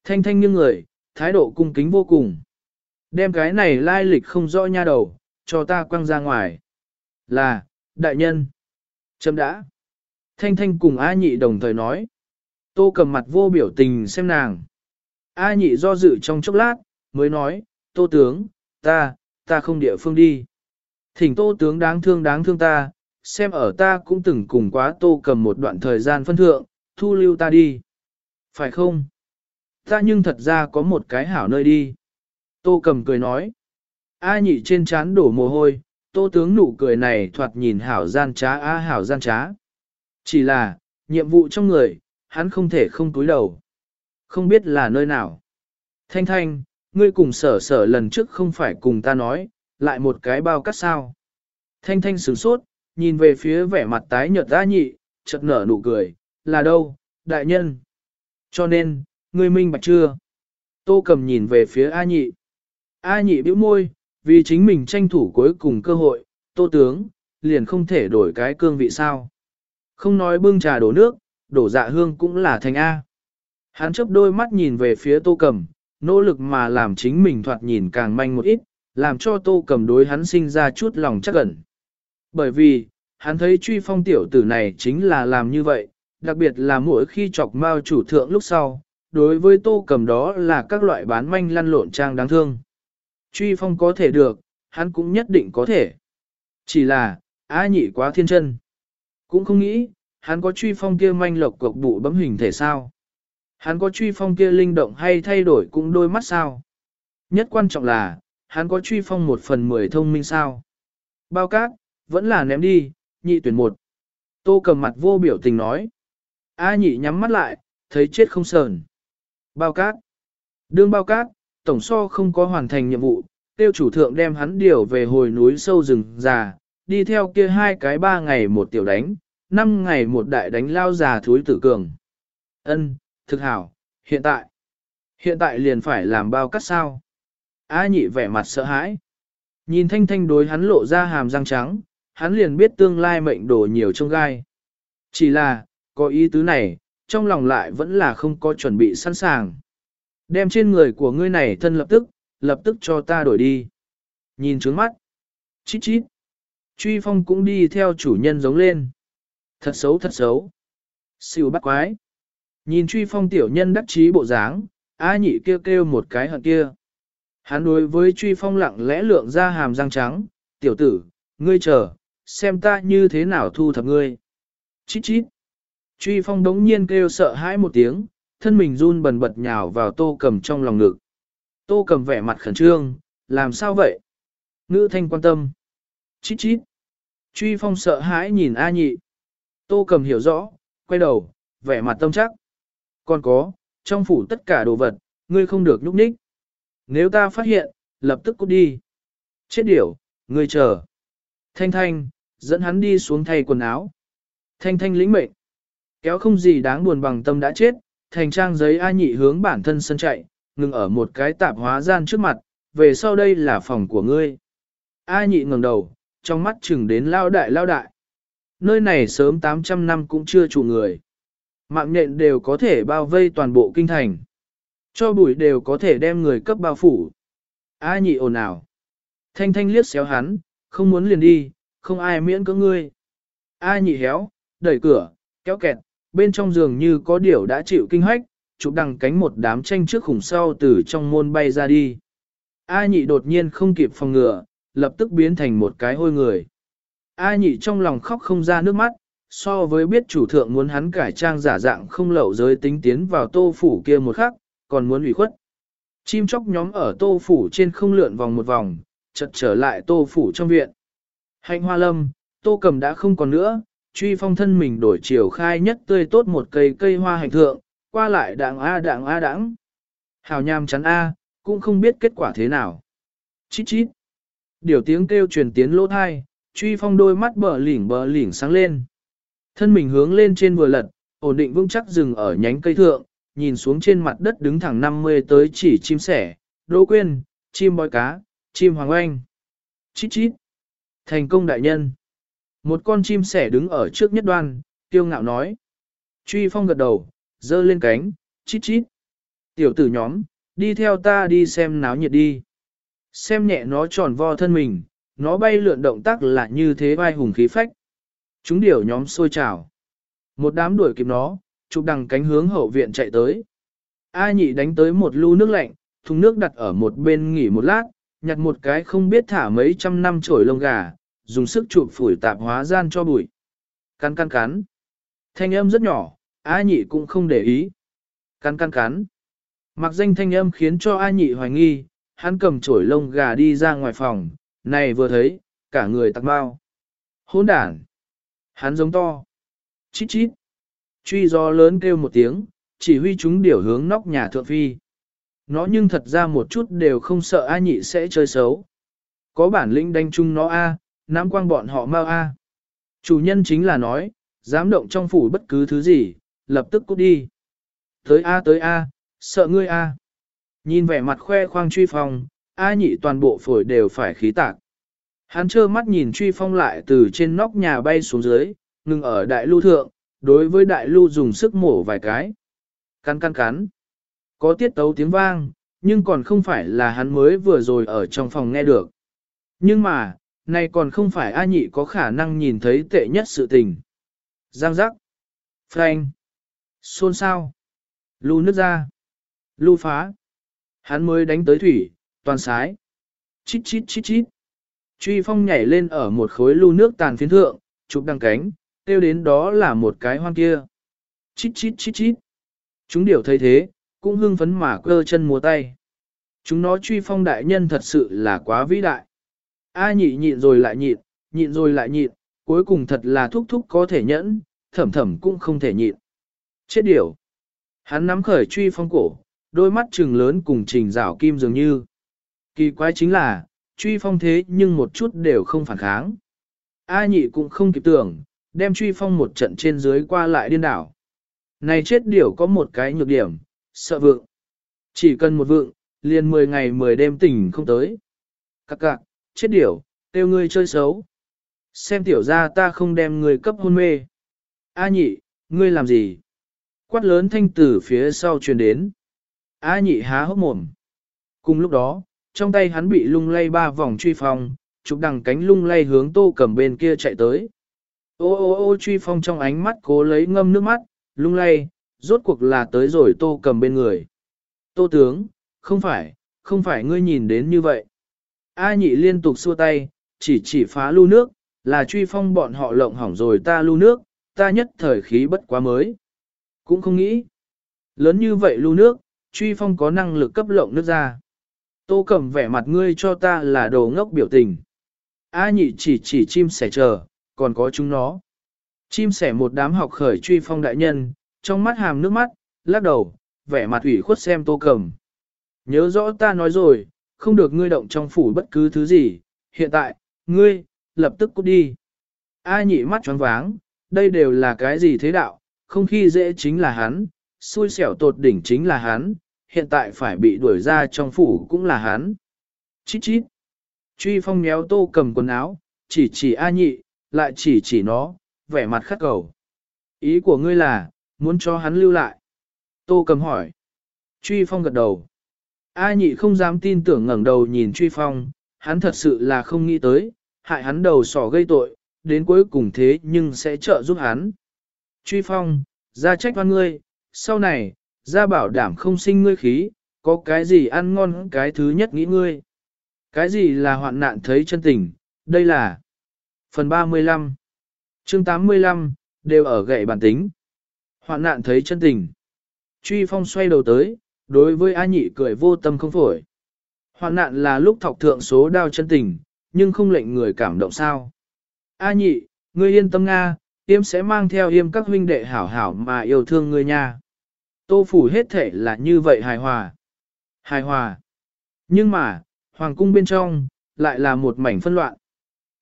Speaker 1: Thanh thanh nghiêng người, thái độ cung kính vô cùng. Đem cái này lai lịch không rõ nha đầu, cho ta quăng ra ngoài. Là, đại nhân. Chấm đã. Thanh thanh cùng A nhị đồng thời nói. Tô cầm mặt vô biểu tình xem nàng. A nhị do dự trong chốc lát, mới nói, tô tướng, ta, ta không địa phương đi. Thỉnh tô tướng đáng thương đáng thương ta, xem ở ta cũng từng cùng quá tô cầm một đoạn thời gian phân thượng, thu lưu ta đi. Phải không? Ta nhưng thật ra có một cái hảo nơi đi. Tô cầm cười nói. A nhị trên chán đổ mồ hôi, tô tướng nụ cười này thoạt nhìn hảo gian trá a hảo gian trá. Chỉ là, nhiệm vụ trong người, hắn không thể không túi đầu. Không biết là nơi nào. Thanh thanh, ngươi cùng sở sở lần trước không phải cùng ta nói, lại một cái bao cắt sao. Thanh thanh sửng sốt, nhìn về phía vẻ mặt tái nhợt A nhị, chợt nở nụ cười, là đâu, đại nhân. Cho nên, ngươi minh bạch chưa? Tô cầm nhìn về phía A nhị. A nhị bĩu môi, vì chính mình tranh thủ cuối cùng cơ hội, tô tướng, liền không thể đổi cái cương vị sao. Không nói bưng trà đổ nước, đổ dạ hương cũng là thành A. Hắn chấp đôi mắt nhìn về phía tô cầm, nỗ lực mà làm chính mình thoạt nhìn càng manh một ít, làm cho tô cầm đối hắn sinh ra chút lòng chắc ẩn. Bởi vì, hắn thấy truy phong tiểu tử này chính là làm như vậy, đặc biệt là mỗi khi chọc mao chủ thượng lúc sau, đối với tô cầm đó là các loại bán manh lăn lộn trang đáng thương. Truy phong có thể được, hắn cũng nhất định có thể. Chỉ là, á nhị quá thiên chân. Cũng không nghĩ, hắn có truy phong kia manh lộc cục bụ bấm hình thể sao. Hắn có truy phong kia linh động hay thay đổi cũng đôi mắt sao. Nhất quan trọng là, hắn có truy phong một phần mười thông minh sao. Bao cát, vẫn là ném đi, nhị tuyển một. Tô cầm mặt vô biểu tình nói. A nhị nhắm mắt lại, thấy chết không sờn. Bao cát. Đương bao cát, tổng so không có hoàn thành nhiệm vụ, tiêu chủ thượng đem hắn điều về hồi núi sâu rừng già, đi theo kia hai cái ba ngày một tiểu đánh, năm ngày một đại đánh lao già thúi tử cường. Ân, thực hảo, hiện tại. Hiện tại liền phải làm bao cát sao. A nhị vẻ mặt sợ hãi. Nhìn thanh thanh đối hắn lộ ra hàm răng trắng, hắn liền biết tương lai mệnh đổ nhiều trong gai. Chỉ là, có ý tứ này, trong lòng lại vẫn là không có chuẩn bị sẵn sàng. Đem trên người của ngươi này thân lập tức, lập tức cho ta đổi đi. Nhìn trướng mắt. Chít chít. Truy phong cũng đi theo chủ nhân giống lên. Thật xấu thật xấu. Siêu bắt quái. Nhìn truy phong tiểu nhân đắc chí bộ dáng, A nhị kêu kêu một cái hận kia. Hắn đối với truy phong lặng lẽ lượng ra hàm răng trắng, tiểu tử, ngươi chờ, xem ta như thế nào thu thập ngươi. Chít chít. Truy phong đống nhiên kêu sợ hãi một tiếng, thân mình run bần bật nhào vào tô cầm trong lòng ngực. Tô cầm vẻ mặt khẩn trương, làm sao vậy? Ngữ thanh quan tâm. Chít chít. Truy phong sợ hãi nhìn A nhị. Tô cầm hiểu rõ, quay đầu, vẻ mặt tâm chắc. Còn có, trong phủ tất cả đồ vật, ngươi không được nhúc nhích. Nếu ta phát hiện, lập tức cút đi. Chết điểu, ngươi chờ. Thanh Thanh, dẫn hắn đi xuống thay quần áo. Thanh Thanh lĩnh mệnh. Kéo không gì đáng buồn bằng tâm đã chết, thành trang giấy A nhị hướng bản thân sân chạy, ngừng ở một cái tạp hóa gian trước mặt, về sau đây là phòng của ngươi. A nhị ngẩng đầu, trong mắt chừng đến lao đại lao đại. Nơi này sớm 800 năm cũng chưa chủ người. Mạng nhện đều có thể bao vây toàn bộ kinh thành. Cho bụi đều có thể đem người cấp bao phủ. A nhị ồn ào. Thanh thanh liếc xéo hắn, không muốn liền đi, không ai miễn cưỡng ngươi. A nhị héo, đẩy cửa, kéo kẹt, bên trong giường như có điều đã chịu kinh hách, chụp đằng cánh một đám tranh trước khủng sau từ trong môn bay ra đi. A nhị đột nhiên không kịp phòng ngừa, lập tức biến thành một cái hôi người. A nhị trong lòng khóc không ra nước mắt, so với biết chủ thượng muốn hắn cải trang giả dạng không lậu giới tính tiến vào tô phủ kia một khắc, còn muốn ủy khuất. Chim chóc nhóm ở tô phủ trên không lượn vòng một vòng, chợt trở lại tô phủ trong viện. Hạnh hoa lâm, tô cầm đã không còn nữa, truy phong thân mình đổi chiều khai nhất tươi tốt một cây cây hoa hành thượng, qua lại đặng A đặng A đãng. Hào nham chắn A, cũng không biết kết quả thế nào. Chít chít. Điều tiếng kêu truyền tiến lỗ thai, truy phong đôi mắt bờ lỉnh bờ lỉnh sáng lên. Thân mình hướng lên trên vừa lật, ổn định vững chắc dừng ở nhánh cây thượng, nhìn xuống trên mặt đất đứng thẳng 50 tới chỉ chim sẻ, đỗ quyên, chim bói cá, chim hoàng oanh. Chít chít. Thành công đại nhân. Một con chim sẻ đứng ở trước nhất đoan, tiêu ngạo nói. Truy phong gật đầu, dơ lên cánh, chít chít. Tiểu tử nhóm, đi theo ta đi xem náo nhiệt đi. Xem nhẹ nó tròn vo thân mình, nó bay lượn động tác là như thế vai hùng khí phách. Chúng điểu nhóm sôi trào. Một đám đuổi kịp nó, chụp đằng cánh hướng hậu viện chạy tới. A nhị đánh tới một lu nước lạnh, thùng nước đặt ở một bên nghỉ một lát, nhặt một cái không biết thả mấy trăm năm trổi lông gà, dùng sức chụp phủi tạp hóa gian cho bụi. Cắn cắn cắn. Thanh âm rất nhỏ, A nhị cũng không để ý. Cắn cắn cắn. Mặc danh thanh âm khiến cho A nhị hoài nghi, hắn cầm chổi lông gà đi ra ngoài phòng, này vừa thấy, cả người tặc bao. Hỗn đản. Hắn giống to. Chít chít. Truy gió lớn kêu một tiếng, chỉ huy chúng điểu hướng nóc nhà thượng phi. Nó nhưng thật ra một chút đều không sợ A nhị sẽ chơi xấu. Có bản lĩnh đánh chung nó A, nắm quang bọn họ mau A. Chủ nhân chính là nói, dám động trong phủ bất cứ thứ gì, lập tức cút đi. Tới A tới A, sợ ngươi A. Nhìn vẻ mặt khoe khoang truy phong, A nhị toàn bộ phổi đều phải khí tạc. Hắn trơ mắt nhìn truy phong lại từ trên nóc nhà bay xuống dưới, ngừng ở đại lưu thượng, đối với đại lưu dùng sức mổ vài cái. Cắn cắn cắn. Có tiết tấu tiếng vang, nhưng còn không phải là hắn mới vừa rồi ở trong phòng nghe được. Nhưng mà, này còn không phải A nhị có khả năng nhìn thấy tệ nhất sự tình. Giang giác. Frank. Xôn sao. Lưu nước ra. Lưu phá. Hắn mới đánh tới thủy, toàn sái. Chít chít chít chít. Truy phong nhảy lên ở một khối lưu nước tàn phiến thượng, chụp đăng cánh, tiêu đến đó là một cái hoang kia. Chít chít chít chít. Chúng điều thấy thế, cũng hưng phấn mà cơ chân múa tay. Chúng nó truy phong đại nhân thật sự là quá vĩ đại. A nhị nhịn rồi lại nhịn, nhịn rồi lại nhịn, cuối cùng thật là thúc thúc có thể nhẫn, thẩm thẩm cũng không thể nhịn. Chết điểu. Hắn nắm khởi truy phong cổ, đôi mắt trừng lớn cùng trình rảo kim dường như. Kỳ quái chính là, truy phong thế nhưng một chút đều không phản kháng. A nhị cũng không kịp tưởng, đem truy phong một trận trên dưới qua lại điên đảo. Này chết điểu có một cái nhược điểm, sợ vượng. Chỉ cần một vượng, liền 10 ngày 10 đêm tỉnh không tới. Các cạc, chết điểu, tiêu ngươi chơi xấu. Xem tiểu ra ta không đem ngươi cấp hôn mê. A nhị, ngươi làm gì? Quát lớn thanh tử phía sau truyền đến. A nhị há hốc mồm. Cùng lúc đó, trong tay hắn bị lung lay ba vòng truy phong, chụp đằng cánh lung lay hướng tô cầm bên kia chạy tới. Ô ô ô truy phong trong ánh mắt cố lấy ngâm nước mắt, lung lay, rốt cuộc là tới rồi tô cầm bên người. Tô tướng, không phải, không phải ngươi nhìn đến như vậy. A nhị liên tục xua tay, chỉ chỉ phá lưu nước, là truy phong bọn họ lộng hỏng rồi ta lưu nước, ta nhất thời khí bất quá mới. Cũng không nghĩ. Lớn như vậy lưu nước, truy phong có năng lực cấp lộng nước ra. Tô cầm vẻ mặt ngươi cho ta là đồ ngốc biểu tình. A nhị chỉ chỉ chim sẻ chờ, còn có chúng nó. Chim sẻ một đám học khởi truy phong đại nhân, trong mắt hàm nước mắt, lắc đầu, vẻ mặt ủy khuất xem tô cầm. Nhớ rõ ta nói rồi, không được ngươi động trong phủ bất cứ thứ gì, hiện tại, ngươi, lập tức cút đi. A nhị mắt choáng váng, đây đều là cái gì thế đạo, không khi dễ chính là hắn, xui xẻo tột đỉnh chính là hắn, hiện tại phải bị đuổi ra trong phủ cũng là hắn. Chít chít. Truy phong méo tô cầm quần áo, chỉ chỉ A nhị, lại chỉ chỉ nó, vẻ mặt khắc cầu. Ý của ngươi là, muốn cho hắn lưu lại. Tô cầm hỏi. Truy phong gật đầu. A nhị không dám tin tưởng ngẩng đầu nhìn truy phong, hắn thật sự là không nghĩ tới, hại hắn đầu sỏ gây tội, đến cuối cùng thế nhưng sẽ trợ giúp hắn. Truy phong, ra trách văn ngươi, sau này, ra bảo đảm không sinh ngươi khí, có cái gì ăn ngon cái thứ nhất nghĩ ngươi. Cái gì là hoạn nạn thấy chân tình, đây là phần 35, chương 85, đều ở gậy bản tính. Hoạn nạn thấy chân tình. Truy phong xoay đầu tới, đối với A nhị cười vô tâm không phổi. Hoạn nạn là lúc thọc thượng số đao chân tình, nhưng không lệnh người cảm động sao. A nhị, ngươi yên tâm Nga, yêm sẽ mang theo yêm các huynh đệ hảo hảo mà yêu thương ngươi nha. Tô phủ hết thể là như vậy hài hòa. Hài hòa. Nhưng mà, hoàng cung bên trong, lại là một mảnh phân loạn.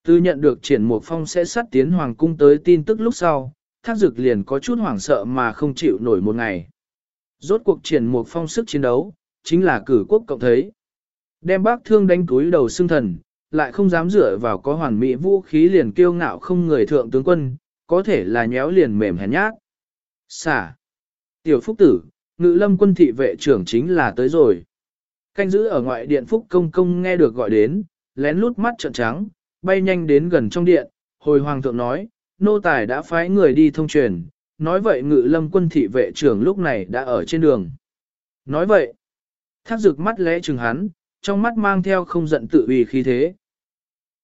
Speaker 1: Từ nhận được triển một phong sẽ sát tiến hoàng cung tới tin tức lúc sau, thác dực liền có chút hoảng sợ mà không chịu nổi một ngày. Rốt cuộc triển một phong sức chiến đấu, chính là cử quốc cộng thấy. Đem bác thương đánh túi đầu xương thần, lại không dám dựa vào có hoàn mỹ vũ khí liền kiêu ngạo không người thượng tướng quân, có thể là nhéo liền mềm hèn nhát. Xả. Tiểu phúc tử, ngự lâm quân thị vệ trưởng chính là tới rồi. Canh giữ ở ngoại điện phúc công công nghe được gọi đến, lén lút mắt trợn trắng, bay nhanh đến gần trong điện, hồi hoàng thượng nói, nô tài đã phái người đi thông truyền, nói vậy ngự lâm quân thị vệ trưởng lúc này đã ở trên đường. Nói vậy, thác rực mắt lẽ chừng hắn, trong mắt mang theo không giận tự uy khí thế.